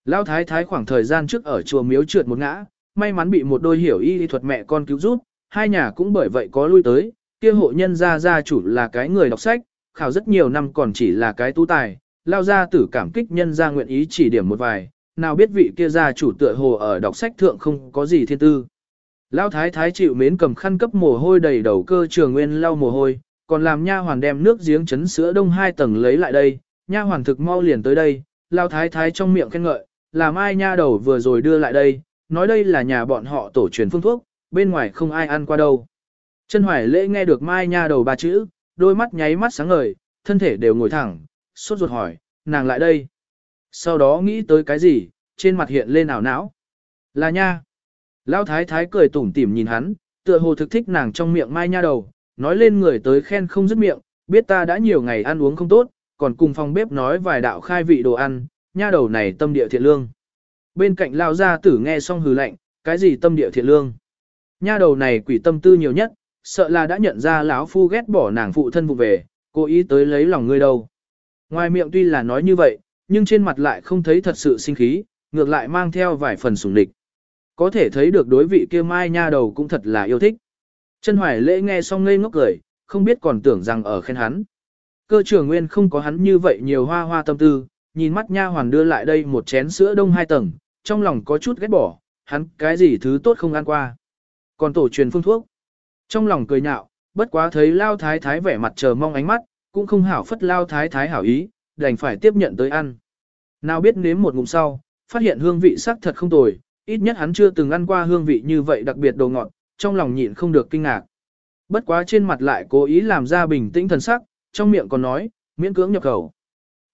Lão Thái Thái khoảng thời gian trước ở chùa miếu trượt một ngã, may mắn bị một đôi hiểu y thuật mẹ con cứu giúp, hai nhà cũng bởi vậy có lui tới, kia hộ nhân gia gia chủ là cái người đọc sách, khảo rất nhiều năm còn chỉ là cái tu tài, lao gia tử cảm kích nhân gia nguyện ý chỉ điểm một vài, nào biết vị kia gia chủ tựa hồ ở đọc sách thượng không có gì thiên tư. Lao thái thái chịu mến cầm khăn cấp mồ hôi đầy đầu cơ trường nguyên lau mồ hôi, còn làm nha hoàn đem nước giếng chấn sữa đông hai tầng lấy lại đây, nha hoàn thực mau liền tới đây, lao thái thái trong miệng khen ngợi, làm ai nha đầu vừa rồi đưa lại đây, nói đây là nhà bọn họ tổ truyền phương thuốc, bên ngoài không ai ăn qua đâu. Chân hoài lễ nghe được mai nha đầu ba chữ, đôi mắt nháy mắt sáng ngời, thân thể đều ngồi thẳng, sốt ruột hỏi, nàng lại đây. Sau đó nghĩ tới cái gì, trên mặt hiện lên ảo não. Là nha. Lão thái thái cười tủm tỉm nhìn hắn, tựa hồ thực thích nàng trong miệng mai nha đầu, nói lên người tới khen không dứt miệng, biết ta đã nhiều ngày ăn uống không tốt, còn cùng phòng bếp nói vài đạo khai vị đồ ăn, nha đầu này tâm địa thiện lương. Bên cạnh lao gia tử nghe xong hừ lạnh, cái gì tâm địa thiện lương. Nha đầu này quỷ tâm tư nhiều nhất, sợ là đã nhận ra lão phu ghét bỏ nàng phụ thân vụ về, cố ý tới lấy lòng ngươi đâu. Ngoài miệng tuy là nói như vậy, nhưng trên mặt lại không thấy thật sự sinh khí, ngược lại mang theo vài phần sủng địch. Có thể thấy được đối vị kia mai nha đầu cũng thật là yêu thích. Chân hoài lễ nghe xong ngây ngốc cười, không biết còn tưởng rằng ở khen hắn. Cơ trưởng nguyên không có hắn như vậy nhiều hoa hoa tâm tư, nhìn mắt nha hoàn đưa lại đây một chén sữa đông hai tầng, trong lòng có chút ghét bỏ, hắn cái gì thứ tốt không ăn qua. Còn tổ truyền phương thuốc. Trong lòng cười nhạo, bất quá thấy lao thái thái vẻ mặt chờ mong ánh mắt, cũng không hảo phất lao thái thái hảo ý, đành phải tiếp nhận tới ăn. Nào biết nếm một ngụm sau, phát hiện hương vị sắc thật không tồi, ít nhất hắn chưa từng ăn qua hương vị như vậy đặc biệt đồ ngọt, trong lòng nhịn không được kinh ngạc. Bất quá trên mặt lại cố ý làm ra bình tĩnh thần sắc, trong miệng còn nói, miễn cưỡng nhập khẩu.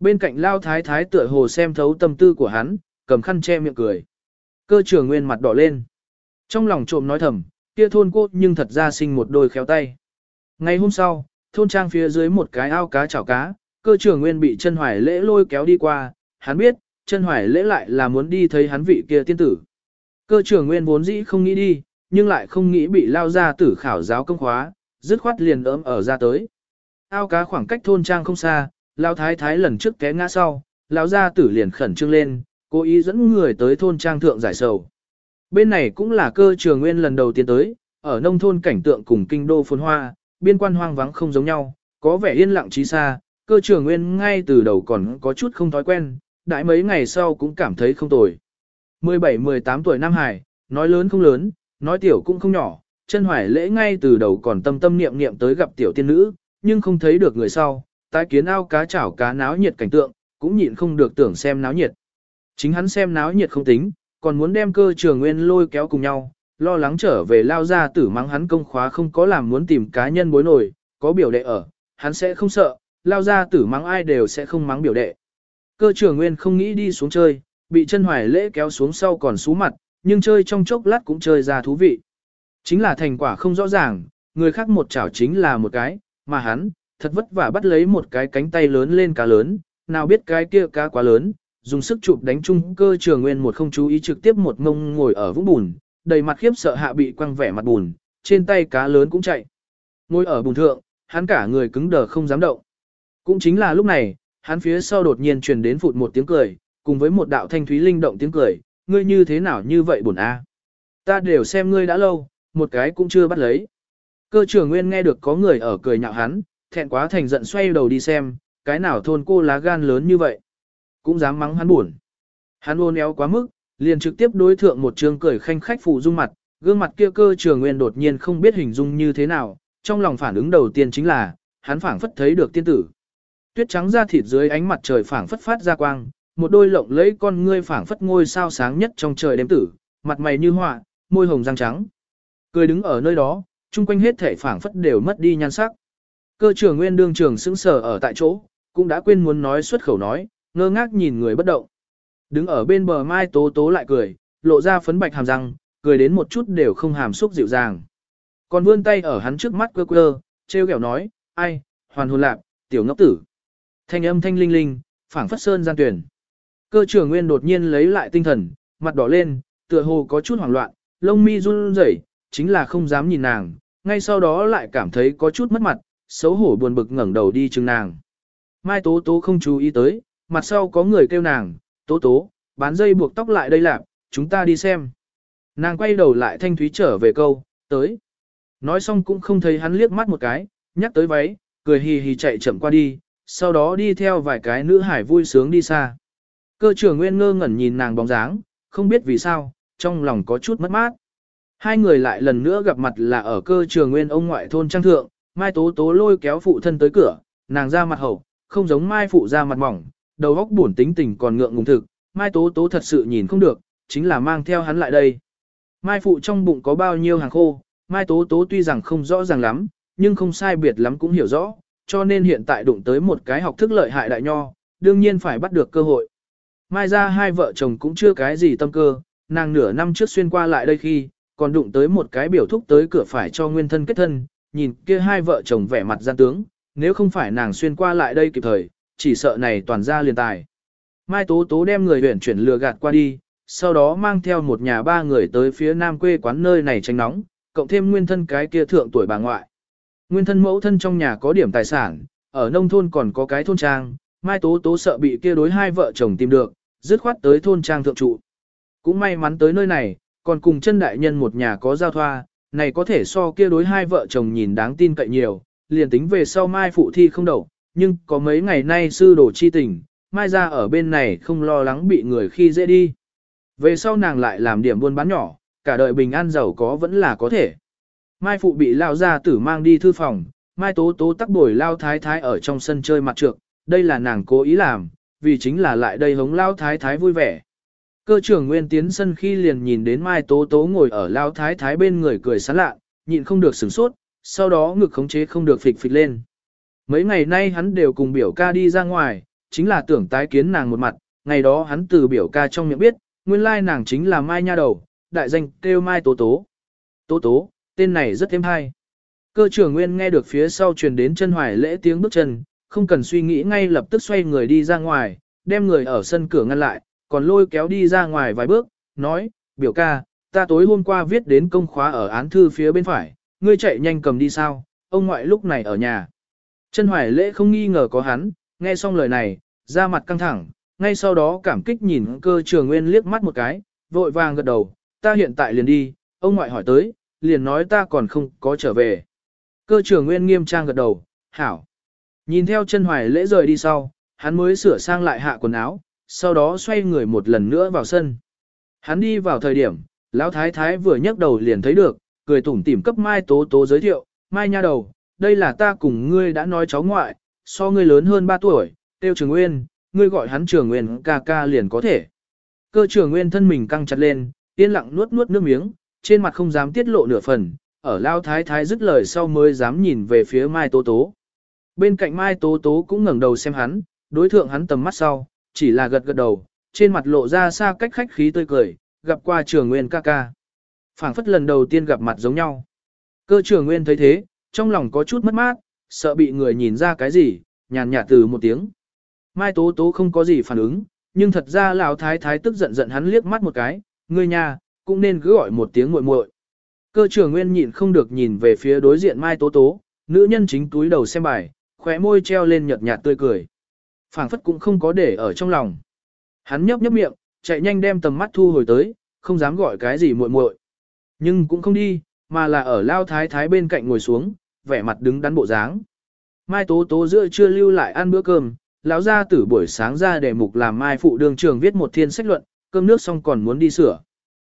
Bên cạnh lao thái thái tựa hồ xem thấu tâm tư của hắn, cầm khăn che miệng cười. Cơ trưởng nguyên mặt đỏ lên. Trong lòng trộm nói thầm, kia thôn cô nhưng thật ra sinh một đôi khéo tay. Ngày hôm sau, thôn trang phía dưới một cái ao cá chảo cá, cơ trưởng nguyên bị chân hoài lễ lôi kéo đi qua, hắn biết, chân hoài lễ lại là muốn đi thấy hắn vị kia tiên tử. Cơ trưởng nguyên vốn dĩ không nghĩ đi, nhưng lại không nghĩ bị lao ra tử khảo giáo công khóa, dứt khoát liền ấm ở ra tới. Ao cá khoảng cách thôn trang không xa, lao thái thái lần trước té ngã sau, lao ra tử liền khẩn trương lên, cố ý dẫn người tới thôn trang thượng giải sầu. Bên này cũng là cơ trường nguyên lần đầu tiên tới, ở nông thôn cảnh tượng cùng kinh đô phồn hoa, biên quan hoang vắng không giống nhau, có vẻ yên lặng trí xa, cơ trường nguyên ngay từ đầu còn có chút không thói quen, đại mấy ngày sau cũng cảm thấy không tồi. 17-18 tuổi Nam Hải, nói lớn không lớn, nói tiểu cũng không nhỏ, chân hoài lễ ngay từ đầu còn tâm tâm niệm niệm tới gặp tiểu tiên nữ, nhưng không thấy được người sau, tái kiến ao cá chảo cá náo nhiệt cảnh tượng, cũng nhịn không được tưởng xem náo nhiệt. Chính hắn xem náo nhiệt không tính, còn muốn đem cơ trường nguyên lôi kéo cùng nhau, lo lắng trở về lao ra tử mắng hắn công khóa không có làm muốn tìm cá nhân bối nổi, có biểu đệ ở, hắn sẽ không sợ, lao ra tử mắng ai đều sẽ không mắng biểu đệ. Cơ trường nguyên không nghĩ đi xuống chơi, bị chân hoài lễ kéo xuống sau còn xú mặt, nhưng chơi trong chốc lát cũng chơi ra thú vị. Chính là thành quả không rõ ràng, người khác một chảo chính là một cái, mà hắn, thật vất vả bắt lấy một cái cánh tay lớn lên cá lớn, nào biết cái kia cá quá lớn, dùng sức chụp đánh chung cơ trường nguyên một không chú ý trực tiếp một ngông ngồi ở vũng bùn, đầy mặt khiếp sợ hạ bị quăng vẻ mặt bùn, trên tay cá lớn cũng chạy. Ngồi ở bùn thượng, hắn cả người cứng đờ không dám động. Cũng chính là lúc này, hắn phía sau đột nhiên truyền đến phụt một tiếng cười, cùng với một đạo thanh thúy linh động tiếng cười, ngươi như thế nào như vậy buồn a? Ta đều xem ngươi đã lâu, một cái cũng chưa bắt lấy. Cơ trưởng nguyên nghe được có người ở cười nhạo hắn, thẹn quá thành giận xoay đầu đi xem, cái nào thôn cô lá gan lớn như vậy. Cũng dám mắng hắn buồn. Hắn ôn éo quá mức, liền trực tiếp đối thượng một trường cười khanh khách phụ dung mặt, gương mặt kia cơ trưởng nguyên đột nhiên không biết hình dung như thế nào, trong lòng phản ứng đầu tiên chính là, hắn phảng phất thấy được tiên tử. Tuyết trắng da thịt dưới ánh mặt trời phảng phất phát ra quang, một đôi lộng lẫy con ngươi phảng phất ngôi sao sáng nhất trong trời đêm tử, mặt mày như họa, môi hồng răng trắng. Cười đứng ở nơi đó, chung quanh hết thể phảng phất đều mất đi nhan sắc. Cơ trưởng nguyên đương trường sững sờ ở tại chỗ, cũng đã quên muốn nói xuất khẩu nói, ngơ ngác nhìn người bất động. Đứng ở bên bờ mai tố tố lại cười, lộ ra phấn bạch hàm răng, cười đến một chút đều không hàm xúc dịu dàng. Còn vươn tay ở hắn trước mắt quơ quơ, treo kẹo nói, ai, hoàn hồn lạc, tiểu ngốc tử. Thanh âm thanh linh linh, phảng phất sơn gian tuyển. Cơ trưởng nguyên đột nhiên lấy lại tinh thần, mặt đỏ lên, tựa hồ có chút hoảng loạn, lông mi run rẩy, chính là không dám nhìn nàng, ngay sau đó lại cảm thấy có chút mất mặt, xấu hổ buồn bực ngẩng đầu đi chừng nàng. Mai Tố Tố không chú ý tới, mặt sau có người kêu nàng, Tố Tố, bán dây buộc tóc lại đây lạc, chúng ta đi xem. Nàng quay đầu lại thanh thúy trở về câu, tới. Nói xong cũng không thấy hắn liếc mắt một cái, nhắc tới váy, cười hì hì chạy chậm qua đi, sau đó đi theo vài cái nữ hải vui sướng đi xa. Cơ trưởng nguyên ngơ ngẩn nhìn nàng bóng dáng, không biết vì sao, trong lòng có chút mất mát. Hai người lại lần nữa gặp mặt là ở cơ trường nguyên ông ngoại thôn trang thượng, Mai Tố Tố lôi kéo phụ thân tới cửa, nàng ra mặt hậu, không giống Mai phụ ra mặt mỏng, đầu óc buồn tính tình còn ngượng ngùng thực, Mai Tố Tố thật sự nhìn không được, chính là mang theo hắn lại đây. Mai phụ trong bụng có bao nhiêu hàng khô, Mai Tố Tố tuy rằng không rõ ràng lắm, nhưng không sai biệt lắm cũng hiểu rõ, cho nên hiện tại đụng tới một cái học thức lợi hại đại nho, đương nhiên phải bắt được cơ hội. Mai ra hai vợ chồng cũng chưa cái gì tâm cơ, nàng nửa năm trước xuyên qua lại đây khi, còn đụng tới một cái biểu thúc tới cửa phải cho nguyên thân kết thân, nhìn kia hai vợ chồng vẻ mặt gian tướng, nếu không phải nàng xuyên qua lại đây kịp thời, chỉ sợ này toàn ra liền tài. Mai Tố Tố đem người huyện chuyển lừa gạt qua đi, sau đó mang theo một nhà ba người tới phía nam quê quán nơi này tránh nóng, cộng thêm nguyên thân cái kia thượng tuổi bà ngoại. Nguyên thân mẫu thân trong nhà có điểm tài sản, ở nông thôn còn có cái thôn trang, Mai Tố Tố sợ bị kia đối hai vợ chồng tìm được, dứt khoát tới thôn trang thượng trụ. Cũng may mắn tới nơi này, còn cùng chân đại nhân một nhà có giao thoa, này có thể so kia đối hai vợ chồng nhìn đáng tin cậy nhiều, liền tính về sau mai phụ thi không đậu, nhưng có mấy ngày nay sư đồ chi tình, mai ra ở bên này không lo lắng bị người khi dễ đi. Về sau nàng lại làm điểm buôn bán nhỏ, cả đời bình an giàu có vẫn là có thể. Mai phụ bị lao ra tử mang đi thư phòng, mai tố tố tắc bồi lao thái thái ở trong sân chơi mặt trược, đây là nàng cố ý làm, vì chính là lại đây hống lao thái thái vui vẻ. Cơ trưởng nguyên tiến sân khi liền nhìn đến Mai Tố Tố ngồi ở lao thái thái bên người cười sán lạ, nhịn không được sửng sốt, sau đó ngực khống chế không được phịch phịch lên. Mấy ngày nay hắn đều cùng biểu ca đi ra ngoài, chính là tưởng tái kiến nàng một mặt, ngày đó hắn từ biểu ca trong miệng biết, nguyên lai nàng chính là Mai Nha Đầu, đại danh kêu Mai Tố Tố. Tố Tố, tên này rất thêm hay. Cơ trưởng nguyên nghe được phía sau truyền đến chân hoài lễ tiếng bước chân, không cần suy nghĩ ngay lập tức xoay người đi ra ngoài, đem người ở sân cửa ngăn lại, còn lôi kéo đi ra ngoài vài bước, nói, biểu ca, ta tối hôm qua viết đến công khóa ở án thư phía bên phải, ngươi chạy nhanh cầm đi sao, ông ngoại lúc này ở nhà. Chân hoài lễ không nghi ngờ có hắn, nghe xong lời này, ra mặt căng thẳng, ngay sau đó cảm kích nhìn cơ trường nguyên liếc mắt một cái, vội vàng gật đầu, ta hiện tại liền đi, ông ngoại hỏi tới, liền nói ta còn không có trở về. Cơ trường nguyên nghiêm trang gật đầu, hảo. Nhìn theo chân hoài lễ rời đi sau, hắn mới sửa sang lại hạ quần áo, sau đó xoay người một lần nữa vào sân. Hắn đi vào thời điểm, lão thái thái vừa nhấc đầu liền thấy được, cười tủm tỉm cấp Mai Tố Tố giới thiệu, Mai nha đầu, đây là ta cùng ngươi đã nói cháu ngoại, so ngươi lớn hơn 3 tuổi, tiêu trường nguyên, ngươi gọi hắn trường nguyên ca ca liền có thể. Cơ trường nguyên thân mình căng chặt lên, yên lặng nuốt nuốt nước miếng, trên mặt không dám tiết lộ nửa phần, ở lao thái thái dứt lời sau mới dám nhìn về phía Mai Tố Tố. Bên cạnh Mai Tố Tố cũng ngẩng đầu xem hắn, đối thượng hắn tầm mắt sau, chỉ là gật gật đầu, trên mặt lộ ra xa cách khách khí tươi cười, gặp qua trường nguyên ca ca. phảng phất lần đầu tiên gặp mặt giống nhau. Cơ trường nguyên thấy thế, trong lòng có chút mất mát, sợ bị người nhìn ra cái gì, nhàn nhạt từ một tiếng. Mai Tố Tố không có gì phản ứng, nhưng thật ra lão thái thái tức giận giận hắn liếc mắt một cái, ngươi nhà, cũng nên cứ gọi một tiếng muội muội. Cơ trưởng nguyên nhịn không được nhìn về phía đối diện Mai Tố Tố, nữ nhân chính túi đầu xem bài, khóe môi treo lên nhợt nhạt tươi cười. phảng phất cũng không có để ở trong lòng. Hắn nhấp nhấp miệng, chạy nhanh đem tầm mắt thu hồi tới, không dám gọi cái gì muội muội. Nhưng cũng không đi, mà là ở lao thái thái bên cạnh ngồi xuống, vẻ mặt đứng đắn bộ dáng. Mai Tố Tố giữa chưa lưu lại ăn bữa cơm, lão gia tử buổi sáng ra để mục làm Mai phụ đường trường viết một thiên sách luận, cơm nước xong còn muốn đi sửa.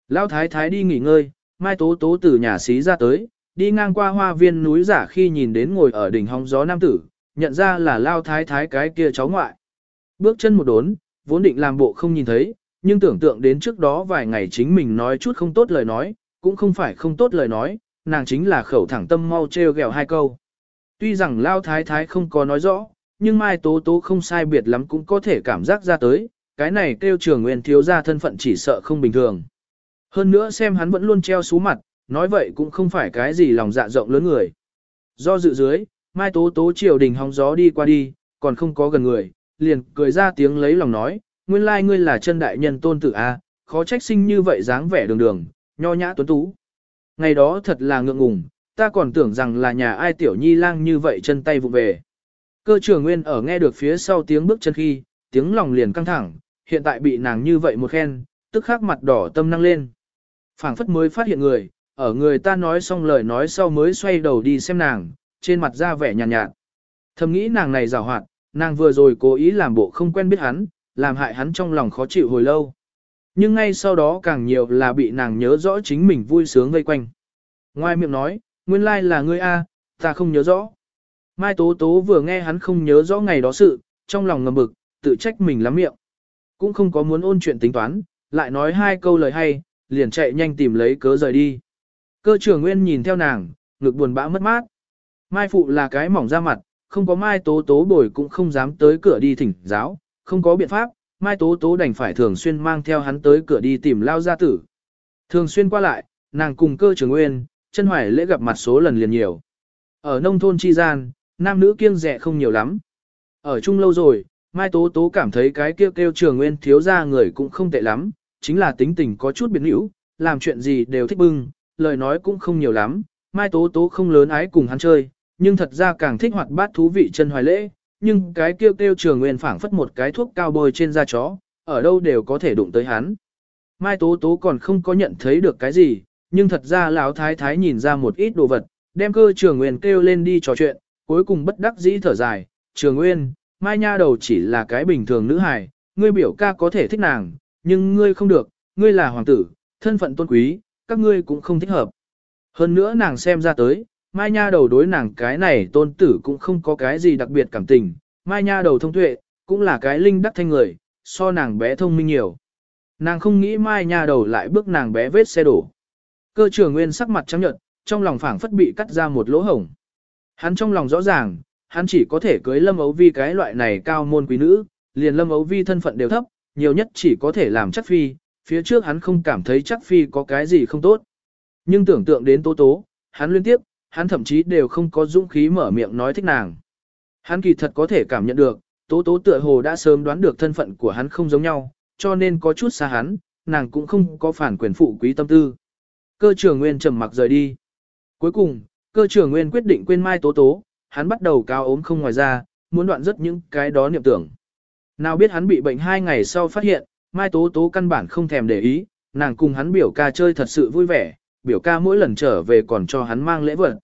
Lão thái thái đi nghỉ ngơi, Mai Tố Tố từ nhà xí ra tới, đi ngang qua hoa viên núi giả khi nhìn đến ngồi ở đỉnh hóng gió nam tử, nhận ra là Lao thái thái cái kia cháu ngoại. Bước chân một đốn, vốn định làm bộ không nhìn thấy, nhưng tưởng tượng đến trước đó vài ngày chính mình nói chút không tốt lời nói, cũng không phải không tốt lời nói, nàng chính là khẩu thẳng tâm mau treo gẹo hai câu. Tuy rằng Lao Thái Thái không có nói rõ, nhưng Mai Tố Tố không sai biệt lắm cũng có thể cảm giác ra tới, cái này kêu trường nguyên thiếu ra thân phận chỉ sợ không bình thường. Hơn nữa xem hắn vẫn luôn treo sú mặt, nói vậy cũng không phải cái gì lòng dạ rộng lớn người. Do dự dưới, Mai Tố Tố triều đình hóng gió đi qua đi, còn không có gần người, liền cười ra tiếng lấy lòng nói, nguyên lai ngươi là chân đại nhân tôn tử A, khó trách sinh như vậy dáng vẻ đường đường, nho nhã tuấn tú. Ngày đó thật là ngượng ngùng, ta còn tưởng rằng là nhà ai tiểu nhi lang như vậy chân tay vụ về. Cơ trưởng nguyên ở nghe được phía sau tiếng bước chân khi, tiếng lòng liền căng thẳng, hiện tại bị nàng như vậy một khen, tức khắc mặt đỏ tâm năng lên. phảng phất mới phát hiện người, ở người ta nói xong lời nói sau mới xoay đầu đi xem nàng, trên mặt ra vẻ nhàn nhạt, nhạt. Thầm nghĩ nàng này rào hoạt, nàng vừa rồi cố ý làm bộ không quen biết hắn, làm hại hắn trong lòng khó chịu hồi lâu. Nhưng ngay sau đó càng nhiều là bị nàng nhớ rõ chính mình vui sướng vây quanh. Ngoài miệng nói, nguyên lai là ngươi A, ta không nhớ rõ. Mai Tố Tố vừa nghe hắn không nhớ rõ ngày đó sự, trong lòng ngầm bực, tự trách mình lắm miệng. Cũng không có muốn ôn chuyện tính toán, lại nói hai câu lời hay, liền chạy nhanh tìm lấy cớ rời đi. Cơ trưởng Nguyên nhìn theo nàng, ngực buồn bã mất mát. Mai Phụ là cái mỏng ra mặt, không có Mai Tố Tố bồi cũng không dám tới cửa đi thỉnh giáo, không có biện pháp, Mai Tố Tố đành phải thường xuyên mang theo hắn tới cửa đi tìm lao gia tử. Thường xuyên qua lại, nàng cùng cơ trường Nguyên, chân hoài lễ gặp mặt số lần liền nhiều. Ở nông thôn chi gian, nam nữ kiêng rẻ không nhiều lắm. Ở chung lâu rồi, Mai Tố Tố cảm thấy cái kêu kêu trường nguyên thiếu ra người cũng không tệ lắm, chính là tính tình có chút biến hữu, làm chuyện gì đều thích bưng, lời nói cũng không nhiều lắm. Mai Tố Tố không lớn ái cùng hắn chơi, nhưng thật ra càng thích hoạt bát thú vị chân hoài lễ, nhưng cái kêu kêu trường nguyên phảng phất một cái thuốc cao bôi trên da chó, ở đâu đều có thể đụng tới hắn. Mai Tố Tố còn không có nhận thấy được cái gì, nhưng thật ra lão thái thái nhìn ra một ít đồ vật, đem cơ trường nguyên kêu lên đi trò chuyện, cuối cùng bất đắc dĩ thở dài, trường nguyên, mai nha đầu chỉ là cái bình thường nữ hài, ngươi biểu ca có thể thích nàng, nhưng ngươi không được, ngươi là hoàng tử, thân phận tôn quý, các ngươi cũng không thích hợp. Hơn nữa nàng xem ra tới, mai nha đầu đối nàng cái này tôn tử cũng không có cái gì đặc biệt cảm tình, mai nha đầu thông tuệ, cũng là cái linh đắc thanh người, so nàng bé thông minh nhiều. Nàng không nghĩ mai nha đầu lại bước nàng bé vết xe đổ. Cơ trưởng nguyên sắc mặt trắng nhợt, trong lòng phảng phất bị cắt ra một lỗ hổng. Hắn trong lòng rõ ràng, hắn chỉ có thể cưới Lâm Ấu Vi cái loại này cao môn quý nữ, liền Lâm Ấu Vi thân phận đều thấp, nhiều nhất chỉ có thể làm chắc phi, phía trước hắn không cảm thấy chắc phi có cái gì không tốt. Nhưng tưởng tượng đến tố tố, hắn liên tiếp, hắn thậm chí đều không có dũng khí mở miệng nói thích nàng. Hắn kỳ thật có thể cảm nhận được, tố tố tựa hồ đã sớm đoán được thân phận của hắn không giống nhau, cho nên có chút xa hắn, nàng cũng không có phản quyền phụ quý tâm tư. Cơ trưởng Nguyên trầm mặc rời đi. Cuối cùng, cơ trưởng Nguyên quyết định quên Mai Tố Tố, hắn bắt đầu cao ốm không ngoài ra, muốn đoạn rất những cái đó niệm tưởng. Nào biết hắn bị bệnh hai ngày sau phát hiện, Mai Tố Tố căn bản không thèm để ý, nàng cùng hắn biểu ca chơi thật sự vui vẻ, biểu ca mỗi lần trở về còn cho hắn mang lễ vật.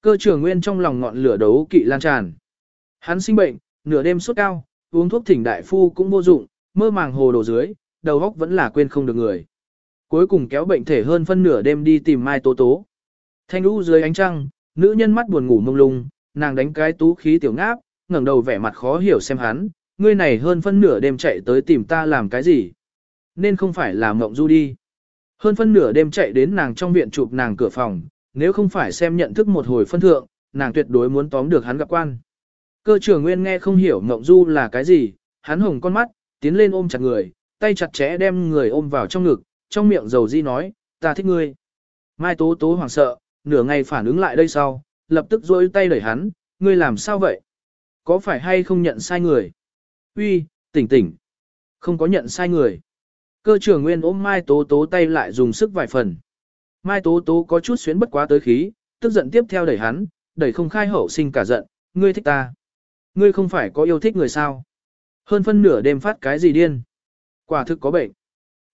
Cơ trưởng Nguyên trong lòng ngọn lửa đấu kỵ lan tràn. Hắn sinh bệnh, nửa đêm sốt cao, uống thuốc thỉnh đại phu cũng vô dụng, mơ màng hồ đồ dưới, đầu óc vẫn là quên không được người cuối cùng kéo bệnh thể hơn phân nửa đêm đi tìm Mai Tố Tố. Thanh lũ dưới ánh trăng, nữ nhân mắt buồn ngủ mông lung, nàng đánh cái tú khí tiểu ngáp, ngẩng đầu vẻ mặt khó hiểu xem hắn, ngươi này hơn phân nửa đêm chạy tới tìm ta làm cái gì? Nên không phải là mộng du đi. Hơn phân nửa đêm chạy đến nàng trong viện chụp nàng cửa phòng, nếu không phải xem nhận thức một hồi phân thượng, nàng tuyệt đối muốn tóm được hắn gặp quan. Cơ trưởng nguyên nghe không hiểu mộng du là cái gì, hắn hồng con mắt, tiến lên ôm chặt người, tay chặt chẽ đem người ôm vào trong ngực, trong miệng dầu di nói, ta thích ngươi. Mai Tố Tố hoảng sợ, nửa ngày phản ứng lại đây sau, lập tức rôi tay đẩy hắn, ngươi làm sao vậy? Có phải hay không nhận sai người? Uy, tỉnh tỉnh. Không có nhận sai người. Cơ trưởng nguyên ôm Mai Tố Tố tay lại dùng sức vài phần. Mai Tố Tố có chút xuyến bất quá tới khí, tức giận tiếp theo đẩy hắn, đẩy không khai hậu sinh cả giận, ngươi thích ta. Ngươi không phải có yêu thích người sao. Hơn phân nửa đêm phát cái gì điên. Quả thực có bệnh.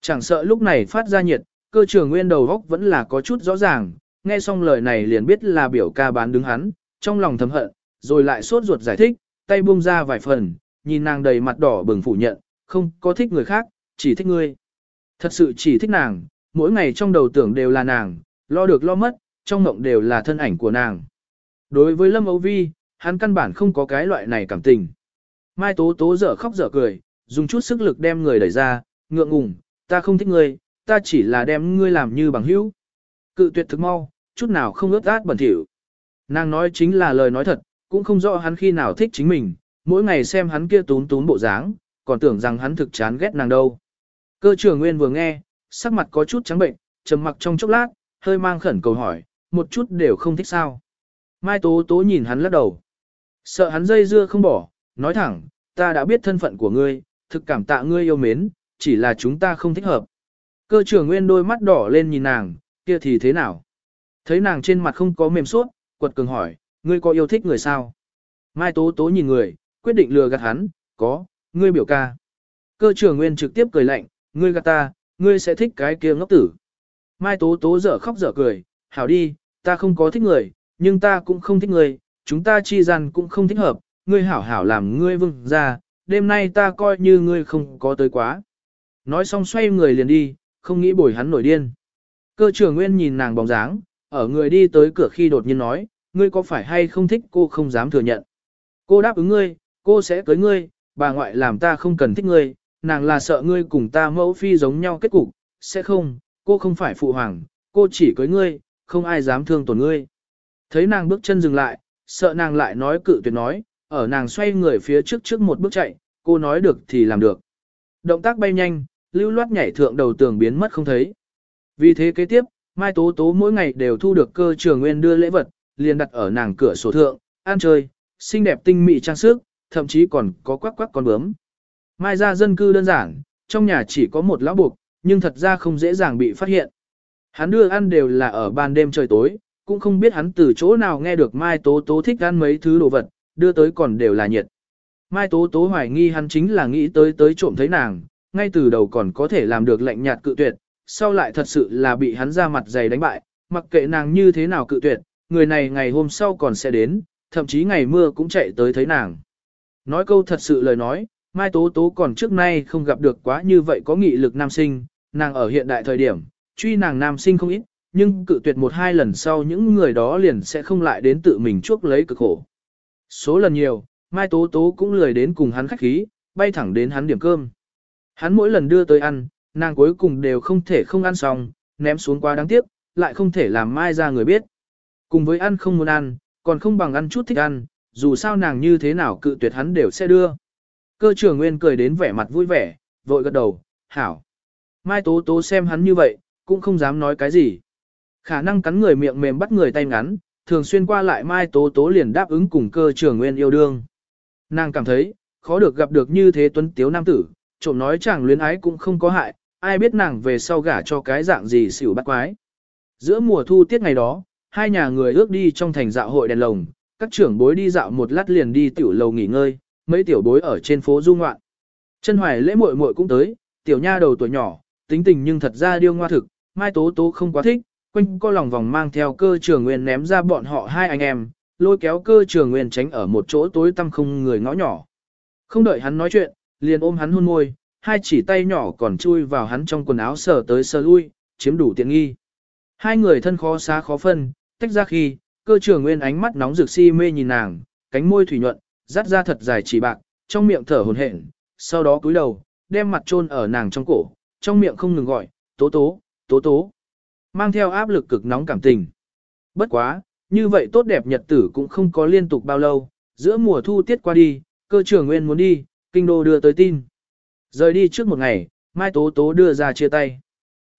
Chẳng sợ lúc này phát ra nhiệt, cơ trưởng nguyên đầu góc vẫn là có chút rõ ràng, nghe xong lời này liền biết là biểu ca bán đứng hắn, trong lòng thầm hận, rồi lại sốt ruột giải thích, tay buông ra vài phần, nhìn nàng đầy mặt đỏ bừng phủ nhận, không có thích người khác, chỉ thích ngươi. Thật sự chỉ thích nàng, mỗi ngày trong đầu tưởng đều là nàng, lo được lo mất, trong mộng đều là thân ảnh của nàng. Đối với Lâm Âu Vi, hắn căn bản không có cái loại này cảm tình. Mai Tố Tố dở khóc dở cười, dùng chút sức lực đem người đẩy ra, ngượng ngùng, ta không thích ngươi, ta chỉ là đem ngươi làm như bằng hữu. Cự tuyệt thực mau, chút nào không ướt át bẩn thỉu. Nàng nói chính là lời nói thật, cũng không rõ hắn khi nào thích chính mình, mỗi ngày xem hắn kia tún tún bộ dáng, còn tưởng rằng hắn thực chán ghét nàng đâu. Cơ trưởng nguyên vừa nghe, sắc mặt có chút trắng bệnh, trầm mặc trong chốc lát, hơi mang khẩn cầu hỏi, một chút đều không thích sao. Mai Tố Tố nhìn hắn lắc đầu. Sợ hắn dây dưa không bỏ, nói thẳng, ta đã biết thân phận của ngươi, thực cảm tạ ngươi yêu mến, chỉ là chúng ta không thích hợp. Cơ trưởng nguyên đôi mắt đỏ lên nhìn nàng, kia thì thế nào? Thấy nàng trên mặt không có mềm suốt, quật cường hỏi, ngươi có yêu thích người sao? Mai Tố Tố nhìn người, quyết định lừa gạt hắn, có, ngươi biểu ca. Cơ trưởng nguyên trực tiếp cười lạnh, ngươi gạt ta, ngươi sẽ thích cái kia ngốc tử. Mai Tố Tố dở khóc dở cười, hảo đi, ta không có thích người, nhưng ta cũng không thích người, chúng ta chi gian cũng không thích hợp, ngươi hảo hảo làm ngươi vương ra, đêm nay ta coi như ngươi không có tới quá. Nói xong xoay người liền đi, không nghĩ bồi hắn nổi điên. Cơ trưởng nguyên nhìn nàng bóng dáng, ở người đi tới cửa khi đột nhiên nói, ngươi có phải hay không thích cô không dám thừa nhận. Cô đáp ứng ngươi, cô sẽ cưới ngươi, bà ngoại làm ta không cần thích ngươi, nàng là sợ ngươi cùng ta mẫu phi giống nhau kết cục, sẽ không, cô không phải phụ hoàng, cô chỉ cưới ngươi, không ai dám thương tổn ngươi. Thấy nàng bước chân dừng lại, sợ nàng lại nói cự tuyệt nói, ở nàng xoay người phía trước trước một bước chạy, cô nói được thì làm được. Động tác bay nhanh, lưu loát nhảy thượng đầu tường biến mất không thấy. Vì thế kế tiếp, Mai Tố Tố mỗi ngày đều thu được cơ trường nguyên đưa lễ vật, liền đặt ở nàng cửa sổ thượng, ăn chơi, xinh đẹp tinh mỹ trang sức, thậm chí còn có quắc quắc con bướm. Mai ra dân cư đơn giản, trong nhà chỉ có một lão buộc, nhưng thật ra không dễ dàng bị phát hiện. Hắn đưa ăn đều là ở ban đêm trời tối, cũng không biết hắn từ chỗ nào nghe được Mai Tố Tố thích ăn mấy thứ đồ vật, đưa tới còn đều là nhiệt. Mai Tố Tố hoài nghi hắn chính là nghĩ tới tới trộm thấy nàng, ngay từ đầu còn có thể làm được lạnh nhạt cự tuyệt, sau lại thật sự là bị hắn ra mặt dày đánh bại, mặc kệ nàng như thế nào cự tuyệt, người này ngày hôm sau còn sẽ đến, thậm chí ngày mưa cũng chạy tới thấy nàng. Nói câu thật sự lời nói, Mai Tố Tố còn trước nay không gặp được quá như vậy có nghị lực nam sinh, nàng ở hiện đại thời điểm, truy nàng nam sinh không ít, nhưng cự tuyệt một hai lần sau những người đó liền sẽ không lại đến tự mình chuốc lấy cực khổ. Số lần nhiều, Mai Tố Tố cũng lười đến cùng hắn khách khí, bay thẳng đến hắn điểm cơm. Hắn mỗi lần đưa tới ăn, nàng cuối cùng đều không thể không ăn xong, ném xuống quá đáng tiếc, lại không thể làm Mai ra người biết. Cùng với ăn không muốn ăn, còn không bằng ăn chút thích ăn, dù sao nàng như thế nào cự tuyệt hắn đều sẽ đưa. Cơ trưởng nguyên cười đến vẻ mặt vui vẻ, vội gật đầu, hảo. Mai Tố Tố xem hắn như vậy, cũng không dám nói cái gì. Khả năng cắn người miệng mềm bắt người tay ngắn, thường xuyên qua lại Mai Tố Tố liền đáp ứng cùng cơ trưởng nguyên yêu đương. Nàng cảm thấy, khó được gặp được như thế tuấn tiếu nam tử, trộm nói chẳng luyến ái cũng không có hại, ai biết nàng về sau gả cho cái dạng gì xỉu bắt quái. Giữa mùa thu tiết ngày đó, hai nhà người ước đi trong thành dạo hội đèn lồng, các trưởng bối đi dạo một lát liền đi tiểu lầu nghỉ ngơi, mấy tiểu bối ở trên phố du ngoạn. Chân hoài lễ muội muội cũng tới, tiểu nha đầu tuổi nhỏ, tính tình nhưng thật ra điêu ngoa thực, mai tố tố không quá thích, quanh co lòng vòng mang theo cơ trường nguyên ném ra bọn họ hai anh em, lôi kéo cơ trường nguyên tránh ở một chỗ tối tăm không người ngõ nhỏ. Không đợi hắn nói chuyện, liền ôm hắn hôn môi, hai chỉ tay nhỏ còn chui vào hắn trong quần áo sờ tới sờ lui, chiếm đủ tiện nghi. Hai người thân khó xá khó phân, tách ra khi, cơ trường nguyên ánh mắt nóng rực si mê nhìn nàng, cánh môi thủy nhuận, rát ra thật dài chỉ bạc, trong miệng thở hồn hển, sau đó cúi đầu, đem mặt chôn ở nàng trong cổ, trong miệng không ngừng gọi, tố tố, tố tố, mang theo áp lực cực nóng cảm tình. Bất quá, như vậy tốt đẹp nhật tử cũng không có liên tục bao lâu, giữa mùa thu tiết qua đi, cơ trưởng nguyên muốn đi, kinh đô đưa tới tin. Rời đi trước một ngày, Mai Tố Tố đưa ra chia tay.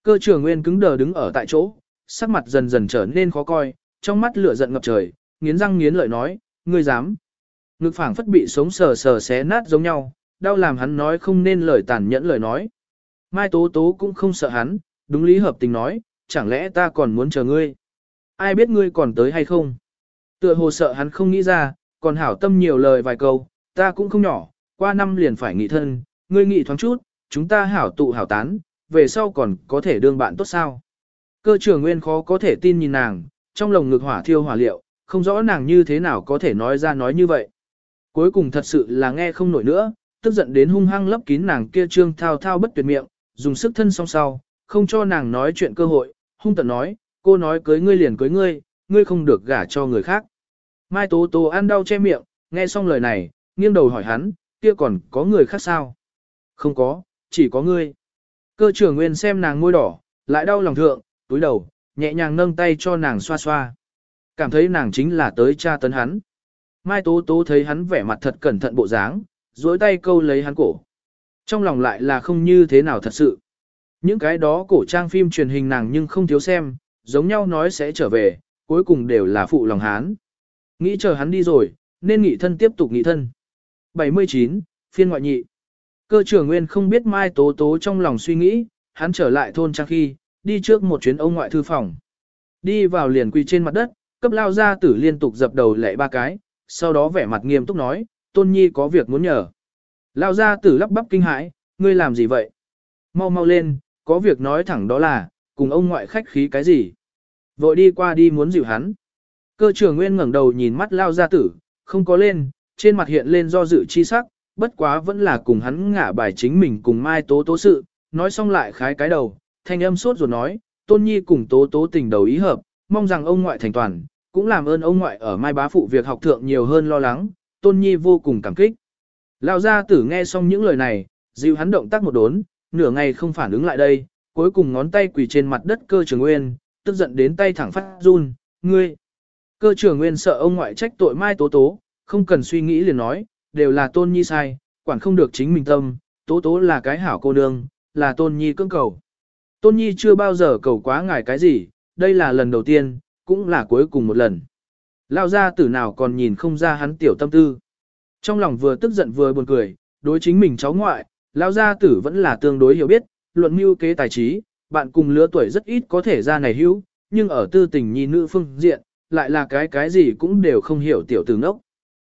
Cơ trưởng nguyên cứng đờ đứng ở tại chỗ, sắc mặt dần dần trở nên khó coi, trong mắt lửa giận ngập trời, nghiến răng nghiến lợi nói, ngươi dám. Ngực phảng phất bị sống sờ sờ xé nát giống nhau, đau làm hắn nói không nên lời tàn nhẫn lời nói. Mai Tố Tố cũng không sợ hắn, đúng lý hợp tình nói, chẳng lẽ ta còn muốn chờ ngươi? Ai biết ngươi còn tới hay không? Tựa hồ sợ hắn không nghĩ ra, còn hảo tâm nhiều lời vài câu, ta cũng không nhỏ, qua năm liền phải nghỉ thân, ngươi nghỉ thoáng chút, chúng ta hảo tụ hảo tán, về sau còn có thể đương bạn tốt sao? Cơ trưởng nguyên khó có thể tin nhìn nàng, trong lồng ngực hỏa thiêu hỏa liệu, không rõ nàng như thế nào có thể nói ra nói như vậy. Cuối cùng thật sự là nghe không nổi nữa, tức giận đến hung hăng lấp kín nàng kia trương thao thao bất tuyệt miệng, dùng sức thân song sau, không cho nàng nói chuyện cơ hội, hung tận nói, cô nói cưới ngươi liền cưới ngươi, ngươi không được gả cho người khác. Mai Tố Tố ăn đau che miệng, nghe xong lời này, nghiêng đầu hỏi hắn, kia còn có người khác sao? Không có, chỉ có ngươi. Cơ trưởng nguyên xem nàng môi đỏ, lại đau lòng thượng, túi đầu, nhẹ nhàng nâng tay cho nàng xoa xoa. Cảm thấy nàng chính là tới cha tấn hắn. Mai Tố Tố thấy hắn vẻ mặt thật cẩn thận bộ dáng, duỗi tay câu lấy hắn cổ. Trong lòng lại là không như thế nào thật sự. Những cái đó cổ trang phim truyền hình nàng nhưng không thiếu xem, giống nhau nói sẽ trở về, cuối cùng đều là phụ lòng hán. Nghĩ chờ hắn đi rồi, nên nghị thân tiếp tục nghị thân. 79. Phiên ngoại nhị. Cơ trưởng Nguyên không biết Mai Tố Tố trong lòng suy nghĩ, hắn trở lại thôn trang khi, đi trước một chuyến ông ngoại thư phòng. Đi vào liền quỳ trên mặt đất, cấp lao ra tử liên tục dập đầu lệ ba cái, sau đó vẻ mặt nghiêm túc nói, Tôn Nhi có việc muốn nhờ. Lao ra tử lắp bắp kinh hãi, ngươi làm gì vậy? Mau mau lên, có việc nói thẳng đó là, cùng ông ngoại khách khí cái gì? Vội đi qua đi muốn dịu hắn. Cơ trưởng Nguyên ngẩng đầu nhìn mắt Lao gia tử, không có lên, trên mặt hiện lên do dự chi sắc, bất quá vẫn là cùng hắn ngả bài chính mình cùng Mai Tố Tố sự, nói xong lại khái cái đầu, thanh âm sốt rồi nói, Tôn Nhi cùng Tố Tố tình đầu ý hợp, mong rằng ông ngoại thành toàn, cũng làm ơn ông ngoại ở Mai Bá Phụ việc học thượng nhiều hơn lo lắng, Tôn Nhi vô cùng cảm kích. Lão gia tử nghe xong những lời này, dịu hắn động tác một đốn, nửa ngày không phản ứng lại đây, cuối cùng ngón tay quỳ trên mặt đất cơ trường nguyên, tức giận đến tay thẳng phát run, ngươi. Cơ trường nguyên sợ ông ngoại trách tội Mai Tố Tố, không cần suy nghĩ liền nói, đều là tôn nhi sai, quản không được chính mình tâm, Tố Tố là cái hảo cô nương, là tôn nhi cưỡng cầu. Tôn nhi chưa bao giờ cầu quá ngài cái gì, đây là lần đầu tiên, cũng là cuối cùng một lần. Lao ra tử nào còn nhìn không ra hắn tiểu tâm tư. Trong lòng vừa tức giận vừa buồn cười, đối chính mình cháu ngoại, Lao gia tử vẫn là tương đối hiểu biết, luận mưu kế tài trí, bạn cùng lứa tuổi rất ít có thể ra này hữu, nhưng ở tư tình nhi nữ phương diện, lại là cái cái gì cũng đều không hiểu tiểu tử ngốc.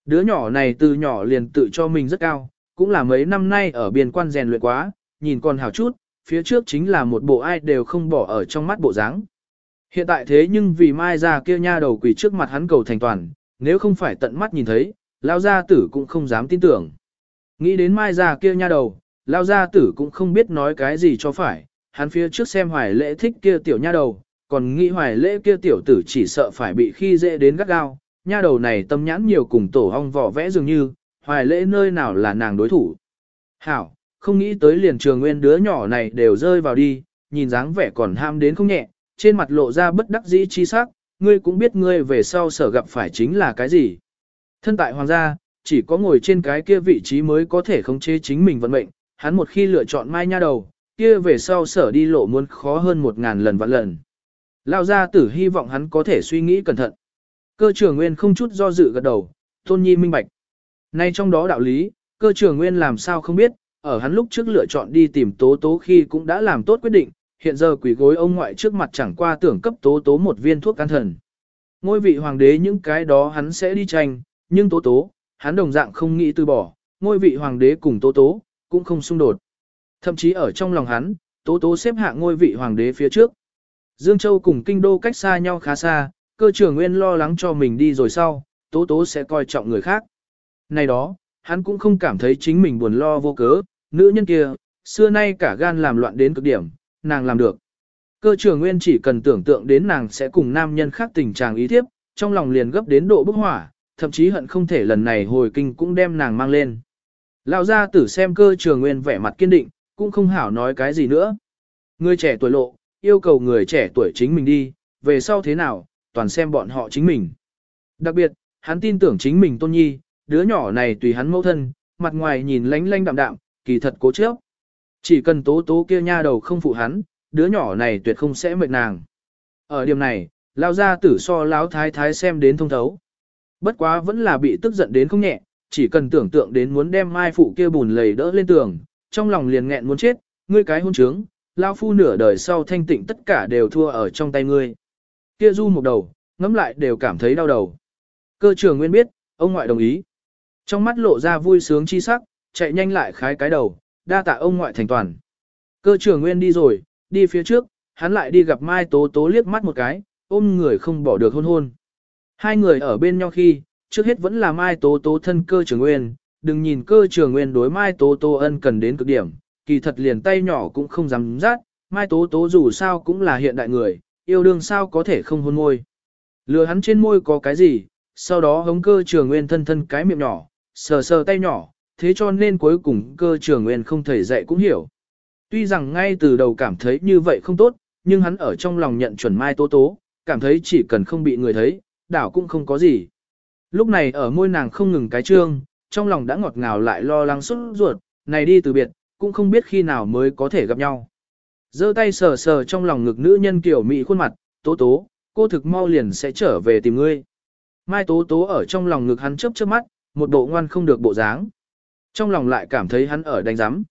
Đứa nhỏ này từ nhỏ liền tự cho mình rất cao, cũng là mấy năm nay ở biên quan rèn luyện quá, nhìn còn hào chút, phía trước chính là một bộ ai đều không bỏ ở trong mắt bộ dáng. Hiện tại thế nhưng vì mai ra kia nha đầu quỳ trước mặt hắn cầu thành toàn, nếu không phải tận mắt nhìn thấy, lao gia tử cũng không dám tin tưởng. Nghĩ đến mai ra kia nha đầu, lao gia tử cũng không biết nói cái gì cho phải, hắn phía trước xem hoài lễ thích kia tiểu nha đầu, còn nghĩ hoài lễ kia tiểu tử chỉ sợ phải bị khi dễ đến gắt gao, nha đầu này tâm nhãn nhiều cùng tổ hong vỏ vẽ dường như, hoài lễ nơi nào là nàng đối thủ. Hảo, không nghĩ tới liền trường nguyên đứa nhỏ này đều rơi vào đi, nhìn dáng vẻ còn ham đến không nhẹ, trên mặt lộ ra bất đắc dĩ chi sắc, ngươi cũng biết ngươi về sau sở gặp phải chính là cái gì. Thân tại hoàng gia, chỉ có ngồi trên cái kia vị trí mới có thể khống chế chính mình vận mệnh, hắn một khi lựa chọn mai nha đầu, kia về sau sở đi lộ muốn khó hơn một ngàn lần vạn lần. Lao gia tử hy vọng hắn có thể suy nghĩ cẩn thận. Cơ trưởng nguyên không chút do dự gật đầu, tôn nhi minh bạch. Nay trong đó đạo lý, cơ trưởng nguyên làm sao không biết, ở hắn lúc trước lựa chọn đi tìm tố tố khi cũng đã làm tốt quyết định, hiện giờ quỷ gối ông ngoại trước mặt chẳng qua tưởng cấp tố tố một viên thuốc can thần. Ngôi vị hoàng đế những cái đó hắn sẽ đi tranh, nhưng tố tố, hắn đồng dạng không nghĩ từ bỏ, ngôi vị hoàng đế cùng tố tố, cũng không xung đột. Thậm chí ở trong lòng hắn, tố tố xếp hạng ngôi vị hoàng đế phía trước. Dương Châu cùng kinh đô cách xa nhau khá xa, cơ trưởng nguyên lo lắng cho mình đi rồi sau, tố tố sẽ coi trọng người khác. Này đó, hắn cũng không cảm thấy chính mình buồn lo vô cớ, nữ nhân kia, xưa nay cả gan làm loạn đến cực điểm, nàng làm được. Cơ trưởng nguyên chỉ cần tưởng tượng đến nàng sẽ cùng nam nhân khác tình trạng ý tiếp, trong lòng liền gấp đến độ bức hỏa, thậm chí hận không thể lần này hồi kinh cũng đem nàng mang lên. Lão gia tử xem cơ trường nguyên vẻ mặt kiên định, cũng không hảo nói cái gì nữa. Người trẻ tuổi lộ, yêu cầu người trẻ tuổi chính mình đi, về sau thế nào, toàn xem bọn họ chính mình. Đặc biệt, hắn tin tưởng chính mình tôn nhi, đứa nhỏ này tùy hắn mẫu thân, mặt ngoài nhìn lánh lánh đạm đạm, kỳ thật cố chấp. Chỉ cần tố tố kia nha đầu không phụ hắn, đứa nhỏ này tuyệt không sẽ mệt nàng. Ở điểm này, lao ra tử so lão thái thái xem đến thông thấu. Bất quá vẫn là bị tức giận đến không nhẹ, chỉ cần tưởng tượng đến muốn đem mai phụ kia bùn lầy đỡ lên tường, trong lòng liền nghẹn muốn chết, ngươi cái hôn trướng, lao phu nửa đời sau thanh tịnh tất cả đều thua ở trong tay ngươi. Kia du một đầu, ngẫm lại đều cảm thấy đau đầu. Cơ trưởng nguyên biết, ông ngoại đồng ý. Trong mắt lộ ra vui sướng chi sắc, chạy nhanh lại khái cái đầu, đa tạ ông ngoại thành toàn. Cơ trưởng nguyên đi rồi, đi phía trước, hắn lại đi gặp Mai Tố Tố liếc mắt một cái, ôm người không bỏ được hôn hôn. Hai người ở bên nhau khi, trước hết vẫn là Mai Tố Tố thân cơ trưởng nguyên, đừng nhìn cơ trưởng nguyên đối Mai Tố Tố ân cần đến cực điểm, kỳ thật liền tay nhỏ cũng không dám rát, Mai Tố Tố dù sao cũng là hiện đại người, yêu đương sao có thể không hôn môi. Lừa hắn trên môi có cái gì, sau đó hống cơ trưởng nguyên thân thân cái miệng nhỏ, sờ sờ tay nhỏ, thế cho nên cuối cùng cơ trưởng nguyên không thể dạy cũng hiểu. Tuy rằng ngay từ đầu cảm thấy như vậy không tốt, nhưng hắn ở trong lòng nhận chuẩn Mai Tố Tố, cảm thấy chỉ cần không bị người thấy, đảo cũng không có gì. Lúc này ở môi nàng không ngừng cái trương, trong lòng đã ngọt ngào lại lo lắng xuất ruột, này đi từ biệt, cũng không biết khi nào mới có thể gặp nhau. giơ tay sờ sờ trong lòng ngực nữ nhân kiểu mỹ khuôn mặt, tố tố, cô thực mau liền sẽ trở về tìm ngươi. Mai tố tố ở trong lòng ngực hắn chớp chớp mắt, một bộ ngoan không được bộ dáng. Trong lòng lại cảm thấy hắn ở đánh giám.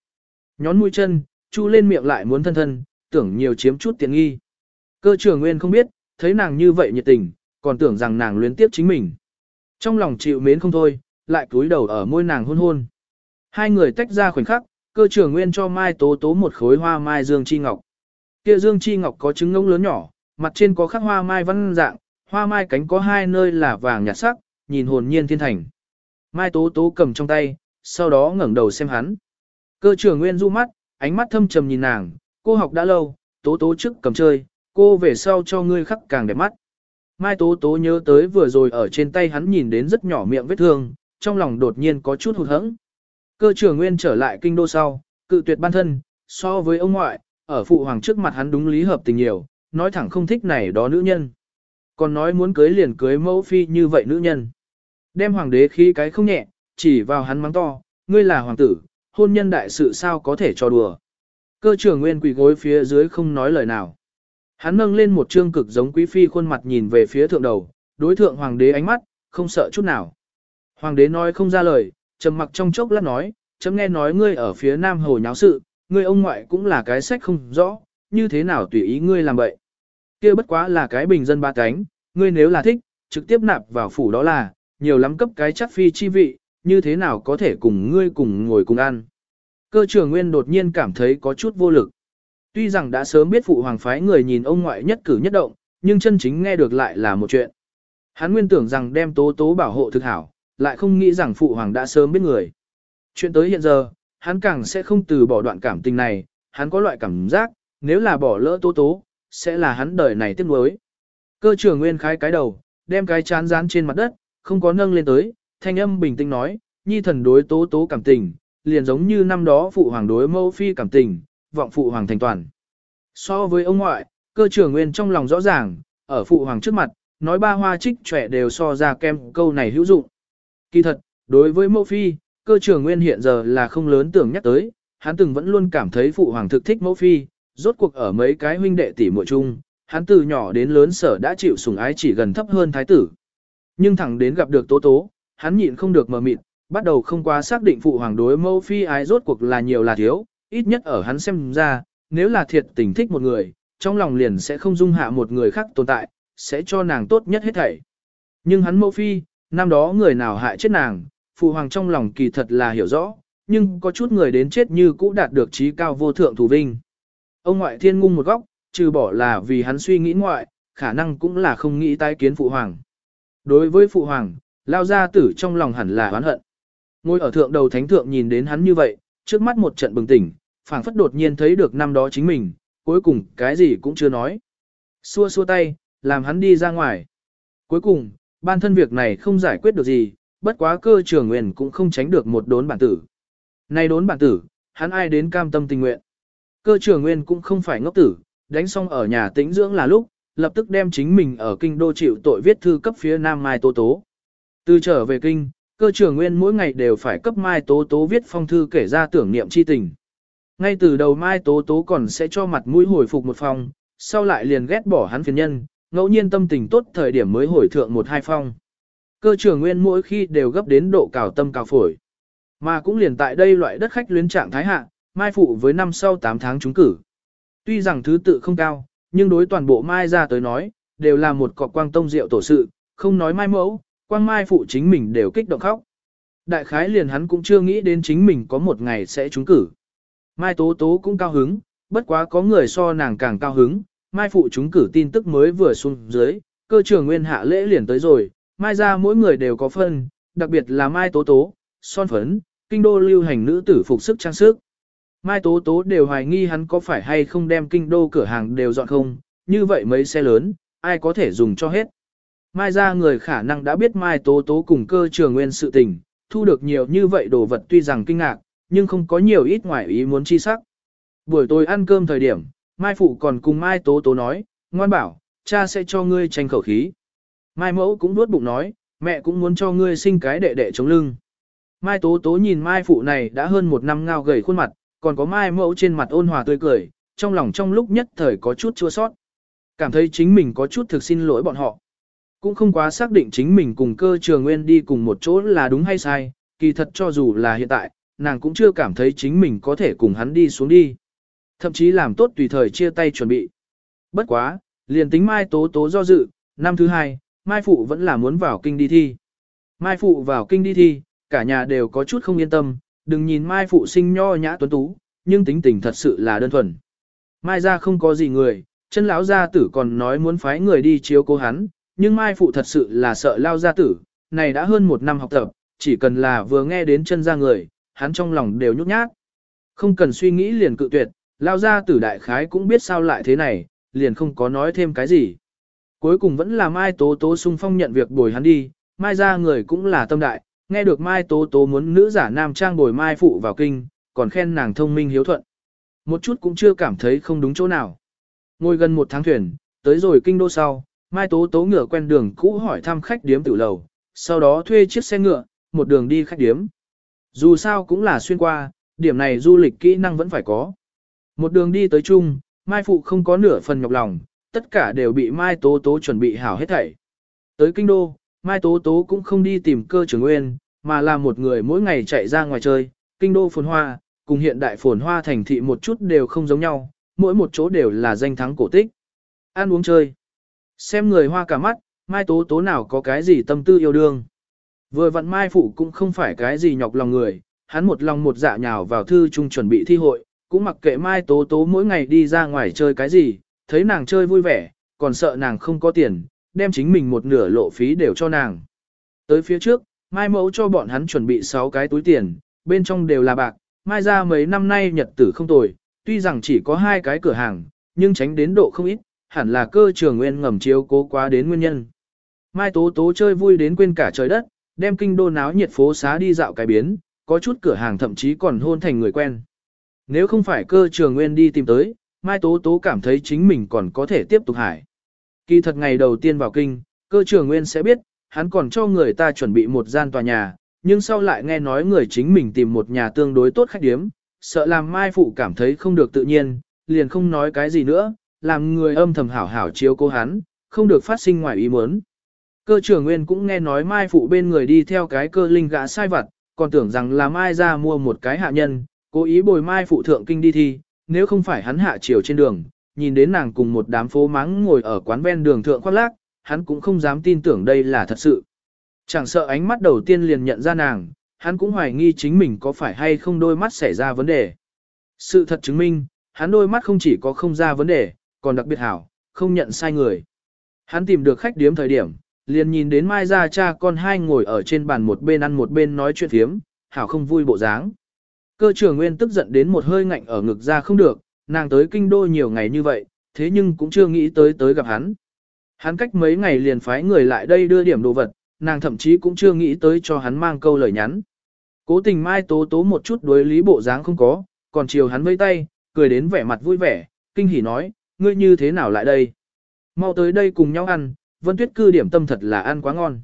Nhón mũi chân, chu lên miệng lại muốn thân thân, tưởng nhiều chiếm chút tiện nghi. Cơ trưởng nguyên không biết, thấy nàng như vậy nhiệt tình, còn tưởng rằng nàng luyến tiếp chính mình. Trong lòng chịu mến không thôi, lại cúi đầu ở môi nàng hôn hôn. Hai người tách ra khoảnh khắc, cơ trưởng nguyên cho Mai Tố Tố một khối hoa mai dương chi ngọc. Kia dương chi ngọc có trứng ngỗng lớn nhỏ, mặt trên có khắc hoa mai văn dạng, hoa mai cánh có hai nơi là vàng nhạt sắc, nhìn hồn nhiên thiên thành. Mai Tố Tố cầm trong tay, sau đó ngẩng đầu xem hắn. Cơ trưởng nguyên du mắt, ánh mắt thâm trầm nhìn nàng, cô học đã lâu, Tố Tố trước cầm chơi, cô về sau cho ngươi khắc càng đẹp mắt. Mai Tố Tố nhớ tới vừa rồi ở trên tay hắn nhìn đến rất nhỏ miệng vết thương, trong lòng đột nhiên có chút hụt hẫng. Cơ trưởng nguyên trở lại kinh đô sau, cự tuyệt ban thân, so với ông ngoại, ở phụ hoàng trước mặt hắn đúng lý hợp tình nhiều, nói thẳng không thích này đó nữ nhân. Còn nói muốn cưới liền cưới mẫu phi như vậy nữ nhân. Đem hoàng đế khí cái không nhẹ, chỉ vào hắn mắng to, ngươi là hoàng tử, hôn nhân đại sự sao có thể cho đùa. Cơ trưởng nguyên quỳ gối phía dưới không nói lời nào. Hắn nâng lên một trương cực giống quý phi khuôn mặt nhìn về phía thượng đầu, đối thượng hoàng đế ánh mắt, không sợ chút nào. Hoàng đế nói không ra lời, trầm mặc trong chốc lát nói, chấm nghe nói ngươi ở phía nam hồ nháo sự, ngươi ông ngoại cũng là cái sách không rõ, như thế nào tùy ý ngươi làm vậy. kia bất quá là cái bình dân ba cánh, ngươi nếu là thích, trực tiếp nạp vào phủ đó là, nhiều lắm cấp cái chắc phi chi vị, như thế nào có thể cùng ngươi cùng ngồi cùng ăn. Cơ trưởng nguyên đột nhiên cảm thấy có chút vô lực. Tuy rằng đã sớm biết phụ hoàng phái người nhìn ông ngoại nhất cử nhất động, nhưng chân chính nghe được lại là một chuyện. Hắn nguyên tưởng rằng đem tố tố bảo hộ thực hảo, lại không nghĩ rằng phụ hoàng đã sớm biết người. Chuyện tới hiện giờ, hắn càng sẽ không từ bỏ đoạn cảm tình này, hắn có loại cảm giác, nếu là bỏ lỡ tố tố, sẽ là hắn đời này tiếc nuối. Cơ trưởng nguyên khai cái đầu, đem cái chán dán trên mặt đất, không có nâng lên tới, thanh âm bình tĩnh nói, nhi thần đối tố tố cảm tình, liền giống như năm đó phụ hoàng đối mẫu phi cảm tình, vọng phụ hoàng thành toàn. So với ông ngoại, cơ trưởng nguyên trong lòng rõ ràng, ở phụ hoàng trước mặt, nói ba hoa trích trẻ đều so ra kem câu này hữu dụng. Kỳ thật, đối với mẫu phi, cơ trưởng nguyên hiện giờ là không lớn tưởng nhắc tới, hắn từng vẫn luôn cảm thấy phụ hoàng thực thích mẫu phi, rốt cuộc ở mấy cái huynh đệ tỷ muội chung, hắn từ nhỏ đến lớn sở đã chịu sủng ái chỉ gần thấp hơn thái tử. Nhưng thẳng đến gặp được tố tố, hắn nhịn không được mờ mịt, bắt đầu không quá xác định phụ hoàng đối mẫu phi ái rốt cuộc là nhiều là thiếu, ít nhất ở hắn xem ra, nếu là thiệt tình thích một người, trong lòng liền sẽ không dung hạ một người khác tồn tại, sẽ cho nàng tốt nhất hết thảy. Nhưng hắn mẫu phi, năm đó người nào hại chết nàng, phụ hoàng trong lòng kỳ thật là hiểu rõ, nhưng có chút người đến chết như cũ đạt được trí cao vô thượng thủ vinh. Ông ngoại thiên ngung một góc, trừ bỏ là vì hắn suy nghĩ ngoại, khả năng cũng là không nghĩ tái kiến phụ hoàng. Đối với phụ hoàng, lao gia tử trong lòng hẳn là oán hận. Ngồi ở thượng đầu thánh thượng nhìn đến hắn như vậy, trước mắt một trận bừng tỉnh, phảng phất đột nhiên thấy được năm đó chính mình, cuối cùng cái gì cũng chưa nói. Xua xua tay, làm hắn đi ra ngoài. Cuối cùng, ban thân việc này không giải quyết được gì, bất quá cơ trường nguyên cũng không tránh được một đốn bản tử. Này đốn bản tử, hắn ai đến cam tâm tình nguyện. Cơ trường nguyên cũng không phải ngốc tử, đánh xong ở nhà tĩnh dưỡng là lúc, lập tức đem chính mình ở kinh đô chịu tội viết thư cấp phía Nam Mai Tố Tố. Từ trở về kinh, cơ trưởng nguyên mỗi ngày đều phải cấp Mai Tố Tố viết phong thư kể ra tưởng niệm chi tình. Ngay từ đầu Mai Tố Tố còn sẽ cho mặt mũi hồi phục một phong, sau lại liền ghét bỏ hắn phiền nhân, ngẫu nhiên tâm tình tốt thời điểm mới hồi thượng một hai phong. Cơ trưởng nguyên mỗi khi đều gấp đến độ cào tâm cào phổi. Mà cũng liền tại đây loại đất khách luyến trạng thái hạ, mai phụ với năm sau 8 tháng trúng cử. Tuy rằng thứ tự không cao, nhưng đối toàn bộ mai ra tới nói, đều là một cọc quang tông rượu tổ sự, không nói mai mẫu, quang mai phụ chính mình đều kích động khóc. Đại khái liền hắn cũng chưa nghĩ đến chính mình có một ngày sẽ trúng cử. Mai Tố Tố cũng cao hứng, bất quá có người so nàng càng cao hứng, Mai phụ trúng cử tin tức mới vừa xuống dưới, cơ trưởng nguyên hạ lễ liền tới rồi, Mai ra mỗi người đều có phân, đặc biệt là Mai Tố Tố, son phấn, kinh đô lưu hành nữ tử phục sức trang sức. Mai Tố Tố đều hoài nghi hắn có phải hay không đem kinh đô cửa hàng đều dọn không, như vậy mấy xe lớn, ai có thể dùng cho hết. Mai ra người khả năng đã biết Mai Tố Tố cùng cơ trường nguyên sự tình, thu được nhiều như vậy đồ vật tuy rằng kinh ngạc, nhưng không có nhiều ít ngoài ý muốn chi sắc. Buổi tối ăn cơm thời điểm, Mai Phụ còn cùng Mai Tố Tố nói, ngoan bảo, cha sẽ cho ngươi tranh khẩu khí. Mai Mẫu cũng nuốt bụng nói, mẹ cũng muốn cho ngươi sinh cái đệ đệ chống lưng. Mai Tố Tố nhìn Mai Phụ này đã hơn một năm ngao gầy khuôn mặt, còn có Mai Mẫu trên mặt ôn hòa tươi cười, trong lòng trong lúc nhất thời có chút chua sót. Cảm thấy chính mình có chút thực xin lỗi bọn họ. Cũng không quá xác định chính mình cùng cơ trường nguyên đi cùng một chỗ là đúng hay sai, kỳ thật cho dù là hiện tại, nàng cũng chưa cảm thấy chính mình có thể cùng hắn đi xuống đi. Thậm chí làm tốt tùy thời chia tay chuẩn bị. Bất quá, liền tính Mai Tố Tố do dự, năm thứ hai, Mai Phụ vẫn là muốn vào kinh đi thi. Mai Phụ vào kinh đi thi, cả nhà đều có chút không yên tâm, đừng nhìn Mai Phụ sinh nho nhã tuấn tú, nhưng tính tình thật sự là đơn thuần. Mai ra không có gì người, chân lão gia tử còn nói muốn phái người đi chiếu cố hắn, nhưng Mai Phụ thật sự là sợ lao gia tử, này đã hơn một năm học tập, chỉ cần là vừa nghe đến chân ra người, hắn trong lòng đều nhút nhát. Không cần suy nghĩ liền cự tuyệt, lao gia tử đại khái cũng biết sao lại thế này, liền không có nói thêm cái gì. Cuối cùng vẫn là Mai Tố Tố sung phong nhận việc bồi hắn đi, Mai ra người cũng là tâm đại, nghe được Mai Tố Tố muốn nữ giả nam trang bồi Mai Phụ vào kinh, còn khen nàng thông minh hiếu thuận. Một chút cũng chưa cảm thấy không đúng chỗ nào. Ngồi gần một tháng thuyền, tới rồi kinh đô sau, Mai Tố Tố ngựa quen đường cũ hỏi thăm khách điếm tử lầu, sau đó thuê chiếc xe ngựa, một đường đi khách điếm. Dù sao cũng là xuyên qua, điểm này du lịch kỹ năng vẫn phải có. Một đường đi tới chung, Mai Phụ không có nửa phần nhọc lòng, tất cả đều bị Mai Tố Tố chuẩn bị hảo hết thảy. Tới kinh đô, Mai Tố Tố cũng không đi tìm cơ trưởng nguyên, mà là một người mỗi ngày chạy ra ngoài chơi, kinh đô phồn hoa, cùng hiện đại phồn hoa thành thị một chút đều không giống nhau, mỗi một chỗ đều là danh thắng cổ tích. Ăn uống chơi. Xem người hoa cả mắt, Mai Tố Tố nào có cái gì tâm tư yêu đương. Vừa vặn Mai Phụ cũng không phải cái gì nhọc lòng người, hắn một lòng một dạ nhào vào thư chung chuẩn bị thi hội, cũng mặc kệ Mai Tố Tố mỗi ngày đi ra ngoài chơi cái gì, thấy nàng chơi vui vẻ, còn sợ nàng không có tiền, đem chính mình một nửa lộ phí đều cho nàng. Tới phía trước, Mai Mẫu cho bọn hắn chuẩn bị 6 cái túi tiền, bên trong đều là bạc, Mai ra mấy năm nay nhật tử không tồi, tuy rằng chỉ có hai cái cửa hàng, nhưng tránh đến độ không ít, hẳn là cơ trường nguyên ngầm chiếu cố quá đến nguyên nhân. Mai Tố Tố chơi vui đến quên cả trời đất, đem kinh đô náo nhiệt phố xá đi dạo cái biến, có chút cửa hàng thậm chí còn hôn thành người quen. Nếu không phải cơ trường nguyên đi tìm tới, Mai Tố Tố cảm thấy chính mình còn có thể tiếp tục hải. Kỳ thật ngày đầu tiên vào kinh, cơ trường nguyên sẽ biết, hắn còn cho người ta chuẩn bị một gian tòa nhà, nhưng sau lại nghe nói người chính mình tìm một nhà tương đối tốt khách điếm, sợ làm Mai Phụ cảm thấy không được tự nhiên, liền không nói cái gì nữa, làm người âm thầm hảo hảo chiếu cố hắn, không được phát sinh ngoài ý muốn. Cơ trưởng nguyên cũng nghe nói Mai Phụ bên người đi theo cái cơ linh gã sai vặt, còn tưởng rằng là Mai ra mua một cái hạ nhân, cố ý bồi Mai Phụ thượng kinh đi thi, nếu không phải hắn hạ chiều trên đường, nhìn đến nàng cùng một đám phố mắng ngồi ở quán ven đường thượng khoác lác, hắn cũng không dám tin tưởng đây là thật sự. Chẳng sợ ánh mắt đầu tiên liền nhận ra nàng, hắn cũng hoài nghi chính mình có phải hay không đôi mắt xảy ra vấn đề. Sự thật chứng minh, hắn đôi mắt không chỉ có không ra vấn đề, còn đặc biệt hảo, không nhận sai người. Hắn tìm được khách điếm thời điểm, liền nhìn đến Mai ra cha con hai ngồi ở trên bàn một bên ăn một bên nói chuyện thiếm, hảo không vui bộ dáng. Cơ trưởng nguyên tức giận đến một hơi ngạnh ở ngực ra không được, nàng tới kinh đô nhiều ngày như vậy, thế nhưng cũng chưa nghĩ tới tới gặp hắn. Hắn cách mấy ngày liền phái người lại đây đưa điểm đồ vật, nàng thậm chí cũng chưa nghĩ tới cho hắn mang câu lời nhắn. Cố tình Mai tố tố một chút đối lý bộ dáng không có, còn chiều hắn vây tay, cười đến vẻ mặt vui vẻ, kinh hỉ nói, ngươi như thế nào lại đây? Mau tới đây cùng nhau ăn, vân tuyết cư điểm tâm thật là ăn quá ngon.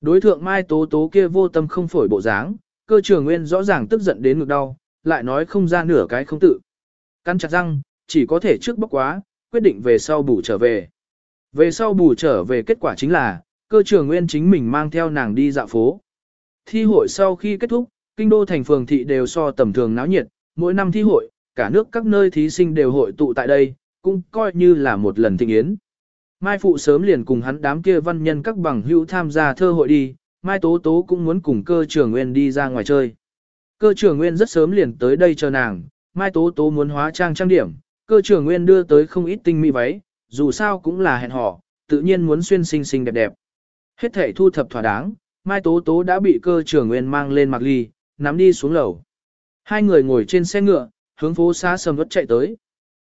Đối thượng Mai tố tố kia vô tâm không phổi bộ dáng, cơ trường nguyên rõ ràng tức giận đến ngực đau, lại nói không ra nửa cái không tự. Căn chặt răng, chỉ có thể trước bốc quá, quyết định về sau bù trở về. Về sau bù trở về kết quả chính là, cơ Trường nguyên chính mình mang theo nàng đi dạo phố. Thi hội sau khi kết thúc, kinh đô thành phường thị đều so tầm thường náo nhiệt, mỗi năm thi hội, cả nước các nơi thí sinh đều hội tụ tại đây, cũng coi như là một lần thịnh yến. Mai Phụ sớm liền cùng hắn đám kia văn nhân các bằng hữu tham gia thơ hội đi, Mai Tố Tố cũng muốn cùng cơ trưởng nguyên đi ra ngoài chơi. Cơ trưởng nguyên rất sớm liền tới đây chờ nàng, Mai Tố Tố muốn hóa trang trang điểm, cơ trưởng nguyên đưa tới không ít tinh mỹ váy, dù sao cũng là hẹn hò, tự nhiên muốn xuyên xinh xinh đẹp đẹp. Hết thể thu thập thỏa đáng, Mai Tố Tố đã bị cơ trưởng nguyên mang lên mặc ly, nắm đi xuống lầu. Hai người ngồi trên xe ngựa, hướng phố xá sầm vất chạy tới.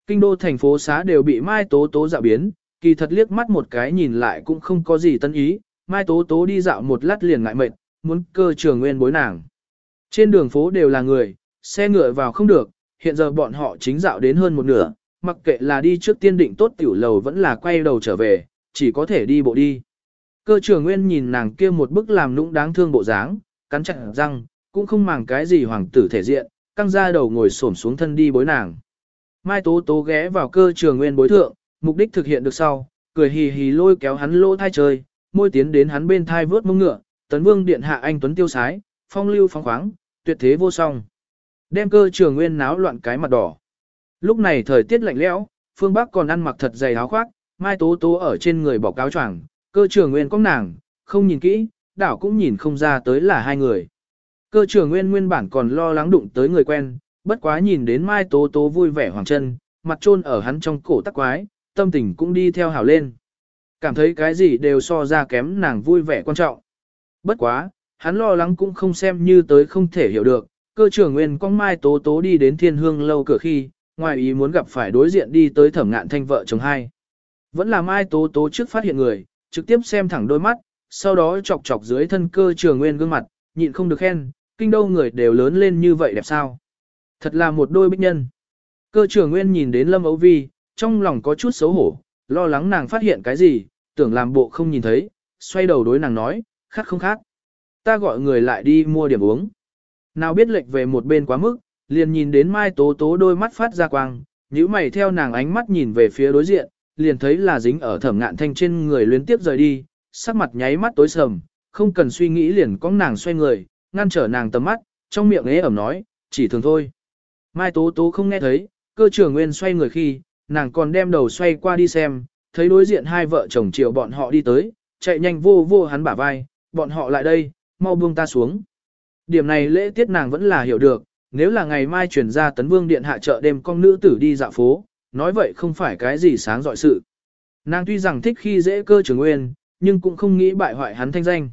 Kinh đô thành phố xá đều bị Mai Tố Tố dạo biến, kỳ thật liếc mắt một cái nhìn lại cũng không có gì tân ý, Mai Tố Tố đi dạo một lát liền ngại mệt, muốn cơ trường nguyên bối nàng. Trên đường phố đều là người, xe ngựa vào không được, hiện giờ bọn họ chính dạo đến hơn một nửa, mặc kệ là đi trước tiên định tốt tiểu lầu vẫn là quay đầu trở về, chỉ có thể đi bộ đi. Cơ trường nguyên nhìn nàng kia một bức làm nũng đáng thương bộ dáng, cắn chặt răng, cũng không màng cái gì hoàng tử thể diện, căng ra đầu ngồi xổm xuống thân đi bối nàng. Mai Tố Tố ghé vào cơ trường nguyên bối thượng, mục đích thực hiện được sau, cười hì hì lôi kéo hắn lỗ thai chơi, môi tiến đến hắn bên thai vớt mông ngựa, tấn vương điện hạ anh tuấn tiêu sái, phong lưu phong khoáng, tuyệt thế vô song. Đem cơ trường nguyên náo loạn cái mặt đỏ. Lúc này thời tiết lạnh lẽo, phương Bắc còn ăn mặc thật dày áo khoác, Mai Tố Tố ở trên người bỏ cáo choàng, cơ trường nguyên có nàng, không nhìn kỹ, đảo cũng nhìn không ra tới là hai người. Cơ trưởng nguyên nguyên bản còn lo lắng đụng tới người quen, bất quá nhìn đến Mai Tố Tố vui vẻ hoàng chân, mặt trôn ở hắn trong cổ tắc quái, tâm tình cũng đi theo hảo lên. Cảm thấy cái gì đều so ra kém nàng vui vẻ quan trọng. Bất quá, hắn lo lắng cũng không xem như tới không thể hiểu được, cơ trưởng nguyên con Mai Tố Tố đi đến thiên hương lâu cửa khi, ngoài ý muốn gặp phải đối diện đi tới thẩm ngạn thanh vợ chồng hai. Vẫn là Mai Tố Tố trước phát hiện người, trực tiếp xem thẳng đôi mắt, sau đó chọc chọc dưới thân cơ Trường nguyên gương mặt, nhịn không được khen, kinh đô người đều lớn lên như vậy đẹp sao. Thật là một đôi bích nhân. Cơ trưởng nguyên nhìn đến Lâm Âu Vi, trong lòng có chút xấu hổ, lo lắng nàng phát hiện cái gì, tưởng làm bộ không nhìn thấy, xoay đầu đối nàng nói, khác không khác. Ta gọi người lại đi mua điểm uống. Nào biết lệch về một bên quá mức, liền nhìn đến Mai Tố Tố đôi mắt phát ra quang, nhíu mày theo nàng ánh mắt nhìn về phía đối diện, liền thấy là dính ở thẩm ngạn thanh trên người liên tiếp rời đi, sắc mặt nháy mắt tối sầm, không cần suy nghĩ liền có nàng xoay người, ngăn trở nàng tầm mắt, trong miệng ế ẩm nói, chỉ thường thôi. Mai Tố Tố không nghe thấy, cơ trưởng nguyên xoay người khi, nàng còn đem đầu xoay qua đi xem, thấy đối diện hai vợ chồng chiều bọn họ đi tới, chạy nhanh vô vô hắn bả vai, bọn họ lại đây, mau buông ta xuống. Điểm này lễ tiết nàng vẫn là hiểu được, nếu là ngày mai chuyển ra tấn vương điện hạ chợ đêm con nữ tử đi dạo phố, nói vậy không phải cái gì sáng dọi sự. Nàng tuy rằng thích khi dễ cơ trưởng nguyên, nhưng cũng không nghĩ bại hoại hắn thanh danh.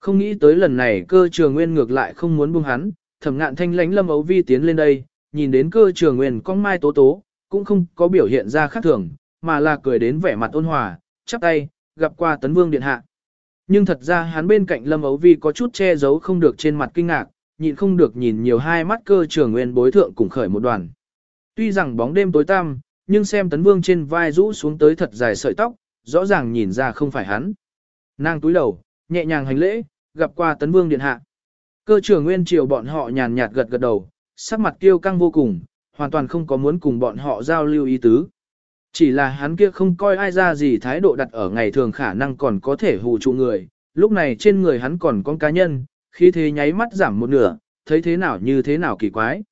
Không nghĩ tới lần này cơ trường nguyên ngược lại không muốn buông hắn, thẩm ngạn thanh lánh lâm ấu vi tiến lên đây, nhìn đến cơ trường nguyên con mai tố tố, cũng không có biểu hiện ra khác thường, mà là cười đến vẻ mặt ôn hòa, chắp tay, gặp qua tấn vương điện hạ. Nhưng thật ra hắn bên cạnh lâm ấu vi có chút che giấu không được trên mặt kinh ngạc, nhịn không được nhìn nhiều hai mắt cơ trường nguyên bối thượng cùng khởi một đoàn. Tuy rằng bóng đêm tối tăm, nhưng xem tấn vương trên vai rũ xuống tới thật dài sợi tóc, rõ ràng nhìn ra không phải hắn. Nàng túi đầu, nhẹ nhàng hành lễ, gặp qua tấn vương điện hạ. Cơ trưởng nguyên triều bọn họ nhàn nhạt gật gật đầu, sắc mặt kiêu căng vô cùng, hoàn toàn không có muốn cùng bọn họ giao lưu ý tứ. Chỉ là hắn kia không coi ai ra gì thái độ đặt ở ngày thường khả năng còn có thể hù trụ người, lúc này trên người hắn còn có cá nhân, khi thế nháy mắt giảm một nửa, thấy thế nào như thế nào kỳ quái.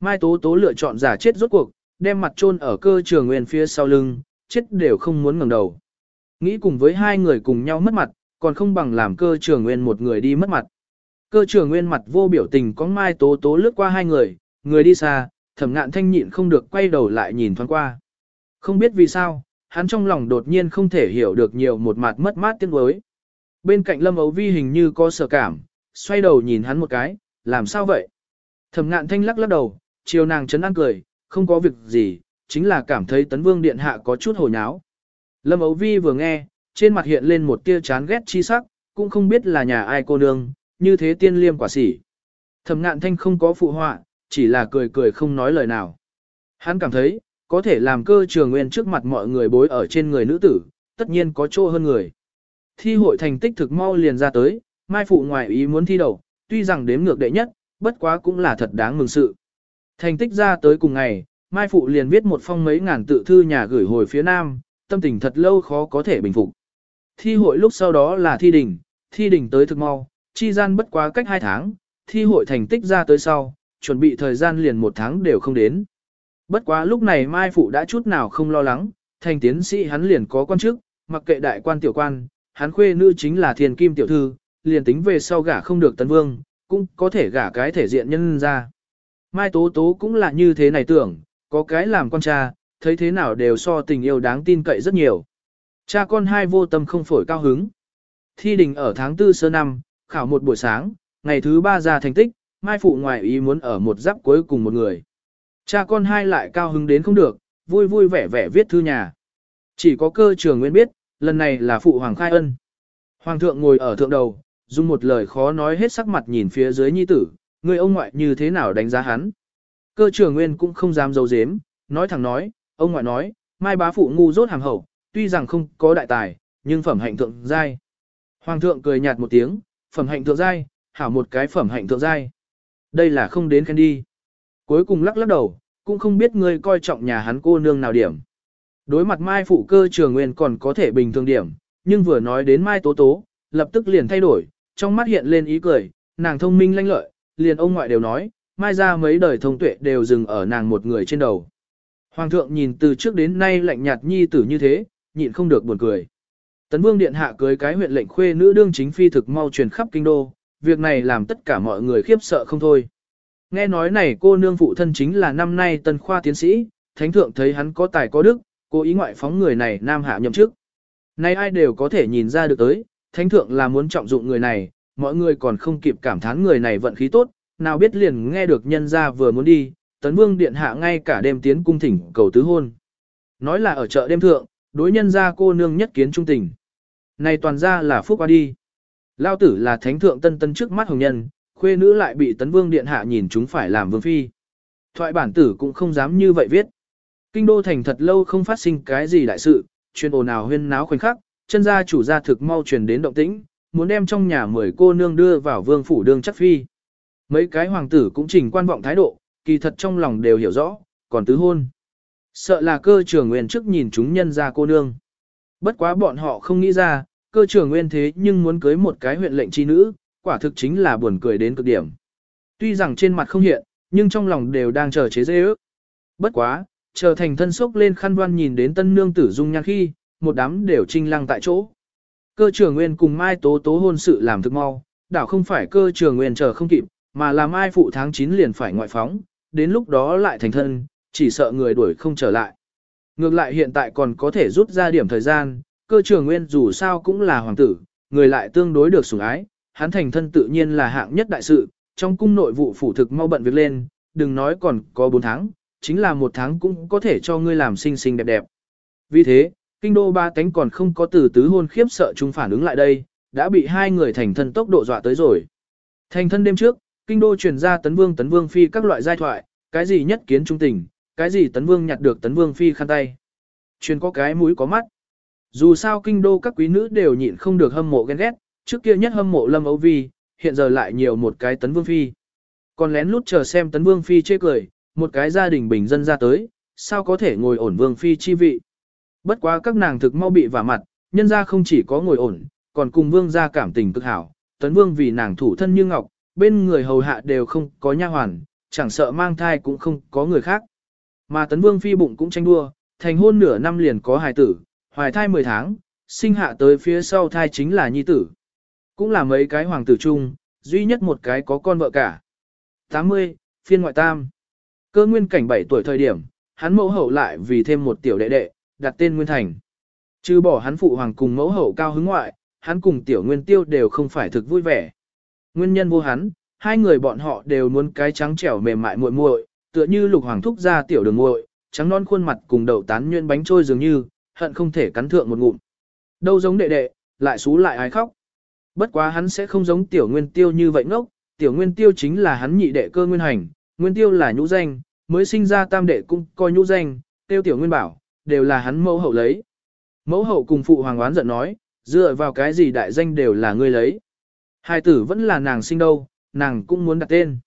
Mai Tố Tố lựa chọn giả chết rốt cuộc, đem mặt chôn ở cơ trường nguyên phía sau lưng, chết đều không muốn ngẩng đầu. Nghĩ cùng với hai người cùng nhau mất mặt, còn không bằng làm cơ trường nguyên một người đi mất mặt. Cơ trưởng nguyên mặt vô biểu tình có mai tố tố lướt qua hai người, người đi xa, thẩm ngạn thanh nhịn không được quay đầu lại nhìn thoáng qua. Không biết vì sao, hắn trong lòng đột nhiên không thể hiểu được nhiều một mặt mất mát tiếng đối. Bên cạnh lâm ấu vi hình như có sợ cảm, xoay đầu nhìn hắn một cái, làm sao vậy? Thẩm ngạn thanh lắc lắc đầu, chiều nàng chấn an cười, không có việc gì, chính là cảm thấy tấn vương điện hạ có chút hồi nháo. Lâm ấu vi vừa nghe, trên mặt hiện lên một tia chán ghét chi sắc, cũng không biết là nhà ai cô nương, như thế tiên liêm quả sỉ. Thẩm ngạn thanh không có phụ họa, chỉ là cười cười không nói lời nào. Hắn cảm thấy, có thể làm cơ trường nguyên trước mặt mọi người bối ở trên người nữ tử, tất nhiên có chỗ hơn người. Thi hội thành tích thực mau liền ra tới, mai phụ ngoại ý muốn thi đầu, tuy rằng đếm ngược đệ nhất, bất quá cũng là thật đáng mừng sự. Thành tích ra tới cùng ngày, mai phụ liền viết một phong mấy ngàn tự thư nhà gửi hồi phía nam, tâm tình thật lâu khó có thể bình phục. thi hội lúc sau đó là thi đỉnh, thi đỉnh tới thực mau, chi gian bất quá cách 2 tháng, thi hội thành tích ra tới sau, chuẩn bị thời gian liền một tháng đều không đến. Bất quá lúc này Mai Phụ đã chút nào không lo lắng, thành tiến sĩ hắn liền có quan chức, mặc kệ đại quan tiểu quan, hắn khuê nữ chính là thiền kim tiểu thư, liền tính về sau gả không được tấn vương, cũng có thể gả cái thể diện nhân ra. Mai Tố Tố cũng là như thế này tưởng, có cái làm con cha, thấy thế nào đều so tình yêu đáng tin cậy rất nhiều. Cha con hai vô tâm không phổi cao hứng. Thi đình ở tháng tư sơ năm, khảo một buổi sáng, ngày thứ ba ra thành tích, Mai Phụ ngoài ý muốn ở một giáp cuối cùng một người. Cha con hai lại cao hứng đến không được, vui vui vẻ vẻ viết thư nhà. Chỉ có cơ trường nguyên biết, lần này là Phụ Hoàng khai ân. Hoàng thượng ngồi ở thượng đầu, dùng một lời khó nói hết sắc mặt nhìn phía dưới nhi tử, người ông ngoại như thế nào đánh giá hắn. Cơ trưởng nguyên cũng không dám giấu giếm, nói thẳng nói, ông ngoại nói, mai bá phụ ngu dốt hàng hậu, tuy rằng không có đại tài, nhưng phẩm hạnh thượng giai. Hoàng thượng cười nhạt một tiếng, phẩm hạnh thượng giai, hảo một cái phẩm hạnh thượng giai. Đây là không đến khen đi. Cuối cùng lắc lắc đầu, cũng không biết ngươi coi trọng nhà hắn cô nương nào điểm. Đối mặt mai phụ cơ trường nguyên còn có thể bình thường điểm, nhưng vừa nói đến mai tố tố, lập tức liền thay đổi, trong mắt hiện lên ý cười, nàng thông minh lanh lợi, liền ông ngoại đều nói, mai ra mấy đời thông tuệ đều dừng ở nàng một người trên đầu. Hoàng thượng nhìn từ trước đến nay lạnh nhạt nhi tử như thế, nhịn không được buồn cười. Tấn Vương điện hạ cưới cái huyện lệnh khuê nữ đương chính phi thực mau truyền khắp kinh đô, việc này làm tất cả mọi người khiếp sợ không thôi. Nghe nói này cô nương phụ thân chính là năm nay tân khoa tiến sĩ, thánh thượng thấy hắn có tài có đức, cố ý ngoại phóng người này nam hạ nhậm chức. Nay ai đều có thể nhìn ra được tới, thánh thượng là muốn trọng dụng người này, mọi người còn không kịp cảm thán người này vận khí tốt, nào biết liền nghe được nhân ra vừa muốn đi, tấn vương điện hạ ngay cả đêm tiến cung thỉnh cầu tứ hôn. Nói là ở chợ đêm thượng, đối nhân ra cô nương nhất kiến trung tình. Này toàn ra là phúc qua đi. Lao tử là thánh thượng tân tân trước mắt hồng nhân, khuê nữ lại bị tấn vương điện hạ nhìn chúng phải làm vương phi. Thoại bản tử cũng không dám như vậy viết. Kinh đô thành thật lâu không phát sinh cái gì đại sự, chuyên ồn ào huyên náo khoảnh khắc, chân gia chủ gia thực mau truyền đến động tĩnh, muốn đem trong nhà mười cô nương đưa vào vương phủ đương chắc phi. Mấy cái hoàng tử cũng trình quan vọng thái độ, kỳ thật trong lòng đều hiểu rõ, còn tứ hôn. Sợ là cơ trưởng nguyên trước nhìn chúng nhân ra cô nương. Bất quá bọn họ không nghĩ ra, cơ trưởng nguyên thế nhưng muốn cưới một cái huyện lệnh chi nữ, quả thực chính là buồn cười đến cực điểm. Tuy rằng trên mặt không hiện, nhưng trong lòng đều đang chờ chế dễ ước. Bất quá, chờ thành thân sốc lên khăn đoan nhìn đến tân nương tử dung nhan khi, một đám đều trinh lăng tại chỗ. Cơ trưởng nguyên cùng Mai Tố Tố hôn sự làm thực mau, đảo không phải cơ trưởng nguyên chờ không kịp, mà là Mai phụ tháng 9 liền phải ngoại phóng, đến lúc đó lại thành thân, chỉ sợ người đuổi không trở lại. Ngược lại hiện tại còn có thể rút ra điểm thời gian, cơ trưởng nguyên dù sao cũng là hoàng tử, người lại tương đối được sủng ái, hắn thành thân tự nhiên là hạng nhất đại sự, trong cung nội vụ phủ thực mau bận việc lên, đừng nói còn có 4 tháng, chính là một tháng cũng có thể cho ngươi làm xinh xinh đẹp đẹp. Vì thế, kinh đô ba cánh còn không có từ tứ hôn khiếp sợ chúng phản ứng lại đây, đã bị hai người thành thân tốc độ dọa tới rồi. Thành thân đêm trước, kinh đô truyền ra tấn vương tấn vương phi các loại giai thoại, cái gì nhất kiến trung tình, cái gì tấn vương nhặt được tấn vương phi khăn tay. Chuyên có cái mũi có mắt. Dù sao kinh đô các quý nữ đều nhịn không được hâm mộ ghen ghét, trước kia nhất hâm mộ lâm ấu vi, hiện giờ lại nhiều một cái tấn vương phi. Còn lén lút chờ xem tấn vương phi chê cười, một cái gia đình bình dân ra tới, sao có thể ngồi ổn vương phi chi vị. Bất quá các nàng thực mau bị vả mặt, nhân ra không chỉ có ngồi ổn, còn cùng vương gia cảm tình cực hảo, tấn vương vì nàng thủ thân như ngọc, bên người hầu hạ đều không có nha hoàn, chẳng sợ mang thai cũng không có người khác. Mà tấn vương phi bụng cũng tranh đua, thành hôn nửa năm liền có hài tử, hoài thai 10 tháng, sinh hạ tới phía sau thai chính là nhi tử. Cũng là mấy cái hoàng tử chung, duy nhất một cái có con vợ cả. 80, phiên ngoại tam. Cơ nguyên cảnh 7 tuổi thời điểm, hắn mẫu hậu lại vì thêm một tiểu đệ đệ, đặt tên Nguyên Thành. Trừ bỏ hắn phụ hoàng cùng mẫu hậu cao hứng ngoại, hắn cùng tiểu nguyên tiêu đều không phải thực vui vẻ. Nguyên nhân vô hắn, hai người bọn họ đều muốn cái trắng trẻo mềm mại muội muội, tựa như lục hoàng thúc ra tiểu đường muội, trắng non khuôn mặt cùng đậu tán nhuyễn bánh trôi dường như, hận không thể cắn thượng một ngụm. Đâu giống đệ đệ, lại xú lại ai khóc. Bất quá hắn sẽ không giống tiểu nguyên tiêu như vậy ngốc, tiểu nguyên tiêu chính là hắn nhị đệ cơ nguyên hành, nguyên tiêu là nhũ danh, mới sinh ra tam đệ cũng coi nhũ danh, tiêu tiểu nguyên bảo, đều là hắn mẫu hậu lấy. Mẫu hậu cùng phụ hoàng oán giận nói, dựa vào cái gì đại danh đều là ngươi lấy. Hai tử vẫn là nàng sinh đâu, nàng cũng muốn đặt tên.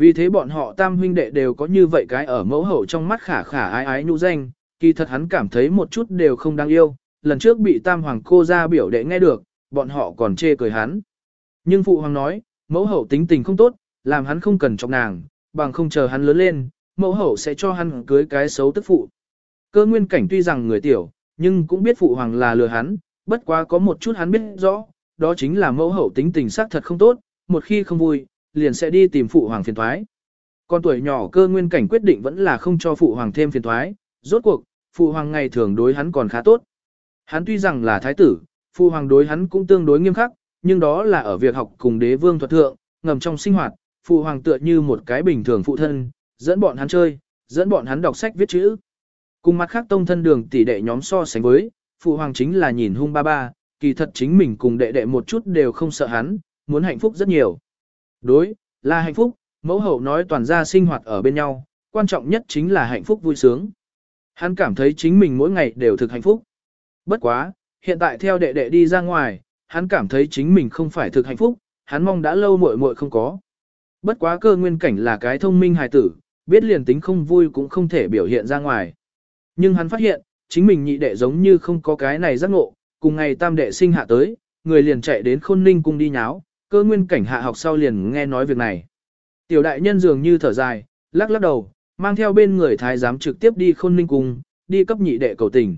Vì thế bọn họ tam huynh đệ đều có như vậy cái ở mẫu hậu trong mắt khả khả ái ái nhũ danh, kỳ thật hắn cảm thấy một chút đều không đáng yêu, lần trước bị tam hoàng cô ra biểu đệ nghe được, bọn họ còn chê cười hắn. Nhưng phụ hoàng nói, mẫu hậu tính tình không tốt, làm hắn không cần chọc nàng, bằng không chờ hắn lớn lên, mẫu hậu sẽ cho hắn cưới cái xấu tức phụ. Cơ nguyên cảnh tuy rằng người tiểu, nhưng cũng biết phụ hoàng là lừa hắn, bất quá có một chút hắn biết rõ, đó chính là mẫu hậu tính tình xác thật không tốt, một khi không vui, liền sẽ đi tìm phụ hoàng phiền thoái. Con tuổi nhỏ cơ nguyên cảnh quyết định vẫn là không cho phụ hoàng thêm phiền thoái, rốt cuộc, phụ hoàng ngày thường đối hắn còn khá tốt. Hắn tuy rằng là thái tử, phụ hoàng đối hắn cũng tương đối nghiêm khắc, nhưng đó là ở việc học cùng đế vương thuật thượng, ngầm trong sinh hoạt, phụ hoàng tựa như một cái bình thường phụ thân, dẫn bọn hắn chơi, dẫn bọn hắn đọc sách viết chữ. Cùng mặt khác tông thân đường tỷ đệ nhóm so sánh với, phụ hoàng chính là nhìn hung ba ba, kỳ thật chính mình cùng đệ đệ một chút đều không sợ hắn, muốn hạnh phúc rất nhiều. Đối, là hạnh phúc, mẫu hậu nói toàn gia sinh hoạt ở bên nhau, quan trọng nhất chính là hạnh phúc vui sướng. Hắn cảm thấy chính mình mỗi ngày đều thực hạnh phúc. Bất quá, hiện tại theo đệ đệ đi ra ngoài, hắn cảm thấy chính mình không phải thực hạnh phúc, hắn mong đã lâu muội muội không có. Bất quá cơ nguyên cảnh là cái thông minh hài tử, biết liền tính không vui cũng không thể biểu hiện ra ngoài. Nhưng hắn phát hiện, chính mình nhị đệ giống như không có cái này giác ngộ, cùng ngày tam đệ sinh hạ tới, người liền chạy đến khôn ninh cung đi nháo, cơ nguyên cảnh hạ học sau liền nghe nói việc này. Tiểu đại nhân dường như thở dài, lắc lắc đầu, mang theo bên người thái giám trực tiếp đi khôn ninh cung, đi cấp nhị đệ cầu tình.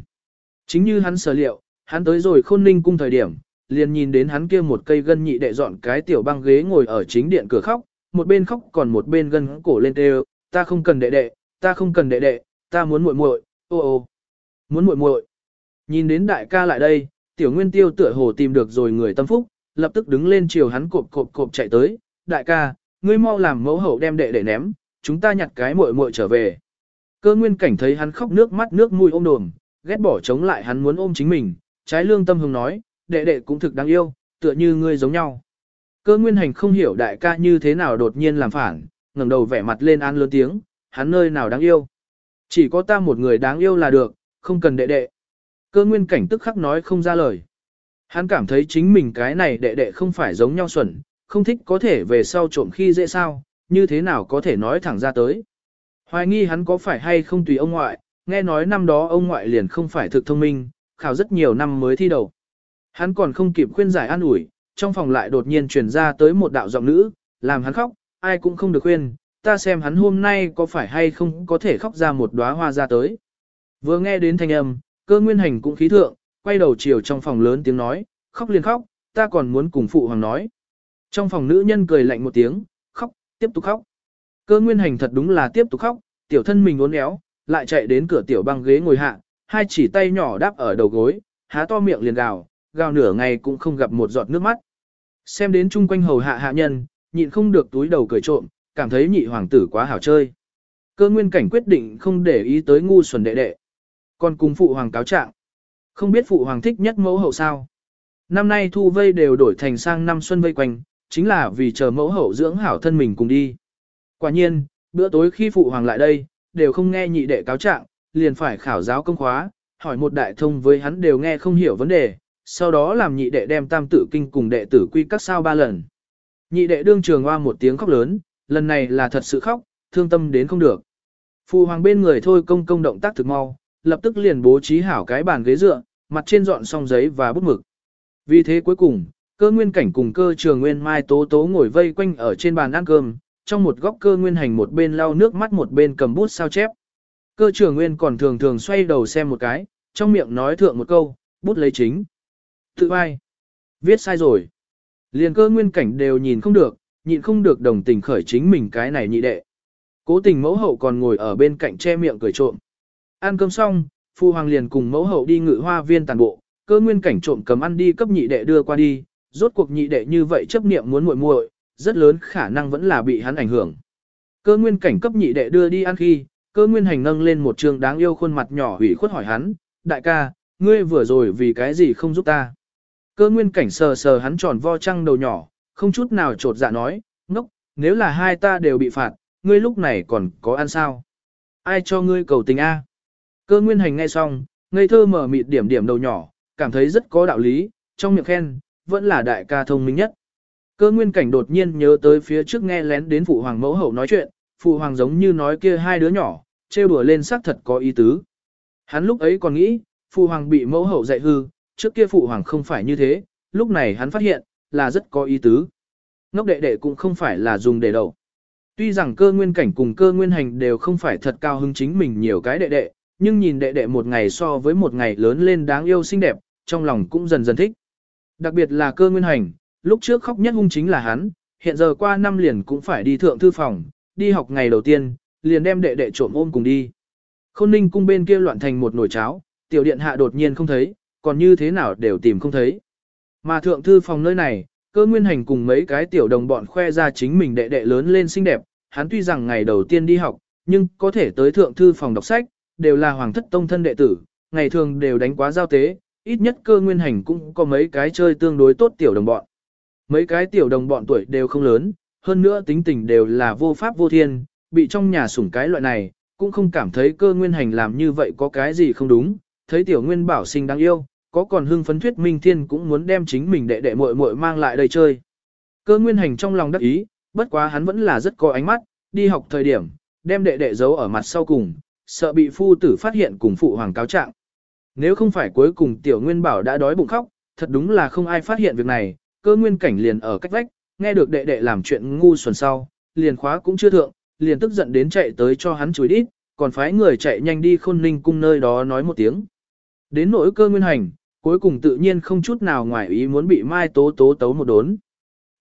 Chính như hắn sở liệu, hắn tới rồi khôn ninh cung thời điểm, liền nhìn đến hắn kia một cây gân nhị đệ dọn cái tiểu băng ghế ngồi ở chính điện cửa khóc, một bên khóc còn một bên gân cổ lên kêu, ta không cần đệ đệ, ta không cần đệ đệ, ta muốn muội muội, ô ô, muốn muội muội. Nhìn đến đại ca lại đây, tiểu nguyên tiêu tựa hồ tìm được rồi người tâm phúc, lập tức đứng lên chiều hắn cộp cộp cộp chạy tới, đại ca, ngươi mau làm mẫu hậu đem đệ đệ ném, chúng ta nhặt cái muội muội trở về. Cơ nguyên cảnh thấy hắn khóc nước mắt nước mũi ôm đồm, ghét bỏ chống lại hắn muốn ôm chính mình, trái lương tâm hùng nói, đệ đệ cũng thực đáng yêu, tựa như ngươi giống nhau. Cơ nguyên hành không hiểu đại ca như thế nào đột nhiên làm phản, ngẩng đầu vẻ mặt lên an lớn tiếng, hắn nơi nào đáng yêu. Chỉ có ta một người đáng yêu là được, không cần đệ đệ. Cơ nguyên cảnh tức khắc nói không ra lời. Hắn cảm thấy chính mình cái này đệ đệ không phải giống nhau xuẩn, không thích có thể về sau trộm khi dễ sao, như thế nào có thể nói thẳng ra tới. Hoài nghi hắn có phải hay không tùy ông ngoại, nghe nói năm đó ông ngoại liền không phải thực thông minh, khảo rất nhiều năm mới thi đầu. Hắn còn không kịp khuyên giải an ủi, trong phòng lại đột nhiên truyền ra tới một đạo giọng nữ, làm hắn khóc, ai cũng không được khuyên, ta xem hắn hôm nay có phải hay không có thể khóc ra một đóa hoa ra tới. Vừa nghe đến thanh âm, cơ nguyên hành cũng khí thượng, quay đầu chiều trong phòng lớn tiếng nói, khóc liền khóc, ta còn muốn cùng phụ hoàng nói. Trong phòng nữ nhân cười lạnh một tiếng, khóc, tiếp tục khóc. Cơ nguyên hành thật đúng là tiếp tục khóc, tiểu thân mình uốn éo, lại chạy đến cửa tiểu băng ghế ngồi hạ, hai chỉ tay nhỏ đáp ở đầu gối, há to miệng liền gào, gào nửa ngày cũng không gặp một giọt nước mắt. Xem đến chung quanh hầu hạ hạ nhân, nhịn không được túi đầu cười trộm, cảm thấy nhị hoàng tử quá hảo chơi. Cơ nguyên cảnh quyết định không để ý tới ngu xuẩn đệ đệ. Còn cùng phụ hoàng cáo trạng. Không biết phụ hoàng thích nhất mẫu hậu sao. Năm nay thu vây đều đổi thành sang năm xuân vây quanh, chính là vì chờ mẫu hậu dưỡng hảo thân mình cùng đi. Quả nhiên, bữa tối khi phụ hoàng lại đây, đều không nghe nhị đệ cáo trạng, liền phải khảo giáo công khóa, hỏi một đại thông với hắn đều nghe không hiểu vấn đề, sau đó làm nhị đệ đem tam tử kinh cùng đệ tử quy các sao ba lần. Nhị đệ đương trường hoa một tiếng khóc lớn, lần này là thật sự khóc, thương tâm đến không được. Phụ hoàng bên người thôi công công động tác thực mau, lập tức liền bố trí hảo cái bàn ghế dựa, mặt trên dọn xong giấy và bút mực. Vì thế cuối cùng, cơ nguyên cảnh cùng cơ trường nguyên mai tố tố ngồi vây quanh ở trên bàn ăn cơm, trong một góc cơ nguyên hành một bên lau nước mắt một bên cầm bút sao chép. Cơ trường nguyên còn thường thường xoay đầu xem một cái, trong miệng nói thượng một câu, bút lấy chính. Tự ai? Viết sai rồi. Liền cơ nguyên cảnh đều nhìn không được, nhịn không được đồng tình khởi chính mình cái này nhị đệ. Cố tình mẫu hậu còn ngồi ở bên cạnh che miệng cười trộm. Ăn cơm xong, phu hoàng liền cùng mẫu hậu đi ngự hoa viên tàn bộ, cơ nguyên cảnh trộm cầm ăn đi cấp nhị đệ đưa qua đi, rốt cuộc nhị đệ như vậy chấp niệm muốn muội muội, rất lớn khả năng vẫn là bị hắn ảnh hưởng. Cơ nguyên cảnh cấp nhị đệ đưa đi ăn khi, cơ nguyên hành nâng lên một trường đáng yêu khuôn mặt nhỏ hủy khuất hỏi hắn, đại ca, ngươi vừa rồi vì cái gì không giúp ta? Cơ nguyên cảnh sờ sờ hắn tròn vo trăng đầu nhỏ, không chút nào trột dạ nói, ngốc, nếu là hai ta đều bị phạt, ngươi lúc này còn có ăn sao? Ai cho ngươi cầu tình a? Cơ nguyên hành nghe xong, ngây thơ mở mịt điểm điểm đầu nhỏ, cảm thấy rất có đạo lý, trong miệng khen, vẫn là đại ca thông minh nhất. Cơ nguyên cảnh đột nhiên nhớ tới phía trước nghe lén đến phụ hoàng mẫu hậu nói chuyện, phụ hoàng giống như nói kia hai đứa nhỏ, trêu đùa lên xác thật có ý tứ. Hắn lúc ấy còn nghĩ, phụ hoàng bị mẫu hậu dạy hư, trước kia phụ hoàng không phải như thế, lúc này hắn phát hiện, là rất có ý tứ. Ngốc đệ đệ cũng không phải là dùng để đầu, Tuy rằng cơ nguyên cảnh cùng cơ nguyên hành đều không phải thật cao hứng chính mình nhiều cái đệ đệ, nhưng nhìn đệ đệ một ngày so với một ngày lớn lên đáng yêu xinh đẹp, trong lòng cũng dần dần thích. Đặc biệt là cơ nguyên hành, lúc trước khóc nhất hung chính là hắn, hiện giờ qua năm liền cũng phải đi thượng thư phòng, đi học ngày đầu tiên, liền đem đệ đệ trộm ôm cùng đi. Khôn ninh cung bên kia loạn thành một nồi cháo, tiểu điện hạ đột nhiên không thấy, còn như thế nào đều tìm không thấy. Mà thượng thư phòng nơi này, cơ nguyên hành cùng mấy cái tiểu đồng bọn khoe ra chính mình đệ đệ lớn lên xinh đẹp, hắn tuy rằng ngày đầu tiên đi học, nhưng có thể tới thượng thư phòng đọc sách, đều là hoàng thất tông thân đệ tử, ngày thường đều đánh quá giao tế, ít nhất cơ nguyên hành cũng có mấy cái chơi tương đối tốt tiểu đồng bọn. Mấy cái tiểu đồng bọn tuổi đều không lớn, hơn nữa tính tình đều là vô pháp vô thiên, bị trong nhà sủng cái loại này, cũng không cảm thấy cơ nguyên hành làm như vậy có cái gì không đúng, thấy tiểu nguyên bảo sinh đáng yêu, có còn hưng phấn thuyết minh thiên cũng muốn đem chính mình đệ đệ muội muội mang lại đây chơi. Cơ nguyên hành trong lòng đắc ý, bất quá hắn vẫn là rất có ánh mắt, đi học thời điểm, đem đệ đệ giấu ở mặt sau cùng, sợ bị phu tử phát hiện cùng phụ hoàng cáo trạng. Nếu không phải cuối cùng tiểu nguyên bảo đã đói bụng khóc, thật đúng là không ai phát hiện việc này, cơ nguyên cảnh liền ở cách vách, nghe được đệ đệ làm chuyện ngu xuẩn sau, liền khóa cũng chưa thượng, liền tức giận đến chạy tới cho hắn chửi đít, còn phái người chạy nhanh đi khôn ninh cung nơi đó nói một tiếng. Đến nỗi cơ nguyên hành, cuối cùng tự nhiên không chút nào ngoài ý muốn bị Mai Tố Tố tấu một đốn.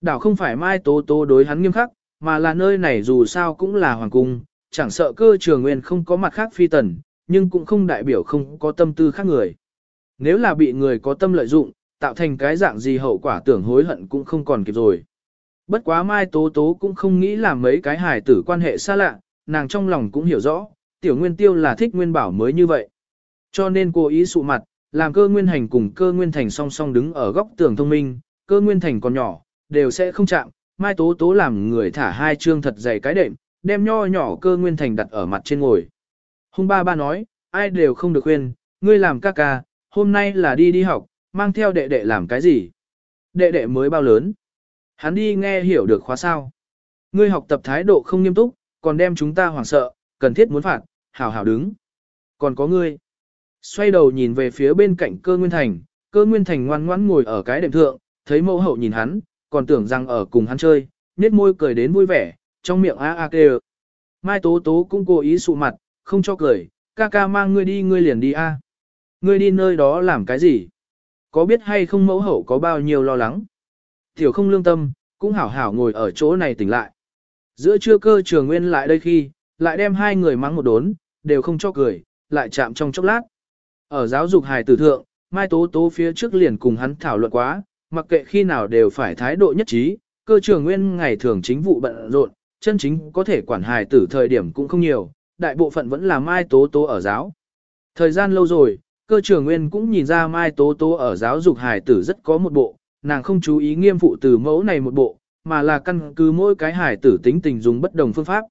Đảo không phải Mai Tố Tố đối hắn nghiêm khắc, mà là nơi này dù sao cũng là hoàng cung, chẳng sợ cơ trường nguyên không có mặt khác phi tần, nhưng cũng không đại biểu không có tâm tư khác người. Nếu là bị người có tâm lợi dụng, tạo thành cái dạng gì hậu quả tưởng hối hận cũng không còn kịp rồi. Bất quá Mai Tố Tố cũng không nghĩ là mấy cái hài tử quan hệ xa lạ, nàng trong lòng cũng hiểu rõ, tiểu nguyên tiêu là thích nguyên bảo mới như vậy. Cho nên cô ý sụ mặt, làm cơ nguyên hành cùng cơ nguyên thành song song đứng ở góc tường thông minh, cơ nguyên thành còn nhỏ, đều sẽ không chạm, Mai Tố Tố làm người thả hai chương thật dày cái đệm, đem nho nhỏ cơ nguyên thành đặt ở mặt trên ngồi. Hung ba ba nói, ai đều không được khuyên, ngươi làm ca ca, hôm nay là đi đi học, mang theo đệ đệ làm cái gì? Đệ đệ mới bao lớn? Hắn đi nghe hiểu được khóa sao? Ngươi học tập thái độ không nghiêm túc, còn đem chúng ta hoảng sợ, cần thiết muốn phạt, hảo hảo đứng. Còn có ngươi. Xoay đầu nhìn về phía bên cạnh cơ nguyên thành, cơ nguyên thành ngoan ngoãn ngồi ở cái đệm thượng, thấy mẫu hậu nhìn hắn, còn tưởng rằng ở cùng hắn chơi, nét môi cười đến vui vẻ, trong miệng a a kêu. Mai Tố Tố cũng cố ý sụ mặt, không cho cười, ca ca mang ngươi đi ngươi liền đi a. Ngươi đi nơi đó làm cái gì? Có biết hay không mẫu hậu có bao nhiêu lo lắng? Tiểu không lương tâm, cũng hảo hảo ngồi ở chỗ này tỉnh lại. Giữa trưa cơ trường nguyên lại đây khi, lại đem hai người mắng một đốn, đều không cho cười, lại chạm trong chốc lát. Ở giáo dục hài tử thượng, Mai Tố Tố phía trước liền cùng hắn thảo luận quá, mặc kệ khi nào đều phải thái độ nhất trí, cơ trường nguyên ngày thường chính vụ bận rộn, chân chính có thể quản hài tử thời điểm cũng không nhiều, đại bộ phận vẫn là Mai Tố Tố ở giáo. Thời gian lâu rồi, cơ trưởng nguyên cũng nhìn ra Mai Tố Tố ở giáo dục hài tử rất có một bộ, nàng không chú ý nghiêm phụ từ mẫu này một bộ, mà là căn cứ mỗi cái hài tử tính tình dùng bất đồng phương pháp.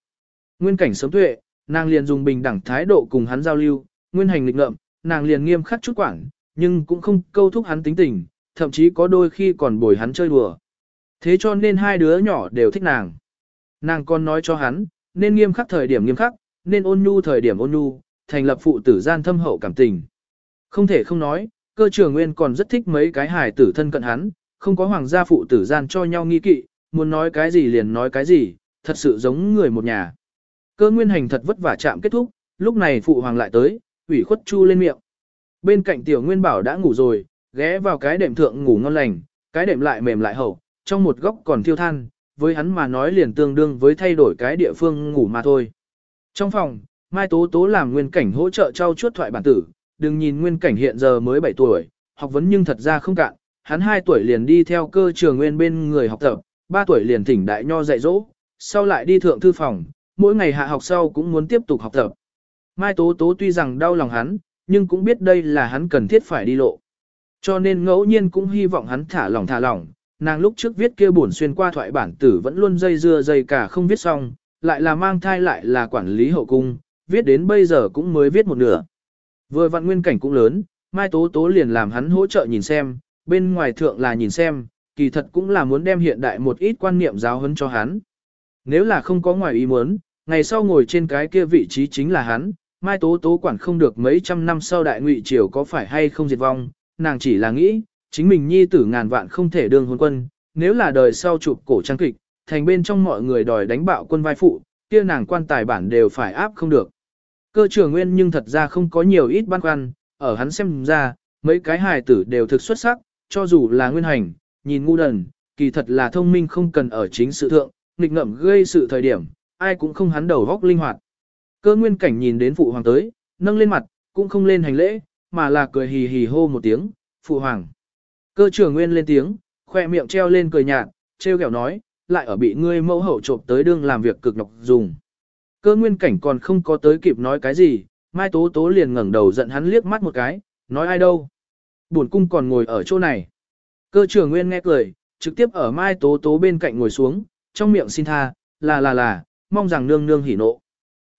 Nguyên cảnh sớm tuệ, nàng liền dùng bình đẳng thái độ cùng hắn giao lưu, nguyên hành lịch ngợm, nàng liền nghiêm khắc chút quản, nhưng cũng không câu thúc hắn tính tình, thậm chí có đôi khi còn bồi hắn chơi đùa. Thế cho nên hai đứa nhỏ đều thích nàng. Nàng còn nói cho hắn, nên nghiêm khắc thời điểm nghiêm khắc, nên ôn nhu thời điểm ôn nhu, thành lập phụ tử gian thâm hậu cảm tình. Không thể không nói, cơ trường nguyên còn rất thích mấy cái hài tử thân cận hắn, không có hoàng gia phụ tử gian cho nhau nghi kỵ, muốn nói cái gì liền nói cái gì, thật sự giống người một nhà. Cơ nguyên hành thật vất vả chạm kết thúc, lúc này phụ hoàng lại tới, ủy khuất chu lên miệng. Bên cạnh tiểu nguyên bảo đã ngủ rồi, ghé vào cái đệm thượng ngủ ngon lành, cái đệm lại mềm lại hậu, trong một góc còn thiêu than, với hắn mà nói liền tương đương với thay đổi cái địa phương ngủ mà thôi. Trong phòng, Mai Tố Tố làm nguyên cảnh hỗ trợ trao chuốt thoại bản tử, đừng nhìn nguyên cảnh hiện giờ mới 7 tuổi, học vấn nhưng thật ra không cạn, hắn 2 tuổi liền đi theo cơ trường nguyên bên người học tập, 3 tuổi liền thỉnh đại nho dạy dỗ, sau lại đi thượng thư phòng, mỗi ngày hạ học sau cũng muốn tiếp tục học tập. Mai Tố Tố tuy rằng đau lòng hắn, nhưng cũng biết đây là hắn cần thiết phải đi lộ. Cho nên ngẫu nhiên cũng hy vọng hắn thả lỏng thả lỏng, nàng lúc trước viết kia buồn xuyên qua thoại bản tử vẫn luôn dây dưa dây cả không viết xong, lại là mang thai lại là quản lý hậu cung, viết đến bây giờ cũng mới viết một nửa. Vừa vặn nguyên cảnh cũng lớn, Mai Tố Tố liền làm hắn hỗ trợ nhìn xem, bên ngoài thượng là nhìn xem, kỳ thật cũng là muốn đem hiện đại một ít quan niệm giáo huấn cho hắn. Nếu là không có ngoài ý muốn, ngày sau ngồi trên cái kia vị trí chính là hắn, Mai Tố Tố quản không được mấy trăm năm sau đại ngụy triều có phải hay không diệt vong, nàng chỉ là nghĩ, chính mình nhi tử ngàn vạn không thể đương hôn quân, nếu là đời sau chụp cổ trang kịch, thành bên trong mọi người đòi đánh bạo quân vai phụ, kia nàng quan tài bản đều phải áp không được. Cơ trưởng nguyên nhưng thật ra không có nhiều ít băn khoăn, ở hắn xem ra, mấy cái hài tử đều thực xuất sắc, cho dù là nguyên hành, nhìn ngu đần, kỳ thật là thông minh không cần ở chính sự thượng, nghịch ngợm gây sự thời điểm, ai cũng không hắn đầu góc linh hoạt. Cơ nguyên cảnh nhìn đến phụ hoàng tới, nâng lên mặt, cũng không lên hành lễ, mà là cười hì hì hô một tiếng, phụ hoàng. Cơ trưởng nguyên lên tiếng, khoe miệng treo lên cười nhạt, treo kẹo nói, lại ở bị ngươi mẫu hậu trộm tới đương làm việc cực nhọc dùng. Cơ nguyên cảnh còn không có tới kịp nói cái gì, Mai Tố Tố liền ngẩng đầu giận hắn liếc mắt một cái, nói ai đâu. Buồn cung còn ngồi ở chỗ này. Cơ trưởng nguyên nghe cười, trực tiếp ở Mai Tố Tố bên cạnh ngồi xuống, trong miệng xin tha, là là là, mong rằng nương nương hỉ nộ.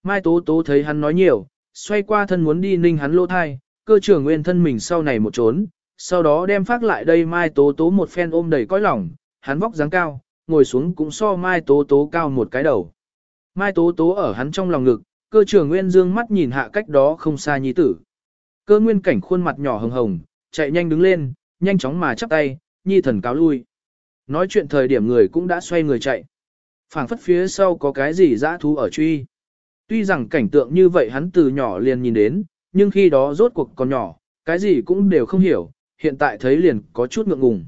Mai Tố Tố thấy hắn nói nhiều, xoay qua thân muốn đi ninh hắn lỗ thai, cơ trưởng nguyên thân mình sau này một trốn, sau đó đem phát lại đây Mai Tố Tố một phen ôm đầy cõi lòng, hắn vóc dáng cao, ngồi xuống cũng so Mai Tố Tố cao một cái đầu. Mai Tố Tố ở hắn trong lòng ngực, cơ trưởng nguyên dương mắt nhìn hạ cách đó không xa nhi tử. Cơ nguyên cảnh khuôn mặt nhỏ hồng hồng, chạy nhanh đứng lên, nhanh chóng mà chắp tay, nhi thần cáo lui. Nói chuyện thời điểm người cũng đã xoay người chạy. phảng phất phía sau có cái gì dã thú ở truy. Tuy rằng cảnh tượng như vậy hắn từ nhỏ liền nhìn đến, nhưng khi đó rốt cuộc còn nhỏ, cái gì cũng đều không hiểu, hiện tại thấy liền có chút ngượng ngùng.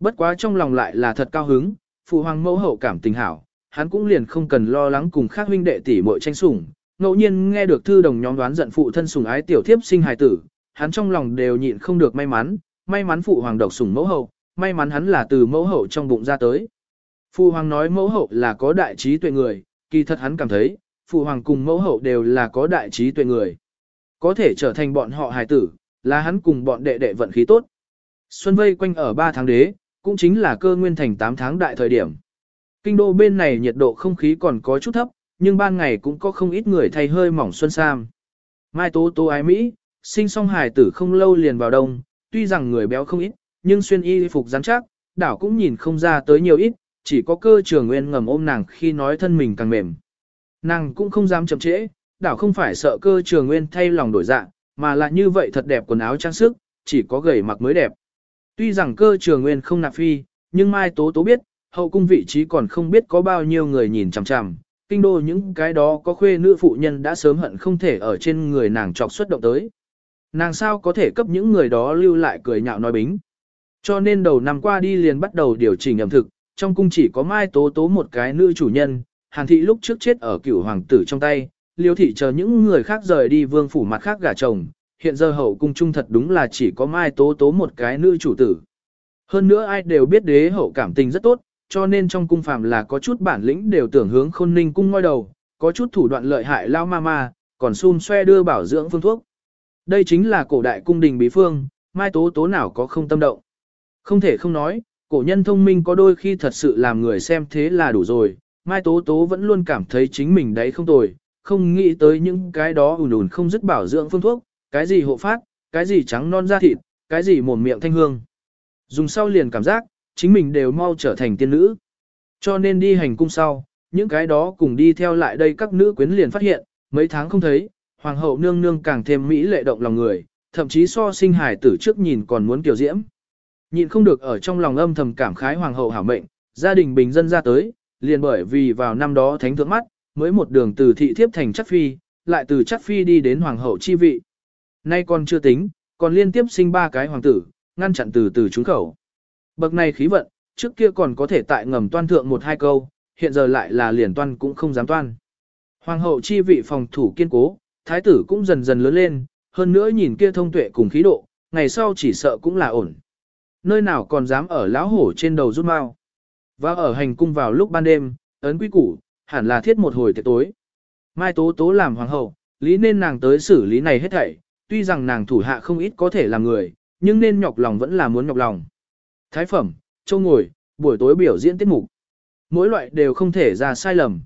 Bất quá trong lòng lại là thật cao hứng, phụ hoàng mẫu hậu cảm tình hảo, hắn cũng liền không cần lo lắng cùng khác huynh đệ tỷ muội tranh sủng. Ngẫu nhiên nghe được thư đồng nhóm đoán giận phụ thân sủng ái tiểu thiếp sinh hài tử, hắn trong lòng đều nhịn không được may mắn, may mắn phụ hoàng độc sủng mẫu hậu, may mắn hắn là từ mẫu hậu trong bụng ra tới. Phụ hoàng nói mẫu hậu là có đại trí tuệ người, kỳ thật hắn cảm thấy, phụ hoàng cùng mẫu hậu đều là có đại trí tuệ người. Có thể trở thành bọn họ hài tử, là hắn cùng bọn đệ đệ vận khí tốt. Xuân vây quanh ở 3 tháng đế, cũng chính là cơ nguyên thành 8 tháng đại thời điểm. Kinh đô bên này nhiệt độ không khí còn có chút thấp, nhưng ban ngày cũng có không ít người thay hơi mỏng xuân sam. Mai tố tố ái Mỹ, sinh song hài tử không lâu liền vào đông, tuy rằng người béo không ít, nhưng xuyên y phục rắn chắc, đảo cũng nhìn không ra tới nhiều ít, chỉ có cơ trường nguyên ngầm ôm nàng khi nói thân mình càng mềm. Nàng cũng không dám chậm trễ, đảo không phải sợ cơ trường nguyên thay lòng đổi dạng, mà là như vậy thật đẹp quần áo trang sức, chỉ có gầy mặc mới đẹp. Tuy rằng cơ trường nguyên không nạp phi, nhưng Mai Tố Tố biết, hậu cung vị trí còn không biết có bao nhiêu người nhìn chằm chằm, kinh đô những cái đó có khuê nữ phụ nhân đã sớm hận không thể ở trên người nàng trọc xuất động tới. Nàng sao có thể cấp những người đó lưu lại cười nhạo nói bính. Cho nên đầu năm qua đi liền bắt đầu điều chỉnh ẩm thực, trong cung chỉ có Mai Tố Tố một cái nữ chủ nhân, Hàn Thị lúc trước chết ở cửu hoàng tử trong tay, Liêu Thị chờ những người khác rời đi vương phủ mặt khác gả chồng, hiện giờ hậu cung trung thật đúng là chỉ có Mai Tố Tố một cái nữ chủ tử. Hơn nữa ai đều biết đế hậu cảm tình rất tốt, cho nên trong cung phàm là có chút bản lĩnh đều tưởng hướng khôn ninh cung ngôi đầu, có chút thủ đoạn lợi hại lao ma ma, còn xun xoe đưa bảo dưỡng phương thuốc. Đây chính là cổ đại cung đình bí phương, Mai Tố Tố nào có không tâm động. Không thể không nói, cổ nhân thông minh có đôi khi thật sự làm người xem thế là đủ rồi, Mai Tố Tố vẫn luôn cảm thấy chính mình đấy không tồi, không nghĩ tới những cái đó ùn ùn không dứt bảo dưỡng phương thuốc, cái gì hộ phát, cái gì trắng non da thịt, cái gì mồm miệng thanh hương. Dùng sau liền cảm giác, chính mình đều mau trở thành tiên nữ. Cho nên đi hành cung sau, những cái đó cùng đi theo lại đây các nữ quyến liền phát hiện, mấy tháng không thấy, hoàng hậu nương nương càng thêm mỹ lệ động lòng người, thậm chí so sinh hải tử trước nhìn còn muốn kiều diễm. Nhịn không được ở trong lòng âm thầm cảm khái hoàng hậu hảo mệnh, gia đình bình dân ra tới, liền bởi vì vào năm đó thánh thượng mắt, mới một đường từ thị thiếp thành chắc phi, lại từ chắc phi đi đến hoàng hậu chi vị. Nay còn chưa tính, còn liên tiếp sinh ba cái hoàng tử, ngăn chặn từ từ trúng khẩu. Bậc này khí vận, trước kia còn có thể tại ngầm toan thượng một hai câu, hiện giờ lại là liền toan cũng không dám toan. Hoàng hậu chi vị phòng thủ kiên cố, thái tử cũng dần dần lớn lên, hơn nữa nhìn kia thông tuệ cùng khí độ, ngày sau chỉ sợ cũng là ổn. Nơi nào còn dám ở lão hổ trên đầu rút mao Và ở hành cung vào lúc ban đêm, ấn quý củ, hẳn là thiết một hồi tiệc tối. Mai Tố Tố làm hoàng hậu, lý nên nàng tới xử lý này hết thảy, tuy rằng nàng thủ hạ không ít có thể làm người, nhưng nên nhọc lòng vẫn là muốn nhọc lòng. Thái phẩm, châu ngồi, buổi tối biểu diễn tiết mục. Mỗi loại đều không thể ra sai lầm.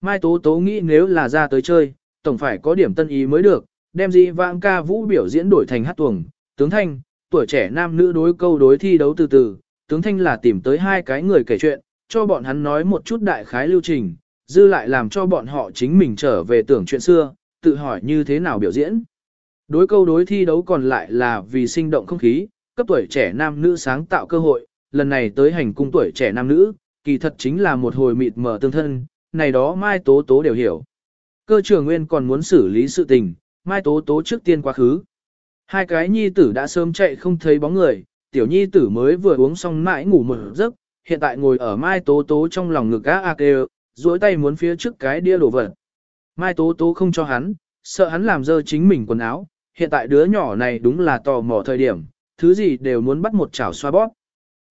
Mai Tố Tố nghĩ nếu là ra tới chơi, tổng phải có điểm tân ý mới được, đem gì vãng ca vũ biểu diễn đổi thành hát tuồng, tướng thanh, tuổi trẻ nam nữ đối câu đối thi đấu từ từ, tướng thanh là tìm tới hai cái người kể chuyện, cho bọn hắn nói một chút đại khái lưu trình, dư lại làm cho bọn họ chính mình trở về tưởng chuyện xưa, tự hỏi như thế nào biểu diễn. Đối câu đối thi đấu còn lại là vì sinh động không khí, cấp tuổi trẻ nam nữ sáng tạo cơ hội, lần này tới hành cung tuổi trẻ nam nữ, kỳ thật chính là một hồi mịt mở tương thân, này đó Mai Tố Tố đều hiểu. Cơ trưởng nguyên còn muốn xử lý sự tình, Mai Tố Tố trước tiên quá khứ. Hai cái nhi tử đã sớm chạy không thấy bóng người, tiểu nhi tử mới vừa uống xong mãi ngủ một giấc, hiện tại ngồi ở Mai Tố Tố trong lòng ngực á a kêu, duỗi tay muốn phía trước cái đĩa đổ vật. Mai Tố Tố không cho hắn, sợ hắn làm dơ chính mình quần áo, hiện tại đứa nhỏ này đúng là tò mò thời điểm, thứ gì đều muốn bắt một chảo xoa bóp.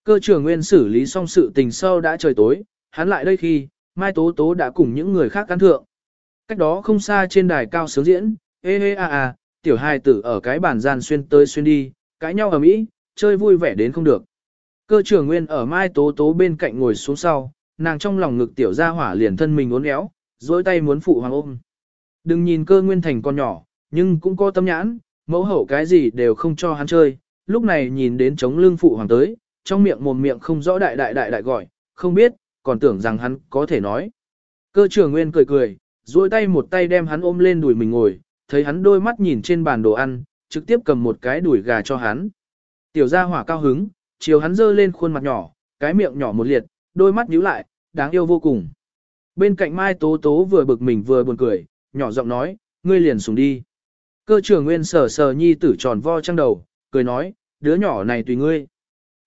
Cơ trưởng nguyên xử lý xong sự tình sau đã trời tối, hắn lại đây khi, Mai Tố Tố đã cùng những người khác cán thượng. Cách đó không xa trên đài cao sướng diễn, ê ê a a, tiểu hai tử ở cái bàn gian xuyên tới xuyên đi, cãi nhau ở mỹ, chơi vui vẻ đến không được. Cơ trưởng nguyên ở Mai Tố Tố bên cạnh ngồi xuống sau, nàng trong lòng ngực tiểu gia hỏa liền thân mình uốn éo, dối tay muốn phụ hoàng ôm. Đừng nhìn cơ nguyên thành con nhỏ, nhưng cũng có tâm nhãn, mẫu hậu cái gì đều không cho hắn chơi, lúc này nhìn đến chống lưng phụ hoàng tới, trong miệng mồm miệng không rõ đại đại đại đại gọi, không biết, còn tưởng rằng hắn có thể nói. Cơ trưởng nguyên cười cười, duỗi tay một tay đem hắn ôm lên đùi mình ngồi, thấy hắn đôi mắt nhìn trên bàn đồ ăn, trực tiếp cầm một cái đùi gà cho hắn. Tiểu gia hỏa cao hứng, chiều hắn dơ lên khuôn mặt nhỏ, cái miệng nhỏ một liệt, đôi mắt nhíu lại, đáng yêu vô cùng. Bên cạnh Mai Tố Tố vừa bực mình vừa buồn cười, nhỏ giọng nói, ngươi liền xuống đi. Cơ trưởng nguyên sờ sờ nhi tử tròn vo trăng đầu, cười nói, đứa nhỏ này tùy ngươi.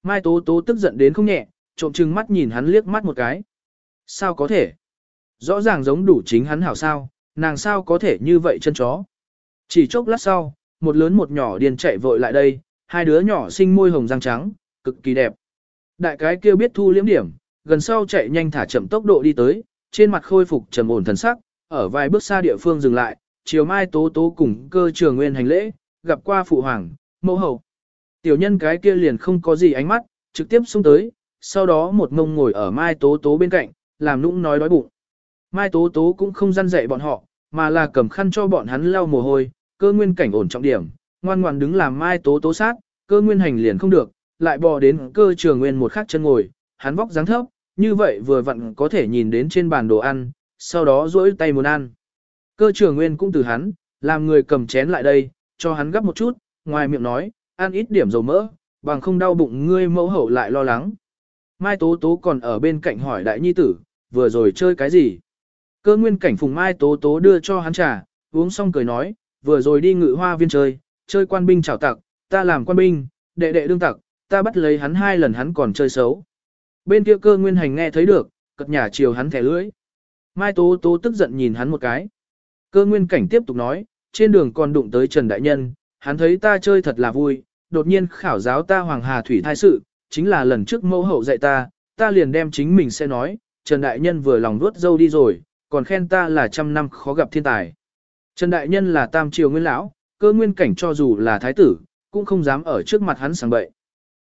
Mai Tố Tố tức giận đến không nhẹ, trộm trừng mắt nhìn hắn liếc mắt một cái. Sao có thể? Rõ ràng giống đủ chính hắn hảo sao, nàng sao có thể như vậy chân chó. Chỉ chốc lát sau, một lớn một nhỏ điền chạy vội lại đây, hai đứa nhỏ sinh môi hồng răng trắng, cực kỳ đẹp. Đại cái kia biết thu liếm điểm, gần sau chạy nhanh thả chậm tốc độ đi tới, trên mặt khôi phục trầm ổn thần sắc, ở vài bước xa địa phương dừng lại, chiều mai tố tố cùng cơ trường nguyên hành lễ, gặp qua phụ hoàng, mẫu hậu. Tiểu nhân cái kia liền không có gì ánh mắt, trực tiếp xuống tới, sau đó một mông ngồi ở Mai Tố Tố bên cạnh, làm nũng nói đói bụng. Mai Tố Tố cũng không răn dạy bọn họ, mà là cầm khăn cho bọn hắn lau mồ hôi, cơ nguyên cảnh ổn trọng điểm, ngoan ngoan đứng làm Mai Tố Tố sát, cơ nguyên hành liền không được, lại bò đến cơ trường nguyên một khắc chân ngồi, hắn vóc dáng thấp, như vậy vừa vặn có thể nhìn đến trên bàn đồ ăn, sau đó duỗi tay muốn ăn. Cơ trường nguyên cũng từ hắn, làm người cầm chén lại đây, cho hắn gấp một chút, ngoài miệng nói, ăn ít điểm dầu mỡ, bằng không đau bụng ngươi mẫu hậu lại lo lắng. Mai Tố Tố còn ở bên cạnh hỏi đại nhi tử, vừa rồi chơi cái gì? Cơ nguyên cảnh phùng Mai Tố Tố đưa cho hắn trà, uống xong cười nói, vừa rồi đi ngự hoa viên chơi, chơi quan binh chảo tặc, ta làm quan binh, đệ đệ đương tặc, ta bắt lấy hắn hai lần hắn còn chơi xấu. Bên kia cơ nguyên hành nghe thấy được, cật nhà chiều hắn thẻ lưỡi. Mai Tố Tố tức giận nhìn hắn một cái. Cơ nguyên cảnh tiếp tục nói, trên đường còn đụng tới Trần Đại Nhân, hắn thấy ta chơi thật là vui, đột nhiên khảo giáo ta Hoàng Hà Thủy thai sự, chính là lần trước mẫu hậu dạy ta, ta liền đem chính mình sẽ nói, Trần Đại Nhân vừa lòng vuốt dâu đi rồi, còn khen ta là trăm năm khó gặp thiên tài. Trần Đại Nhân là tam triều nguyên lão, cơ nguyên cảnh cho dù là thái tử, cũng không dám ở trước mặt hắn sảng bậy.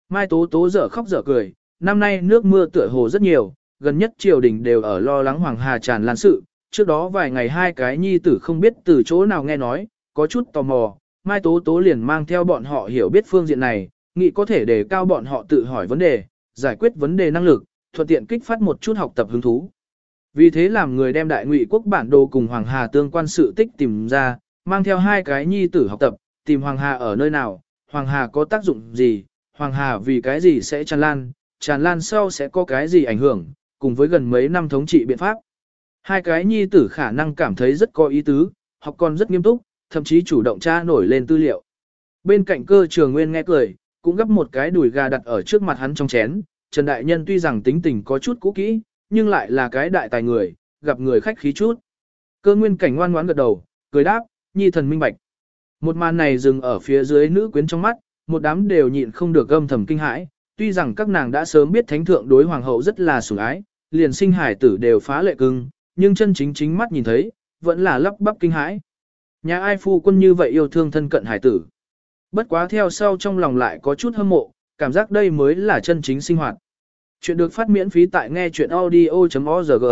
Mai Tố Tố dở khóc dở cười, năm nay nước mưa tựa hồ rất nhiều, gần nhất triều đình đều ở lo lắng Hoàng Hà tràn lan sự, trước đó vài ngày hai cái nhi tử không biết từ chỗ nào nghe nói, có chút tò mò, Mai Tố Tố liền mang theo bọn họ hiểu biết phương diện này, nghĩ có thể đề cao bọn họ tự hỏi vấn đề, giải quyết vấn đề năng lực, thuận tiện kích phát một chút học tập hứng thú. Vì thế làm người đem đại ngụy quốc bản đồ cùng Hoàng Hà tương quan sự tích tìm ra, mang theo hai cái nhi tử học tập, tìm Hoàng Hà ở nơi nào, Hoàng Hà có tác dụng gì, Hoàng Hà vì cái gì sẽ tràn lan, tràn lan sau sẽ có cái gì ảnh hưởng, cùng với gần mấy năm thống trị biện pháp. Hai cái nhi tử khả năng cảm thấy rất có ý tứ, học còn rất nghiêm túc, thậm chí chủ động tra nổi lên tư liệu. Bên cạnh cơ trường nguyên nghe cười, cũng gấp một cái đùi gà đặt ở trước mặt hắn trong chén. Trần Đại Nhân tuy rằng tính tình có chút cũ kỹ, nhưng lại là cái đại tài người, gặp người khách khí chút. Cơ nguyên cảnh ngoan ngoãn gật đầu, cười đáp, nhi thần minh bạch. Một màn này dừng ở phía dưới nữ quyến trong mắt, một đám đều nhịn không được gâm thầm kinh hãi. Tuy rằng các nàng đã sớm biết thánh thượng đối hoàng hậu rất là sủng ái, liền sinh hải tử đều phá lệ cưng, nhưng chân chính chính mắt nhìn thấy, vẫn là lắp bắp kinh hãi. Nhà ai phu quân như vậy yêu thương thân cận hải tử. Bất quá theo sau trong lòng lại có chút hâm mộ, cảm giác đây mới là chân chính sinh hoạt. Chuyện được phát miễn phí tại nghe chuyện audio.org